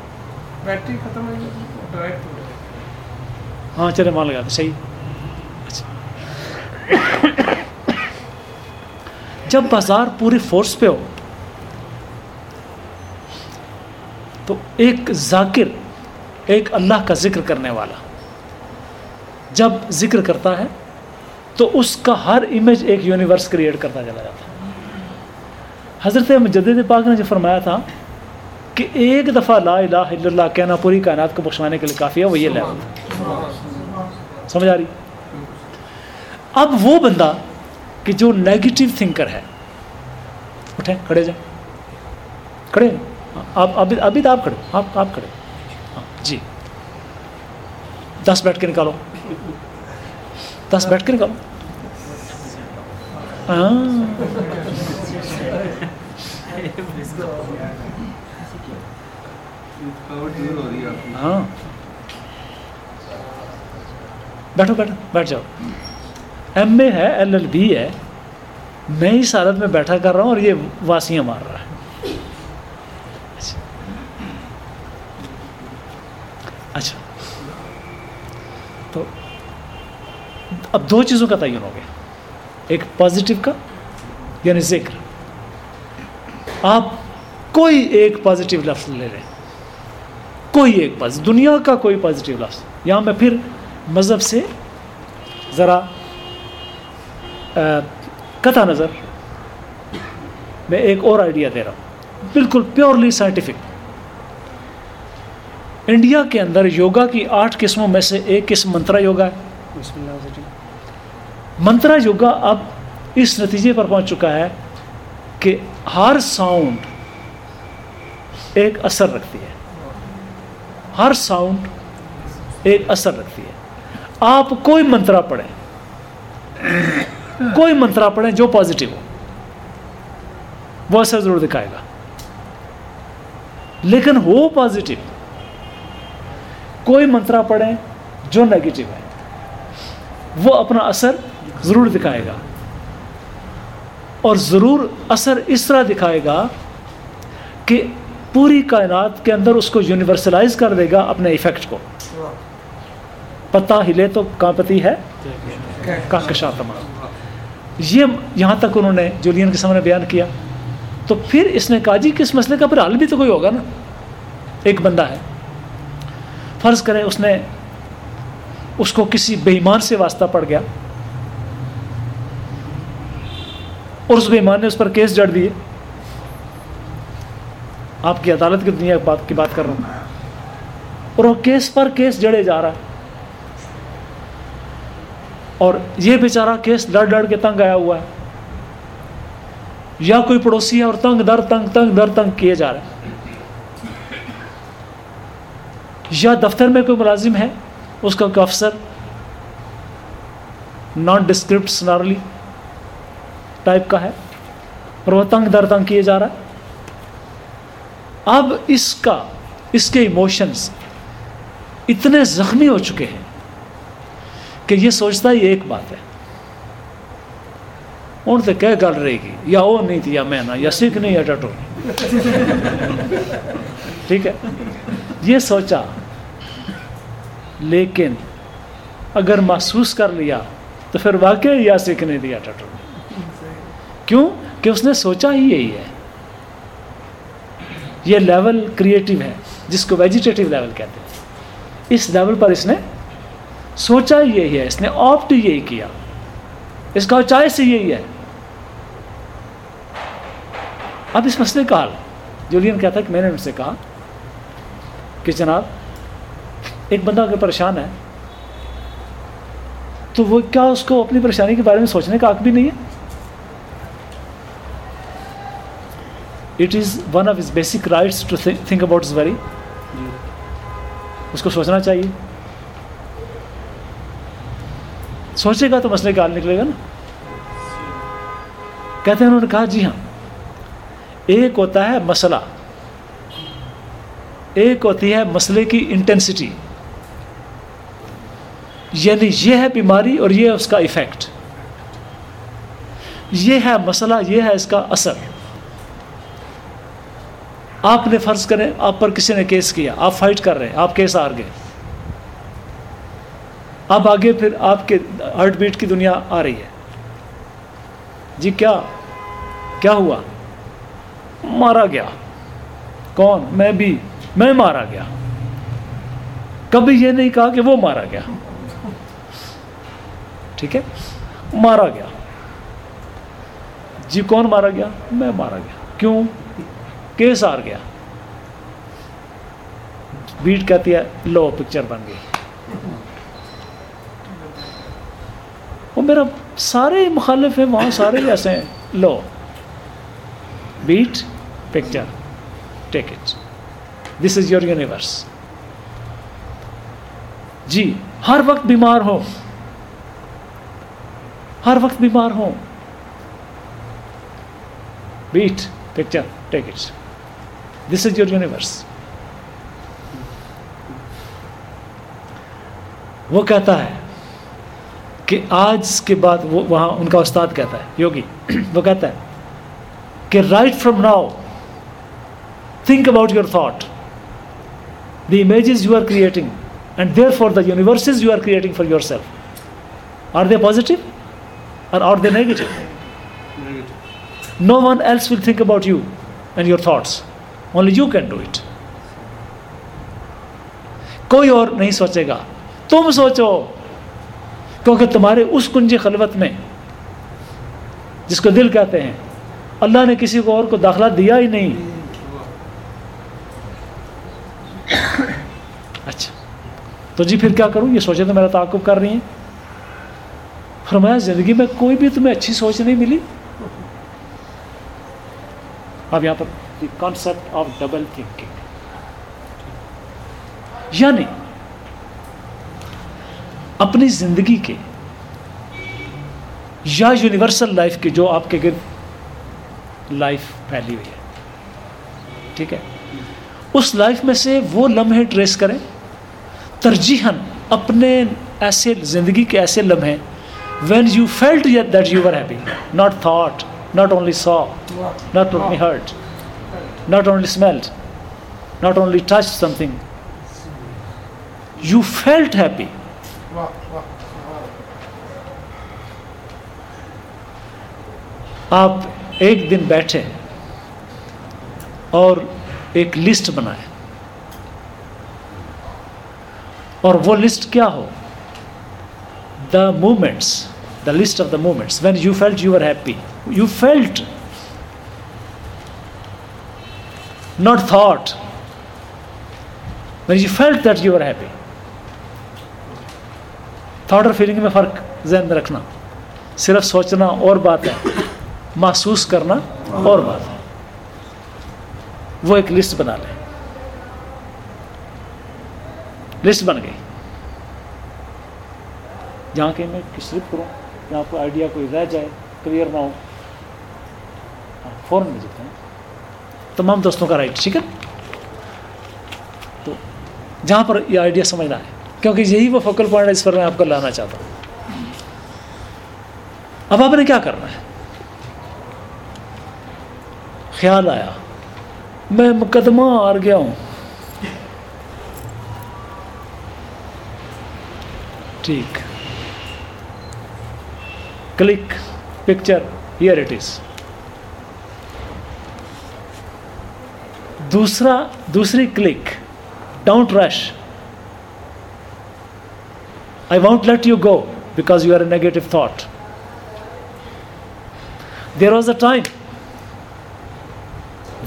بیٹری ختم ہو ہاں چلے مان لگا صحیح۔ اچھا۔ جب بازار پوری فورس پہ ہو تو ایک ذاکر ایک اللہ کا ذکر کرنے والا جب ذکر کرتا ہے تو اس کا ہر امیج ایک یونیورس کریٹ کرتا چلا جاتا ہے۔ حضرت مجدد پاک نے جو فرمایا تھا کہ ایک دفعہ لا الہ الا اللہ کہنا پوری کائنات کو بخشوانے کے لیے کافی ہے، وہ یہ لیول سمجھ آ رہی؟ اب وہ بندہ کہ جو نیگیٹو تھنکر ہے، اٹھیں، کھڑے جائیں۔ کھڑے۔ آپ، ابھی ابھی تو آپ کھڑے۔ آپ آپ کھڑے۔ ہاں جی۔ دس بیٹھ کے نکالو۔ دس بیٹھ کے نکالو ہاں۔, ہاں۔ بیٹھو بیٹھو، بیٹھ جاؤ۔ ایم اے ہے، ایل ایل بی ہے۔ میں اس حالت میں بیٹھا کر رہا ہوں اور یہ واسیاں مار رہا ہے۔ اب دو چیزوں کا تعین ہو گیا۔ ایک پازیٹیو کا یعنی ذکر۔ آپ کوئی ایک پازیٹیو لفظ لے لیں۔ کوئی ایک پازیٹیو دنیا کا کوئی پازیٹیو لفظ۔ یہاں میں پھر مذہب سے ذرا قطع نظر۔ میں ایک اور آئیڈیا دے رہا ہوں۔ بالکل پیورلی سائنٹیفک انڈیا کے اندر یوگا کی آٹھ قسموں میں سے ایک قسم منترا یوگا ہے۔ منترا یوگا اب اس نتیجے پر پہنچ چکا ہے کہ ہر ساؤنڈ ایک اثر رکھتی ہے۔ ہر ساؤنڈ ایک اثر رکھتی ہے۔ آپ کوئی منترا پڑھیں، کوئی منترا پڑھیں جو پازیٹیو ہو، وہ اثر ضرور دکھائے گا۔ لیکن ہو پازیٹیو کوئی منترا پڑھیں جو نیگیٹو ہے، وہ اپنا اثر ضرور دکھائے گا۔ اور ضرور اثر اس طرح دکھائے گا کہ پوری کائنات کے اندر اس کو یونیورسلائز کر دے گا اپنے ایفیکٹ کو۔ پتہ ہلے تو کانپتی ہے؟ کہکشا تمام یہ یہاں تک انہوں نے جولین کے سامنے بیان کیا۔ تو پھر اس نے کہا جی کس مسئلے کا؟ پھر حل بھی تو کوئی ہوگا نا۔ ایک بندہ ہے۔ فرض کریں اس نے اس کو کسی بے ایمان سے واسطہ پڑ گیا۔ اور اس بے ایمان نے اس پر کیس جڑ دیے۔ آپ کی عدالت کی دنیا بات کی بات کر رہا ہوں۔ اور وہ کیس پر کیس جڑے جا رہا۔ ہے اور یہ بیچارہ کیس لڑ لڑ کے تنگ آیا ہوا ہے۔ یا کوئی پڑوسی ہے اور تنگ در تنگ تنگ در تنگ کیے جا رہے ہیں۔ یا دفتر میں کوئی ملازم ہے، اس کا کوئی افسر۔ نان ڈسکرپٹ سنارلی ٹائپ کا ہے اور وہ تنگ در تنگ کیے جا رہا ہے۔ اب اس کا، اس کے ایموشنز اتنے زخمی ہو چکے ہیں کہ یہ سوچتا ہی ایک بات ہے۔ ان سے کیا گل رہے گی، یا وہ نہیں تھی، یا میں نہ، یا سکھ نہیں، یا ٹٹو ٹھیک ہے؟ یہ سوچا، لیکن اگر محسوس کر لیا تو پھر واقعی یا سکھ نہیں دیا ٹٹو کیوں کہ اس نے سوچا ہی یہی ہے۔ یہ لیول کریٹو ہے، جس کو ویجیٹیو لیول کہتے ہیں۔ اس لیول پر اس نے سوچا ہی یہی ہے، اس نے آپٹ یہی کیا۔ اس کا چائس ہی یہی ہے۔ اب اس مسئلے کا حال جولین کہتا ہے کہ میں نے ان سے کہا کہ جناب، ایک بندہ اگر پریشان ہے تو وہ کیا اس کو اپنی پریشانی کے بارے میں سوچنے کا حق بھی نہیں ہے؟ It is one of us basic rights to think about is very اس کو سوچنا چاہیے۔ سوچے گا تو مسئلے کا حل نکلے گا نا۔ کہتے ہیں انہوں نے کہا جی ہاں ایک ہوتا ہے مسئلہ۔ ایک ہوتی ہے مسئلے کی انٹینسٹی یعنی یہ ہے بیماری اور یہ ہے اس کا ایفیکٹ یہ ہے مسئلہ یہ ہے اس کا اثر۔ آپ نے فرض کریں، آپ پر کسی نے کیس کیا، آپ فائٹ کر رہے ہیں، آپ کیس ہار گئے۔ اب آگے پھر آپ کے ہارٹ بیٹ کی دنیا آ رہی ہے۔ جی کیا؟ کیا ہوا؟ مارا گیا۔ کون؟ میں بھی، میں مارا گیا۔ کبھی یہ نہیں کہا کہ وہ مارا گیا۔ ٹھیک ہے؟ مارا گیا۔ جی کون مارا گیا؟ میں مارا گیا۔ کیوں؟ کیس ہار گیا۔ بیٹ کہتی ہے، لو پکچر بن گئی۔ وہ میرا سارے مخالف ہیں، وہاں سارے ایسے ہیں۔ لو۔ Bad picture take it this is your universe جی ہر وقت بیمار ہو ہر وقت بیمار ہو bad picture take it this is your universe وہ کہتا ہے کہ آج کے بعد وہ وہاں ان کا استاد کہتا ہے یوگی وہ کہتا ہے کہ right from now think about your thought the images you are creating and therefore the universes you are creating for yourself are they positive اور are they negative no one else will think about you and your thoughts only you can do it کوئی اور نہیں سوچے گا۔ تم سوچو، کیونکہ تمہارے اس کنج خلوت میں، جس کو دل کہتے ہیں، اللہ نے کسی کو اور کو داخلہ دیا ہی نہیں۔ اچھا۔ تو جی پھر کیا کروں؟ یہ سوچے تو میرا تعاقب کر رہی ہیں۔ فرمایا، زندگی میں کوئی بھی تمہیں اچھی سوچ نہیں ملی۔ اب یہاں پر کانسیپٹ آف ڈبل تھنکنگ یعنی اپنی زندگی کے یا یونیورسل لائف کے جو آپ کے گرد لائف پھیلی ہوئی ہے ٹھیک ہے؟ اس لائف میں سے وہ لمحے ٹریس کریں ترجیحاً اپنے ایسے زندگی کے ایسے لمحے when you felt that you are happy not thought not only saw not only heard not only smelled not only touch something you felt happy آپ ایک دن بیٹھے اور ایک لسٹ بنائے. اور وہ لسٹ کیا ہو؟ The moments the list of the moments when you felt you are happy you felt not thought when you felt that you are happy thought اور فیلنگ میں فرق ذہن میں رکھنا. صرف سوچنا اور بات ہے، محسوس کرنا اور بات ہے. وہ ایک لسٹ بنا لیں لسٹ بن گئی. جہاں کہ میں سلپ کروں، جہاں کو آئیڈیا کوئی رہ جائے کلیئر نہ ہو. ہاں، فوراً مل ہیں تمام دوستوں کا رائٹ، ٹھیک ہے؟ تو جہاں پر یہ آئیڈیا سمجھنا ہے، کیونکہ یہی وہ فوکل پوائنٹ ہے، اس پر میں آپ کو لانا چاہتا ہوں۔ اب آپ نے کیا کرنا ہے؟ خیال آیا۔ میں مقدمہ ہار گیا ہوں۔ ٹھیک۔ Click, picture here it is دوسرا دوسری click. Don't rush I want let you go because you are a negative thought there was a time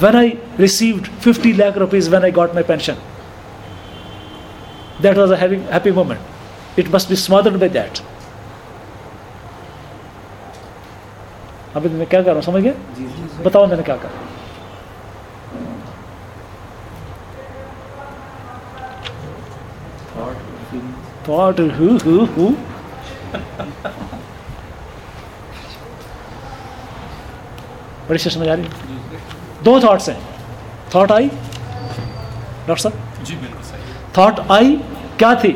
when I received fifty lakh rupees when I got my pension that was a happy moment it must be smothered by that ابھی میں کیا کر رہا ہوں؟ سمجھ گیا بتاؤ میں نے کیا کہا Thought, who, who, who? بڑی سے سمجھ آ رہی؟ دو تھاٹس ہیں تھاٹ آئی ڈاکٹر صاحب جی بالکل صحیح تھاٹ آئی کیا تھی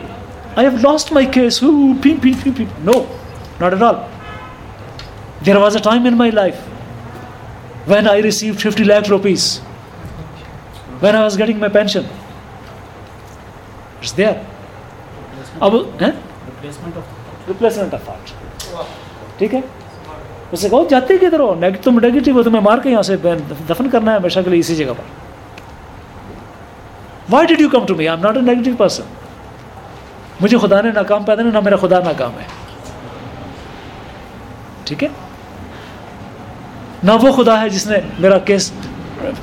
I have lost my case no not at all there was a time in my life when I receive fifty lakh rupees when I was getting my pension it's there اب replacement of thought ٹھیک ہے؟ اس سے کہو جاتے کدھر ہو؟ تم negative ہو تمہیں مار کے یہاں سے دفن کرنا ہے ہمیشہ کے لیے اسی جگہ پر. Why did you come to me I am not a negative person مجھے خدا نے ناکام پیدا نہیں نہ میرا خدا ناکام ہے۔ ٹھیک ہے؟ نہ وہ خدا ہے جس نے میرا کیس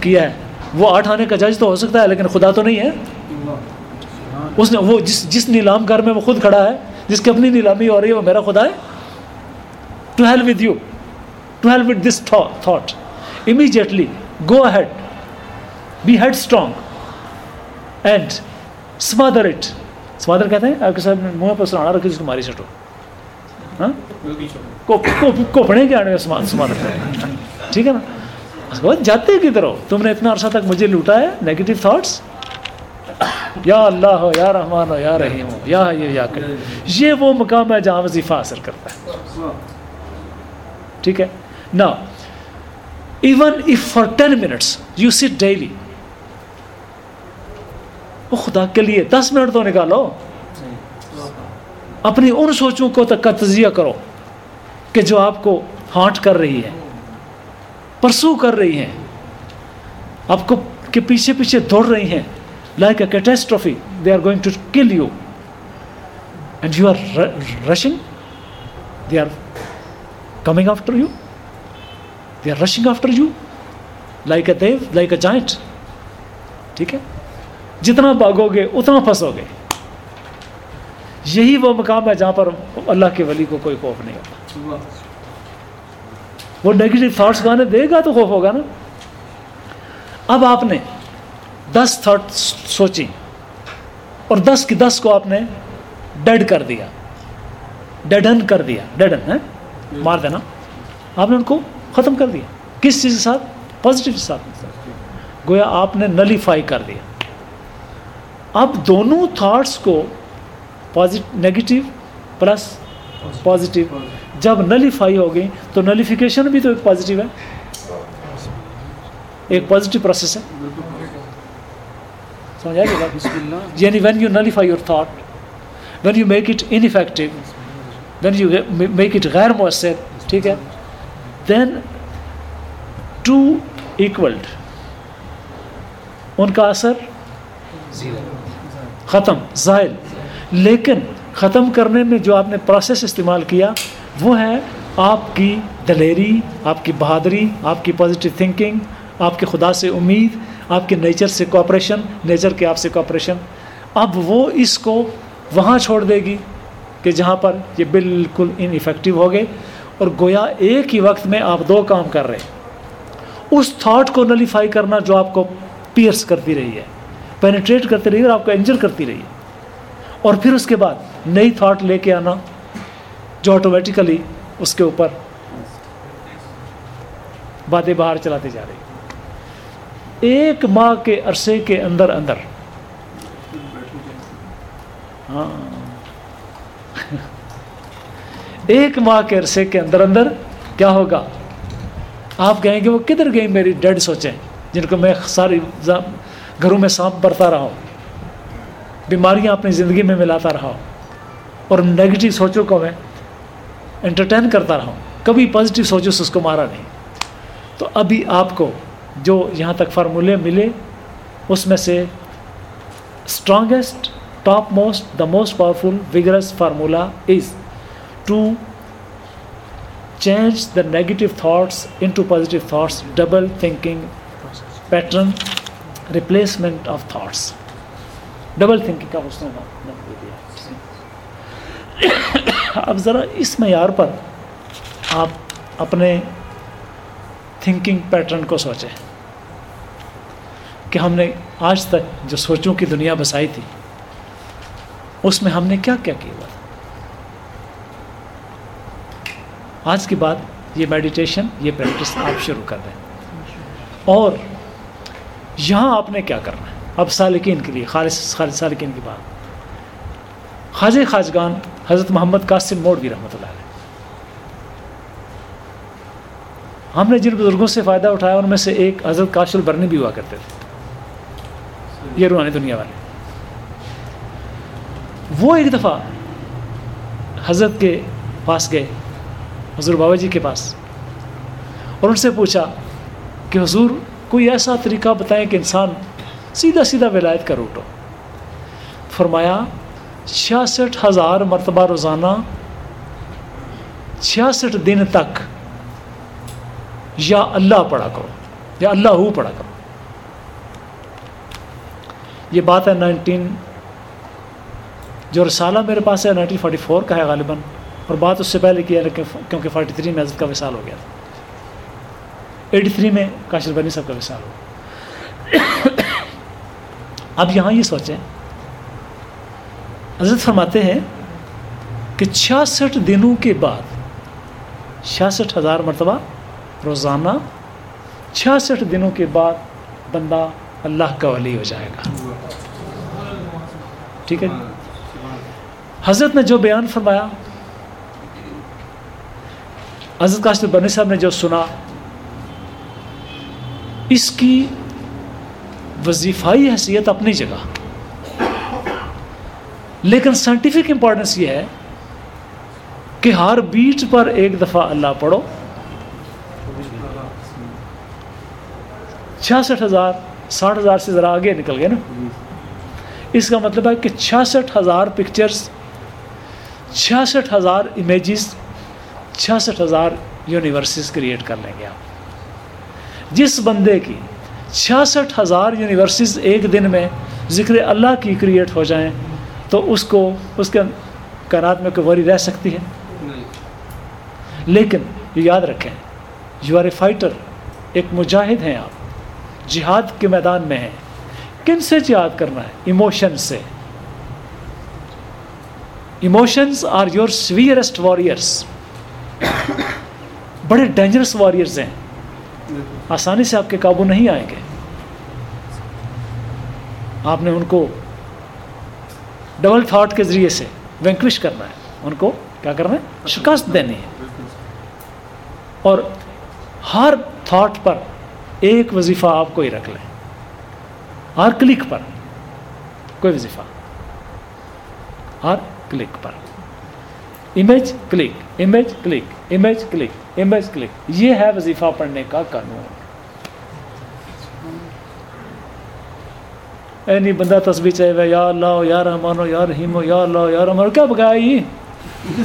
کیا ہے۔ وہ آٹھ آنے کا جج تو ہو سکتا ہے لیکن خدا تو نہیں ہے۔ اس نے وہ جس جس نیلام گھر میں وہ خود کھڑا ہے، جس کی اپنی نیلامی ہو رہی ہے، وہ میرا خدا ہے۔ To help with you to help with this thought immediately go ahead be headstrong and smother it smother کہتے ہیں؟ آپ کے ساتھ منہ پر سرانا رکھے جس کو ماری سٹو۔ ہاں؟ کوپڑے کے آنے میں اسمادر ٹھیک ہے نا؟ جاتے کدھر ہو؟ تم نے اتنا عرصہ تک مجھے لوٹا ہے نیگیٹو تھاٹس یا اللہ ہو، یا رحمان ہو، یا رحیم ہو، یا یہ، یا کر یہ وہ مقام ہے جہاں وظیفہ اثر کرتا ہے۔ ٹھیک ہے؟ نا even if for ten minutes you sit daily وہ خدا کے لیے دس منٹ تو نکالو۔ اپنی ان سوچوں کو تک کا تجزیہ کرو کہ جو آپ کو ہانٹ کر رہی ہے، پرسو کر رہی ہیں، آپ کو کے پیچھے پیچھے دوڑ رہی ہیں۔ Like a catastrophe they are going to kill you and you are rushing they are coming after you they are rushing after you like a Dev like a giant ٹھیک ہے؟ جتنا بھاگو گے اتنا پھنسو گے یہی وہ مقام ہے جہاں پر اللہ کے ولی کو کوئی خوف نہیں ہوتا۔ وہ نیگیٹو تھاٹس گانے دے گا تو خوف ہوگا نا۔ اب آپ نے دس تھاٹ سوچی اور دس کی دس کو آپ نے ڈیڈ کر دیا۔ ڈیڈن کر دیا۔ ڈیڈن ہے مار دینا۔ آپ نے ان کو ختم کر دیا۔ کس چیز کے ساتھ؟ پازیٹیو کے ساتھ۔ گویا آپ نے نلیفائی کر دیا۔ اب دونوں تھاٹس کو نیگیٹو پلس پازیٹیو۔ جب نلیفائی ہو گئی تو نلیفیکیشن بھی تو ایک پازیٹیو ہے۔ ایک پازیٹیو پروسیس ہے۔ سمجھ آئے گا یعنی when you nullify your thought when you make it ineffective when you make it غیر مؤثر ٹھیک ہے دین ٹو ایکولڈ ان کا اثر ختم زائل لیکن ختم کرنے میں جو آپ نے پروسیس استعمال کیا وہ ہے آپ کی دلیری آپ کی بہادری آپ کی پازیٹیو تھنکنگ آپ کے خدا سے امید آپ کے نیچر سے کوآپریشن، نیچر کے آپ سے کوآپریشن۔ اب وہ اس کو وہاں چھوڑ دے گی کہ جہاں پر یہ بالکل ان افیکٹو ہو گئے اور گویا ایک ہی وقت میں آپ دو کام کر رہے ہیں۔ اس تھاٹ کو نلیفائی کرنا جو آپ کو پیئرس کرتی رہی ہے پینیٹریٹ کرتی رہی ہے اور آپ کو انجر کرتی رہی ہے۔ اور پھر اس کے بعد نئی تھاٹ لے کے آنا جو آٹومیٹیکلی اس کے اوپر باتیں باہر چلاتے جا رہی ایک ماہ کے عرصے کے اندر اندر۔ ہاں۔ ایک ماہ کے عرصے کے اندر اندر کیا ہوگا؟ آپ کہیں گے وہ کدھر گئی میری ڈیڈ سوچیں جن کو میں ساری گھروں میں سانپ برتا رہا ہوں۔ بیماریاں اپنی زندگی میں ملاتا رہا ہوں۔ اور نگیٹو سوچوں کو میں انٹرٹین کرتا رہا ہوں۔ کبھی پازیٹیو سوچوں سے اس کو مارا نہیں۔ تو ابھی آپ کو جو یہاں تک فارمولے ملے، اس میں سے strongest top most the most powerful vigorous formula is to change the negative thoughts into positive thoughts double thinking pattern replacement of thoughts double thinking کا اس نے اب ذرا اس معیار پر آپ اپنے تھنکنگ پیٹرن کو سوچیں کہ ہم نے آج تک جو سوچوں کی دنیا بسائی تھی، اس میں ہم نے کیا کیا کیا ہوا تھا؟ آج کے بعد یہ میڈیٹیشن یہ پریکٹس آپ شروع کر دیں۔ اور یہاں آپ نے کیا کرنا ہے؟ اب سالکین کے لیے، خالص خالص سالکین کی بات۔ خواجہ خواجگان حضرت محمد قاسم موڑوی رحمۃ اللہ علیہ ہم نے جن بزرگوں سے فائدہ اٹھایا، ان میں سے ایک حضرت کاش البرنی بھی ہوا کرتے تھے۔ یہ روحانی دنیا والے۔ وہ ایک دفعہ حضرت کے پاس گئے، حضور بابا جی کے پاس۔ اور ان سے پوچھا کہ حضور، کوئی ایسا طریقہ بتائیں کہ انسان سیدھا سیدھا ولایت کا روٹ ہو؟ فرمایا، چھیاسٹھ ہزار مرتبہ روزانہ، چھیاسٹھ دن تک یا اللہ پڑھا کرو، یا اللہ ہو پڑھا کرو۔ یہ بات ہے نائنٹین، جو رسالہ میرے پاس ہے، نائنٹین فورٹی فور کا ہے غالباً، اور بات اس سے پہلے کیا لیکن کیونکہ فورٹی تھری میں حضرت کا وصال ہو گیا تھا۔ ایٹی تھری میں کاشر بنی صاحب کا وصال ہو اب یہاں یہ سوچیں، حضرت فرماتے ہیں کہ چھیاسٹھ دنوں کے بعد، چھیاسٹھ ہزار مرتبہ روزانہ چھیاسٹھ دنوں کے بعد بندہ اللہ کا ولی ہو جائے گا۔ ٹھیک ہے جی؟ حضرت نے جو بیان فرمایا، حضرت کاشت بنی صاحب نے جو سنا، اس کی وظیفائی حیثیت اپنی جگہ۔ لیکن سائنٹیفک امپورٹنس یہ ہے کہ ہر بیٹ پر ایک دفعہ اللہ پڑھو۔ چھیاسٹھ ہزار ساٹھ ہزار سے ذرا آگے نکل گئے نا۔ اس کا مطلب ہے کہ چھیاسٹھ ہزار پکچرز چھیاسٹھ ہزار امیجز چھیاسٹھ ہزار یونیورسز کریٹ کر لیں گے آپ۔ جس بندے کی چھیاسٹھ ہزار یونیورسز ایک دن میں ذکر اللہ کی کریٹ ہو جائیں تو اس کو اس کے کائنات میں کوئی وری رہ سکتی ہے؟ لیکن یہ یاد رکھیں یو آر اے فائٹر ایک مجاہد ہیں آپ۔ جہاد کے میدان میں ہیں کن سے جہاد کرنا ہے؟ ایموشن سے۔ Emotions are your severest warriors بڑے ڈینجرس واریئرز ہیں۔ آسانی سے آپ کے قابو نہیں آئیں گے۔ آپ نے ان کو ڈبل تھاٹ کے ذریعے سے وینکوش کرنا ہے۔ ان کو کیا کرنا ہے؟ شکست دینی ہے۔ اور ہر تھاٹ پر ایک وظیفہ آپ کو ہی رکھ لیں۔ ہر کلک پر۔ کوئی وظیفہ۔ ہر کلک پر۔ Image click image click image click image click یہ ہے وظیفہ پڑھنے کا قانون۔ اے نہیں، بندہ تصویر چاہے یا اللہ، یا رحمان ہو یا رحیم ہو یا اللہ، یا رحمان۔ کیا بگایا یہ؟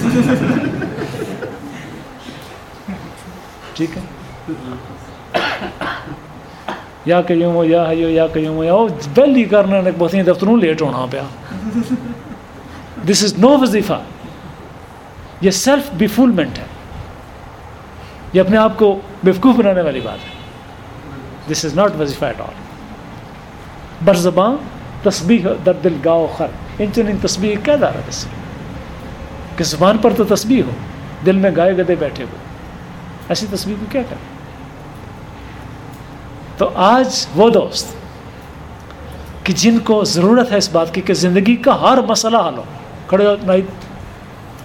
ٹھیک ہے۔ یا قیوم ہو یا ہو یا قیوم ہو یا ویلی کرنا نے بہت دفتروں لیٹ ہونا پیا۔ دس از نو وظیفہ۔ یہ سیلف بیفولمنٹ ہے۔ یہ اپنے آپ کو بیوقوف بنانے والی بات ہے۔ دس از ناٹ وظیفہ ایٹ آل بر زباں تسبیح در دل گاؤ خر۔ ان چن ان تسبیح کیا دار ہے اس؟ کہ زبان پر تو تسبیح ہو، دل میں گائے گدے بیٹھے ہو۔ ایسی تصویر کو کیا کریں؟ تو آج وہ دوست کہ جن کو ضرورت ہے اس بات کی کہ زندگی کا ہر مسئلہ حل ہو۔ کھڑے جاؤ نائد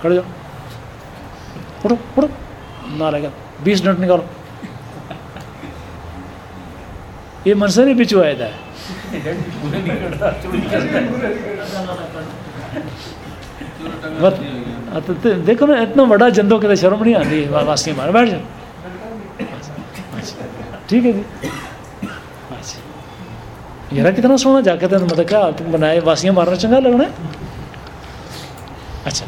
کھڑے جاؤ اٹھو اٹھو۔ نہ لے بیس منٹ نکالو۔ یہ منظر ہی بچو ہے۔ دیکھو نا، اتنا بڑا جندوں کے شرم نہیں آتی، واسطے مارے بیٹھ جاؤ۔ اچھا، اچھا۔ ٹھیک ہے جی۔ یار کتنا سونا جا کے مطلب کیا بنائے واسیاں مارنا چنگا لگنا ہے اچھا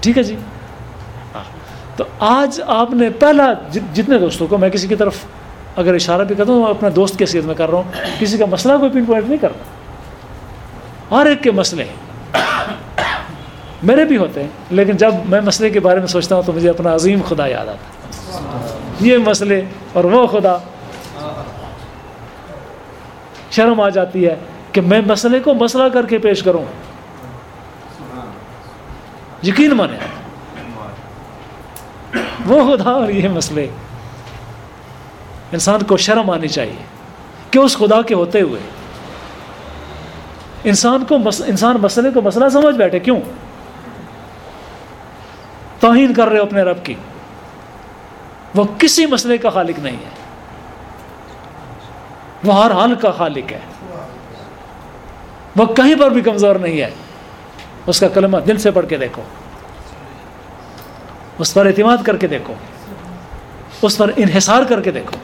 ٹھیک ہے جی ہاں تو آج آپ نے پہلا جتنے دوستوں کو میں کسی کی طرف اگر اشارہ بھی کرتا ہوں اپنے دوست کی حیثیت میں کر رہا ہوں کسی کا مسئلہ کوئی پن پوائنٹ نہیں کرنا ہر ایک کے مسئلے ہیں میرے بھی ہوتے ہیں لیکن جب میں مسئلے کے بارے میں سوچتا ہوں تو مجھے اپنا عظیم خدا یاد آتا ہے یہ مسئلے اور وہ خدا شرم آ جاتی ہے کہ میں مسئلے کو مسئلہ کر کے پیش کروں۔ یقین مانے۔ وہ خدا اور یہ مسئلے۔ انسان کو شرم آنی چاہیے کہ اس خدا کے ہوتے ہوئے۔ انسان کو مس... انسان مسئلے کو مسئلہ سمجھ بیٹھے کیوں؟ توہین کر رہے ہو اپنے رب کی۔ وہ کسی مسئلے کا خالق نہیں ہے۔ وہ ہر حال کا خالق ہے۔ وہ کہیں پر بھی کمزور نہیں ہے۔ اس کا کلمہ دل سے پڑھ کے دیکھو۔ اس پر اعتماد کر کے دیکھو۔ اس پر انحصار کر کے دیکھو۔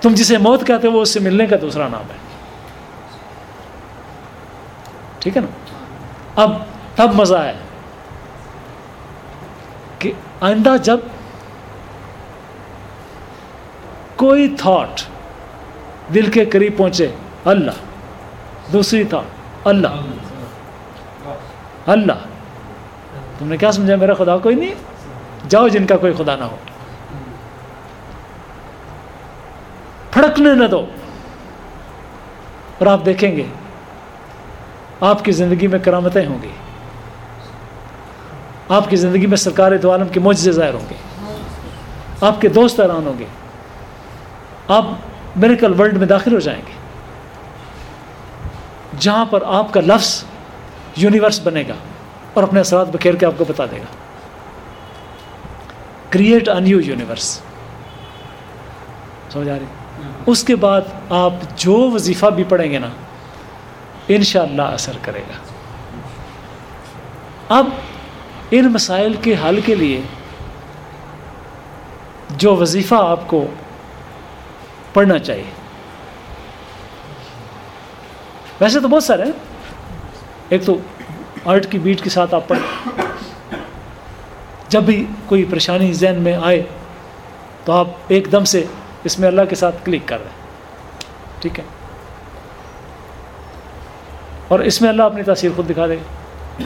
تم جسے موت کہتے ہو، وہ اس سے ملنے کا دوسرا نام ہے۔ ٹھیک ہے نا؟ اب، تب مزہ ہے کہ آئندہ جب کوئی تھاٹ دل کے قریب پہنچے، اللہ۔ دوسری تھاٹ، اللہ۔ اللہ۔ تم نے کیا سمجھا میرا خدا کوئی نہیں؟ جاؤ جن کا کوئی خدا نہ ہو۔ پھڑکنے نہ دو۔ اور آپ دیکھیں گے، آپ کی زندگی میں کرامتیں ہوں گی۔ آپ کی زندگی میں سرکار دو عالم کے معجزے ظاہر ہوں گے۔ آپ کے دوست حیران ہوں گے۔ آپ میریکل ورلڈ میں داخل ہو جائیں گے۔ جہاں پر آپ کا لفظ یونیورس بنے گا اور اپنے اثرات بکھیر کے آپ کو بتا دے گا۔ کریٹ ا نیو یونیورس سمجھ آ رہی؟ اس کے بعد آپ جو وظیفہ بھی پڑھیں گے نا، انشاءاللہ اثر کرے گا۔ اب ان مسائل کے حل کے لیے جو وظیفہ آپ کو پڑھنا چاہیے۔ ویسے تو بہت سارے ہیں۔ ایک تو آرٹ کی بیٹ کے ساتھ آپ پڑھیں۔ جب بھی کوئی پریشانی ذہن میں آئے تو آپ ایک دم سے اس میں اللہ کے ساتھ کلک کر دیں۔ ٹھیک ہے۔ اور اس میں اللہ اپنی تاثیر خود دکھا دے۔ گا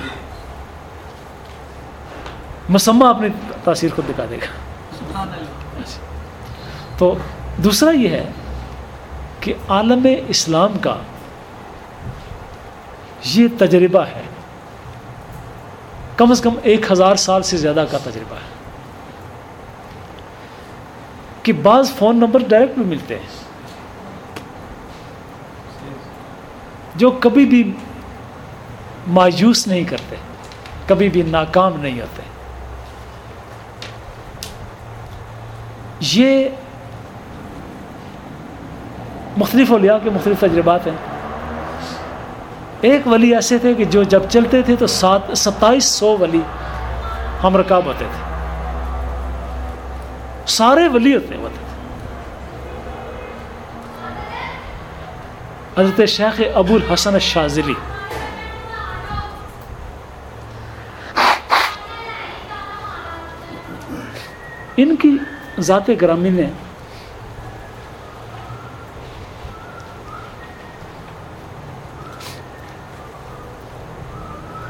مسمہ اپنی تاثیر خود دکھا دے گا۔ تو دوسرا یہ ہے کہ عالم اسلام کا یہ تجربہ ہے۔ کم از کم ایک ہزار سال سے زیادہ کا تجربہ ہے۔ کہ بعض فون نمبر ڈائریکٹ بھی ملتے ہیں۔ جو کبھی بھی مایوس نہیں کرتے، کبھی بھی ناکام نہیں ہوتے۔ یہ مختلف اولیاء کے مختلف تجربات ہیں۔ ایک ولی ایسے تھے کہ جو جب چلتے تھے تو سات، ستائیس سو ولی ہم رکاب ہوتے تھے۔ سارے ولی ہوتے ہوتے تھے۔ حضرت شیخ ابو الحسن الشاذلی۔ ان کی ذات گرامی نے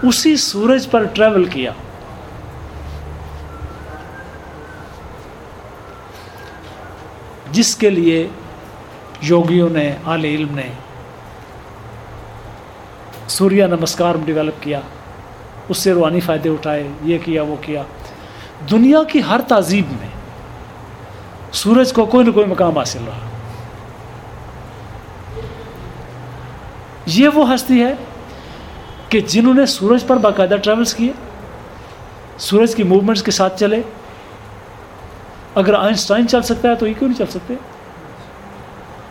اسی سورج پر ٹریول کیا۔ جس کے لیے یوگیوں نے عال علم نے سوریہ نمسکار ڈیولپ کیا، اس سے روحانی فائدے اٹھائے، یہ کیا، وہ کیا۔ دنیا کی ہر تہذیب میں سورج کو کوئی نہ کوئی مقام حاصل رہا۔ یہ وہ ہستی ہے کہ جنہوں نے سورج پر باقاعدہ ٹریولس کیے، سورج کی موومنٹس کے ساتھ چلے۔ اگر آئنسٹائن چل سکتا ہے تو یہ کیوں نہیں چل سکتے؟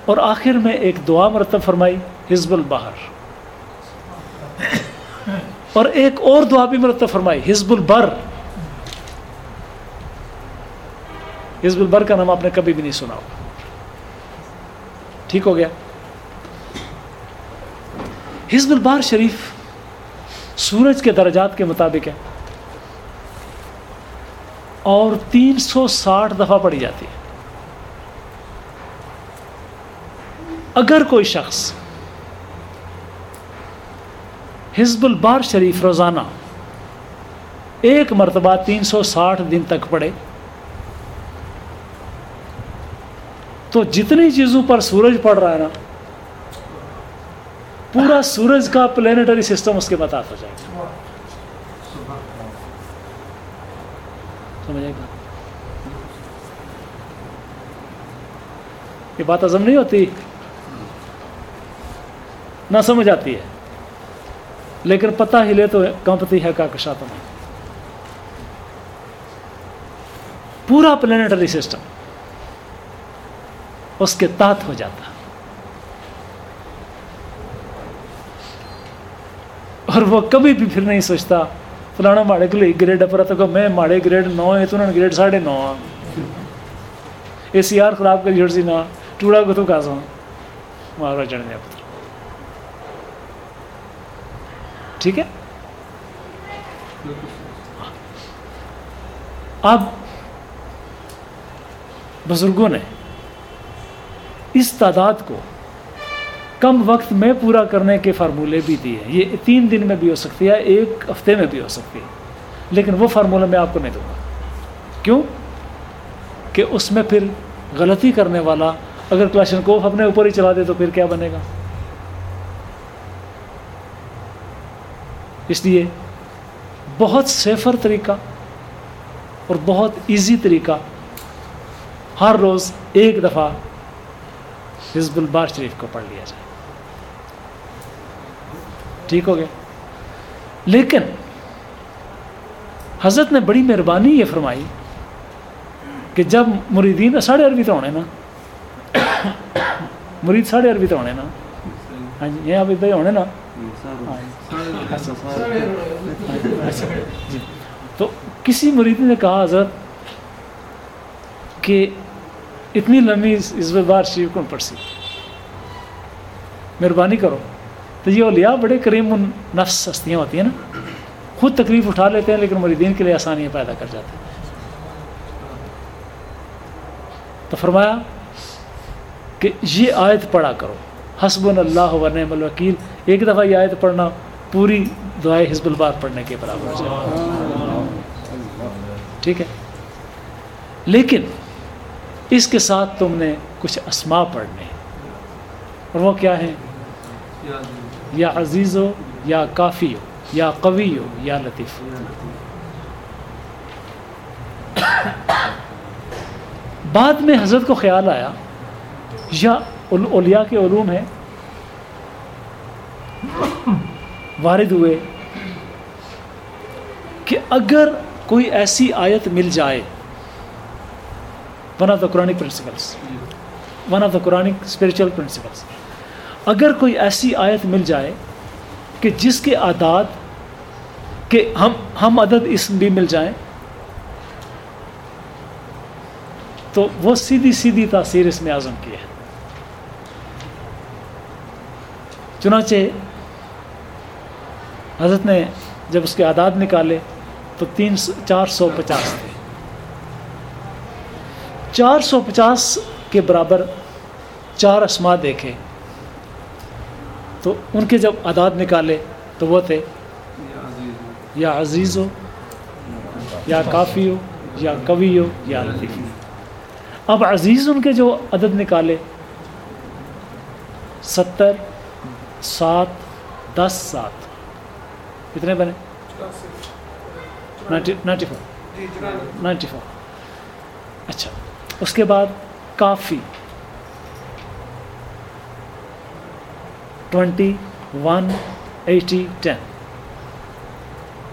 اور آخر میں ایک دعا مرتب فرمائی، حزب البہر اور ایک اور دعا بھی مرتب فرمائی، حزب البر۔ حزب البر کا نام آپ نے کبھی بھی نہیں سنا ہوگا۔ ٹھیک ہو گیا۔ حزب البار شریف سورج کے درجات کے مطابق ہے۔ اور تین سو ساٹھ دفعہ پڑھی جاتی ہے۔ اگر کوئی شخص حزب البار شریف روزانہ ایک مرتبہ تین سو ساٹھ دن تک پڑے تو جتنی چیزوں پر سورج پڑ رہا ہے نا پورا سورج کا پلانیٹری سسٹم اس کے بتاتا ہو جائے گا۔ سمجھے گا یہ بات عزم نہیں ہوتی؟ نہ سمجھ آتی ہے۔ لیکن پتہ ہی لے تو کمپتی ہے کا کشا تو نہیں پورا پلانیٹری سسٹم اس کے تحت ہو جاتا۔ اور وہ کبھی بھی پھر نہیں سوچتا، فلانا ماڑے کے لیے گریڈ پر تو کہ میں ماڑے گریڈ نو ہے، تو انہوں نے گریڈ ساڑھے نو آ اے سی آر خراب کری جڑ سی نہ ٹوڑا کو تو کہا سا مارا چڑھنے پتر ٹھیک ہے؟ اب بزرگوں نے اس تعداد کو کم وقت میں پورا کرنے کے فارمولے بھی دیے یہ تین دن میں بھی ہو سکتی ہے، ایک ہفتے میں بھی ہو سکتی ہے۔ لیکن وہ فارمولہ میں آپ کو نہیں دوں گا۔ کیوں؟ کہ اس میں پھر غلطی کرنے والا اگر کلاشن کوف اپنے اوپر ہی چلا دے تو پھر کیا بنے گا؟ اس لیے بہت سیفر طریقہ اور بہت ایزی طریقہ ہر روز ایک دفعہ حزب البار شریف کو پڑھ لیا جائے۔ ٹھیک ہو گیا۔ لیکن حضرت نے بڑی مہربانی یہ فرمائی کہ جب مریدین ساڑھے عربی تو ہونے نا۔ مرید ساڑھے عربی تو ہونے نا۔ ہاں جی یہ اب ادھر ہونے نا۔ جی تو کسی مرید نے کہا، حضرت، کہ اتنی لمبی اس بار شریف کون پڑھ سی مہربانی کرو۔ تو یہ اولیاء بڑے کریم نفس ہستیاں ہوتی ہیں نا۔ خود تکلیف اٹھا لیتے ہیں لیکن مریدین کے لیے آسانیاں پیدا کر جاتے ہیں۔ تو فرمایا کہ یہ آیت پڑھا کرو۔ حسب اللہ و نعم الوکیل۔ ایک دفعہ یہ آیت پڑھنا پوری دعائے حزب البار پڑھنے کے برابر ہو جائے۔ ٹھیک ہے۔ لیکن اس کے ساتھ تم نے کچھ اسما پڑھنے۔ اور وہ کیا ہیں؟ یا عزیز ہو یا کافی ہو یا قوی ہو یا لطیف. ہو بعد میں حضرت کو خیال آیا، یا اولیاء کے علوم ہیں، وارد ہوئے کہ اگر کوئی ایسی آیت مل جائے one of the Quranic principles one of the Quranic spiritual principles اگر کوئی ایسی آیت مل جائے کہ جس کے عادات کہ ہم ہم عدد اسم بھی مل جائیں، تو وہ سیدھی سیدھی تاثیر اس میں اعظم کی ہے۔ چنانچہ حضرت نے جب اس کے عادات نکالے تو تین چار سو پچاس تھے۔ چار سو پچاس کے برابر چار اسما دیکھے۔ تو ان کے جب عداد نکالے تو وہ تھے یا عزیز ہو۔ یا کافی ہو یا کبھی ہو یا لطیف ہو۔ اب عزیز ان کے جو عدد نکالے ستر سات دس سات۔ کتنے بنے؟ Ninety four. Ninety four. اچھا اس کے بعد کافی۔ Twenty one eighty ten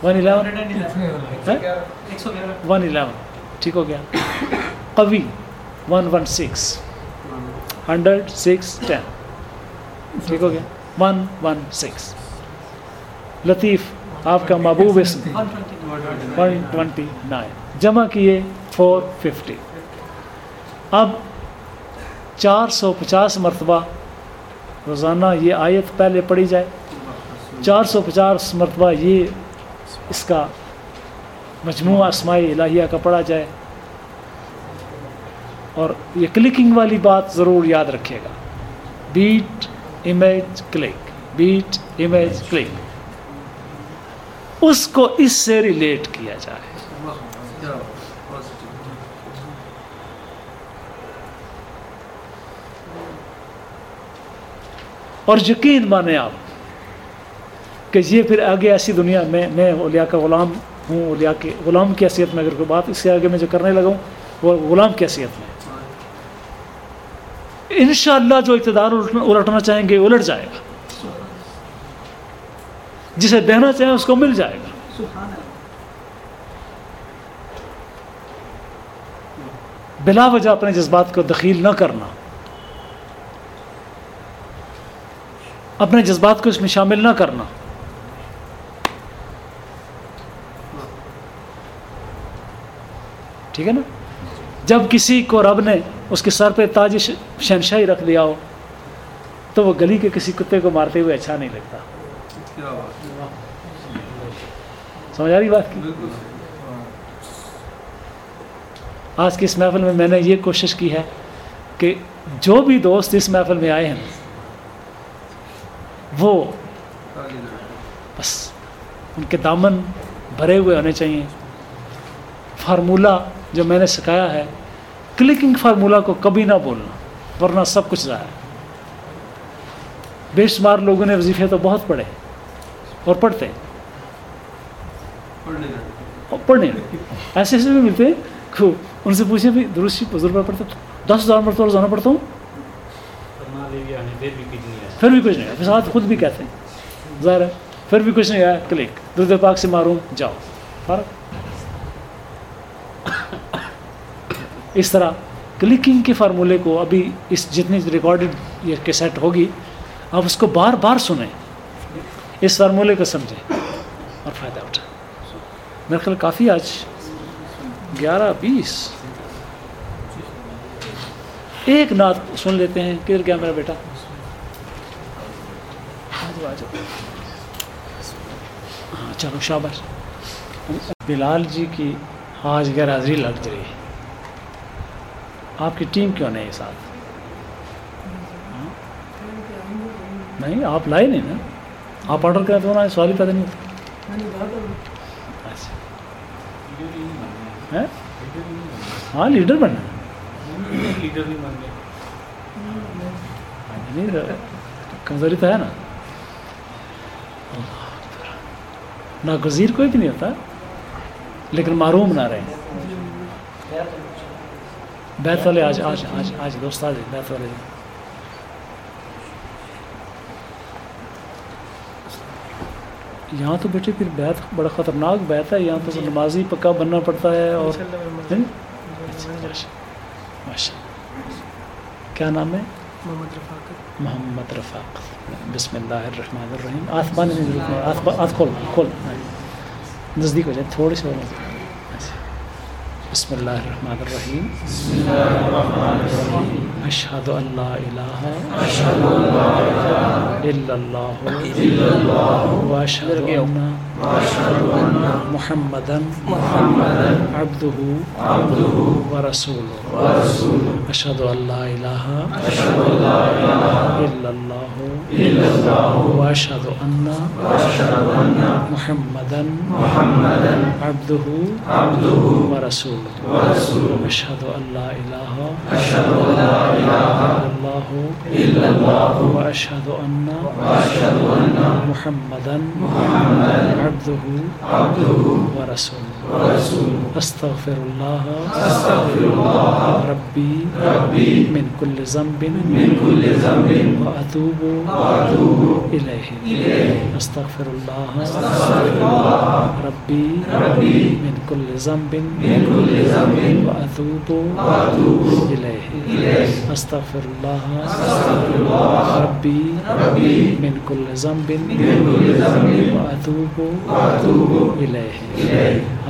one eleven one eleven ٹھیک ہو گیا قوی one one six hundred six ten ٹھیک ہو گیا ون ون سکس لطیف آپ کا محبوب اسم ون ٹوینٹی نائن جمع کیے فور ففٹی اب چار سو پچاس مرتبہ روزانہ یہ آیت پہلے پڑھی جائے۔ چار سو پچاس مرتبہ یہ اس کا مجموعہ اسماعی الہیہ کا پڑھا جائے۔ اور یہ کلکنگ والی بات ضرور یاد رکھیے گا۔ Bet image click bet image click اس کو اس سے ریلیٹ کیا جائے۔ اور یقین مانیں آپ کہ یہ پھر آگے ایسی دنیا میں میں اولیاء کا غلام ہوں، اولیاء کے غلام کی حیثیت میں اگر کوئی بات اس سے آگے میں جو کرنے لگا ہوں، وہ غلام کی حیثیت میں۔ انشاءاللہ جو اقتدار الٹنا چاہیں گے، الٹ جائے گا۔ جسے دینا چاہیں اس کو مل جائے گا۔ بلا وجہ اپنے جذبات کو دخیل نہ کرنا۔ اپنے جذبات کو اس میں شامل نہ کرنا۔ ٹھیک ہے نا؟ جب کسی کو رب نے اس کے سر پہ تاج شہنشاہی رکھ دیا ہو تو وہ گلی کے کسی کتے کو مارتے ہوئے اچھا نہیں لگتا۔ سمجھ آ رہی بات کی؟ آج کی اس محفل میں میں نے یہ کوشش کی ہے کہ جو بھی دوست اس محفل میں آئے ہیں وہ بس ان کے دامن بھرے ہوئے ہونے چاہیے۔ فارمولہ جو میں نے سکھایا ہے کلکنگ فارمولہ کو کبھی نہ بولنا ورنہ سب کچھ ضائع بے شمار لوگوں نے وظیفے تو بہت پڑھے اور پڑھتے۔ پڑھنے ایسے ایسے بھی ملتے ہیں۔ ان سے پوچھیں بھی درست جی، بزرگ پڑھتے دس ہزار مرتبہ روزانہ پڑھتا ہوں۔ پھر بھی کچھ نہیں ہوا فساد خود بھی کہتے ہیں۔ ظاہر ہے، پھر بھی کچھ نہیں ہوا کلک۔ درد پاک سے معروم، جاؤ۔ فرق؟ اس طرح کلکنگ کے فارمولے کو ابھی اس جتنی ریکارڈڈ یہ کیسٹ ہوگی، آپ اس کو بار بار سنیں۔ اس فارمولے کو سمجھیں اور فائدہ اٹھائیں۔ میرا خیال کافی آج۔ گیارہ، بیس۔ ایک نعت سن لیتے ہیں۔ کدھر گیا میرا بیٹا؟ آ جاؤ ہاں چلو شابر بلال جی کی آج غیر حاضری لگ رہی ہے آپ کی ٹیم کیوں نہیں ہے ساتھ؟ ہاں؟ نہیں، آپ لائے نہیں نا؟ آپ آڈر کریں تو نا سوال ہی پیدا نہیں ہوتا۔ اچھا۔ ہاں لیڈر بننا ہاں، کمزوری تو ہے نا۔ ناگزیر کوئی بھی نہیں ہوتا لیکن معروم نہ رہے بیت والے آج آج آج آج دوست آج بیت والے۔ یہاں تو بیٹے پھر بیت بڑا خطرناک بیت ہے یہاں تو جی۔ نمازی پکا بننا پڑتا ہے اور کیا نام ہے؟ محمد رفاق محمد رفاق بسم اللہ الرحمن الرحیم۔ آنکھ بند نہیں ضرورت نہیں آنکھ کھول کھول۔ نزدیک ہو جائے، تھوڑی سی اور بسم اللہ الرحمن الرحیم۔ اشہد اللہ الہ اللہ واشہد محمد عبد ورسول اشہد اللہ الہ اللہ واشهد ان محمدا محمدا عبده عبده ورسوله. ورسوله اشهد ان لا اله اشهد ان لا اله الله الا الله واشهد ان واشهد ان محمدا محمدا عبده عبده ورسوله. استغفر الله استغفر الله ربي ربي من كل ذنب من كل ذنب واتوب واتوب اليه استغفر الله استغفر الله ربي ربي من كل ذنب من كل ذنب واتوب واتوب اليه استغفر الله استغفر الله ربي ربي من كل ذنب من كل ذنب واتوب واتوب اليه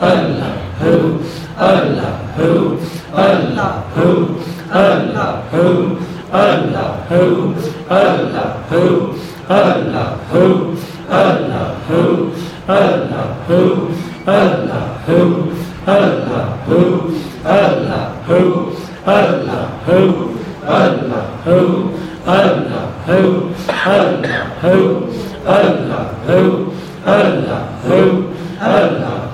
اللہ ہو اللہ ہو اللہ ہو اللہ ہو اللہ ہو اللہ ہو اللہ ہو اللہ ہو اللہ ہو اللہ ہو اللہ ہو اللہ ہو اللہ ہو اللہ ہو اللہ ہو اللہ ہو اللہ ہو اللہ ہو اللہ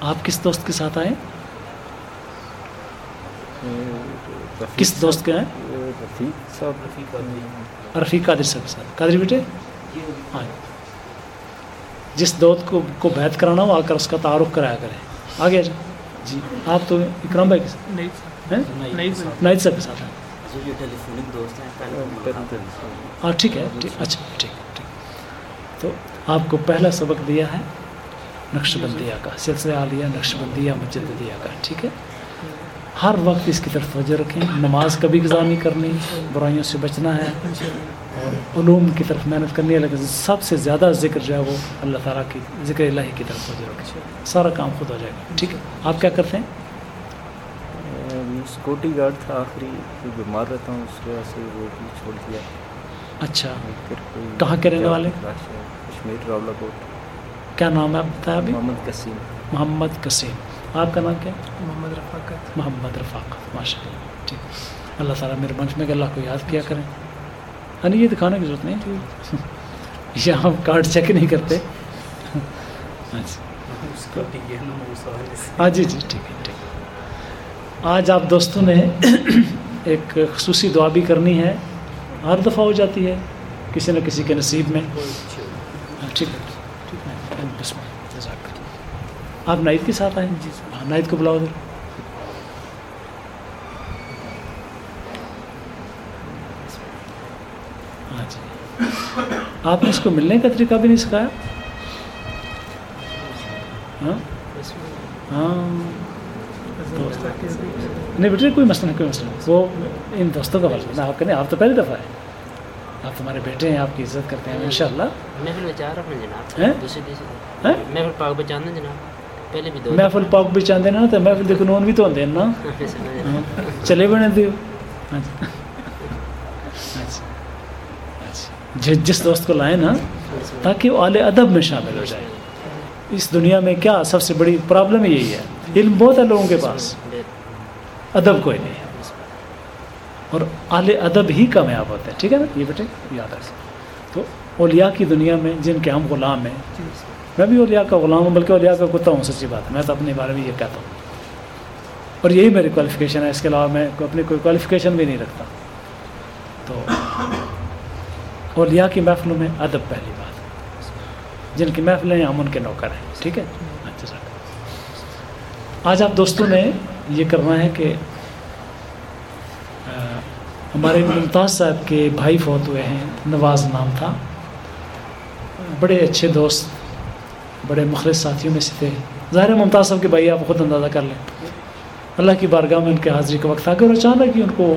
آپ کس دوست کے ساتھ آئے؟ کس دوست کے ہیں؟ رفیق قادر صاحب کے ساتھ۔ قادری بیٹے؟ آئے جس دوست کو کو بیت کرانا ہو، آ کر اس کا تعارف کرایا کریں۔ آگے جا۔ جی۔ آپ تو اکرام بھائی کے ساتھ؟ نائد صاحب کے ساتھ۔ ہیں ہاں ٹھیک ہے اچھا ٹھیک ٹھیک۔ تو آپ کو پہلا سبق دیا ہے نقش بندیہ کا۔ سلسلہ عالیہ نقش بندیہ مجددیہ کا۔ ٹھیک ہے؟ ہر وقت اس کی طرف توجہ رکھیں۔ نماز کبھی گزار نہیں کرنی برائیوں سے بچنا ہے۔ اور علوم کی طرف محنت کرنی ہے لیکن سب سے زیادہ ذکر جو ہے وہ اللہ تعالیٰ کی ذکر الہی کی طرف توجہ رکھیں سارا کام خود ہو جائے گا۔ ٹھیک ہے۔ آپ کیا کرتے ہیں؟ سیکورٹی گارڈ تھا آخری بیمار رہتا ہوں اس وجہ سے وہ بھی چھوڑ دیا۔ اچھا۔ کہاں کے رہنے والے؟ کشمیر راولہ کوٹ کیا نام ہے آپ بتایا ابھی؟ محمد قسیم۔ محمد قسیم۔ آپ کا نام کیا؟ ہے محمد رفاقت۔ محمد رفاقت ماشاء اللہ ٹھیک۔ اللہ تعالیٰ میرے منش میں کہ اللہ کو یاد کیا کریں۔ ہاں جی، یہ دکھانے کی ضرورت نہیں۔ ٹھیک۔ یہ ہم کارڈ چیک نہیں کرتے۔ اچھا ہاں جی جی ٹھیک ہے ٹھیک۔ ہے آج آپ دوستوں نے ایک خصوصی دعا بھی کرنی ہے۔ ہر دفعہ ہو جاتی ہے کسی نہ کسی کے نصیب میں۔ ہاں، ٹھیک۔ ہے۔ ٹھیک ہے آپ نائد کے ساتھ آئیں؟ جی ہاں نائد کو بلاؤ ادھر ہاں جی آپ نے اس کو ملنے کا طریقہ بھی نہیں سکھایا؟ ہاں؟ ہاں۔ نہیں بیٹے کوئی مسئلہ نہیں کوئی مسئلہ نہیں۔ وہ ان دوستوں کا مسئلہ آپ کہنے آپ تو پہلی دفعہ ہے آپ ہمارے بیٹے ہیں آپ کی عزت کرتے ہیں ان شاء اللہ محفل ہیں؟ ہیں؟ پاک بھی چاہتے نا تو محفل دیکھو نون بھی تو ہیں نا۔ ہاں، چلے بنے دیو۔ ہاں جی۔ اچھا اچھا جس- جس دوست کو لائے نا، تاکہ وہ اعلی ادب میں شامل ہو جائے۔ اس دنیا میں کیا سب سے بڑی پرابلم یہی ہے، علم بہت ہے لوگوں کے پاس۔ ادب کوئی نہیں ہے۔ اور اعلی ادب ہی کامیاب ہوتے ہیں۔ ٹھیک ہے نا؟ یہ بیٹے، یاد رکھ تو اولیاء کی دنیا میں جن کے ہم غلام ہیں، میں بھی اولیاء کا غلام ہوں، بلکہ اولیاء کا کتا ہوں، سچی بات ہے۔ میں تو اپنے بارے میں یہ کہتا ہوں۔ اور یہی میری کوالیفیکیشن ہے۔ اس کے علاوہ میں اپنی کوئی کوالیفیکیشن بھی نہیں رکھتا۔ تو اولیاء کی محفلوں میں ادب پہلی بات۔ جن کی محفلیں ہیں، ہم ان کے نوکر ہیں، ٹھیک ہے؟ اچھا سر۔ آج آپ دوستوں نے یہ کرنا ہے کہ ہمارے ممتاز صاحب کے بھائی فوت ہوئے ہیں، نواز نام تھا۔ بڑے اچھے دوست، بڑے مخلص ساتھیوں میں سے تھے۔ ظاہر ممتاز صاحب کے بھائی آپ خود اندازہ کر لیں۔ اللہ کی بارگاہ میں ان کے حاضری کا وقت آ گیا اور اچانک ہی ان کو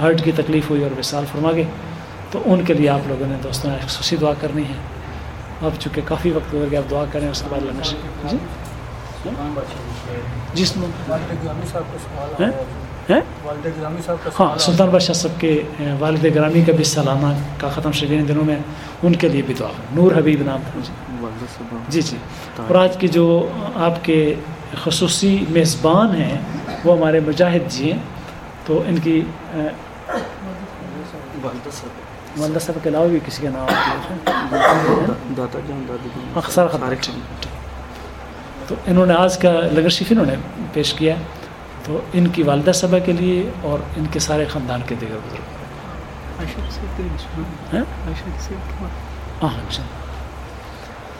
ہارٹ کی تکلیف ہوئی اور وصال فرما گئے۔ تو ان کے لیے آپ لوگوں نے دوستوں نے خصوصی دعا کرنی ہے۔ اب چونکہ کافی وقت گزر گیا آپ دعا کریں اس کے بعد اللہ نشر جی؟ جس میں۔ والد گرامی صاحب کا سوال ہیں؟ آیا ہے۔ ہیں؟ والد گرامی صاحب کا ہاں سلطان بادشاہ صاحب کے والد گرامی کا بھی سالانہ کا ختم شگین دنوں میں ان کے لیے بھی دعا۔ نور حبیب نام تھا۔ جی۔ جی جی۔ اور آج کی جو آپ کے خصوصی میزبان ہیں وہ ہمارے مجاہد جی ہیں۔ تو ان کی والدہ صاحب کے علاوہ بھی کسی کا نام ہے داتا جان دادی جان۔ اخسار خطر تو انہوں نے آج کا لگر شریف انہوں نے پیش کیا۔ تو ان کی والدہ صاحبہ کے لیے اور ان کے سارے خاندان کے دیگر بزرگ۔ ہیں؟ ہاں؟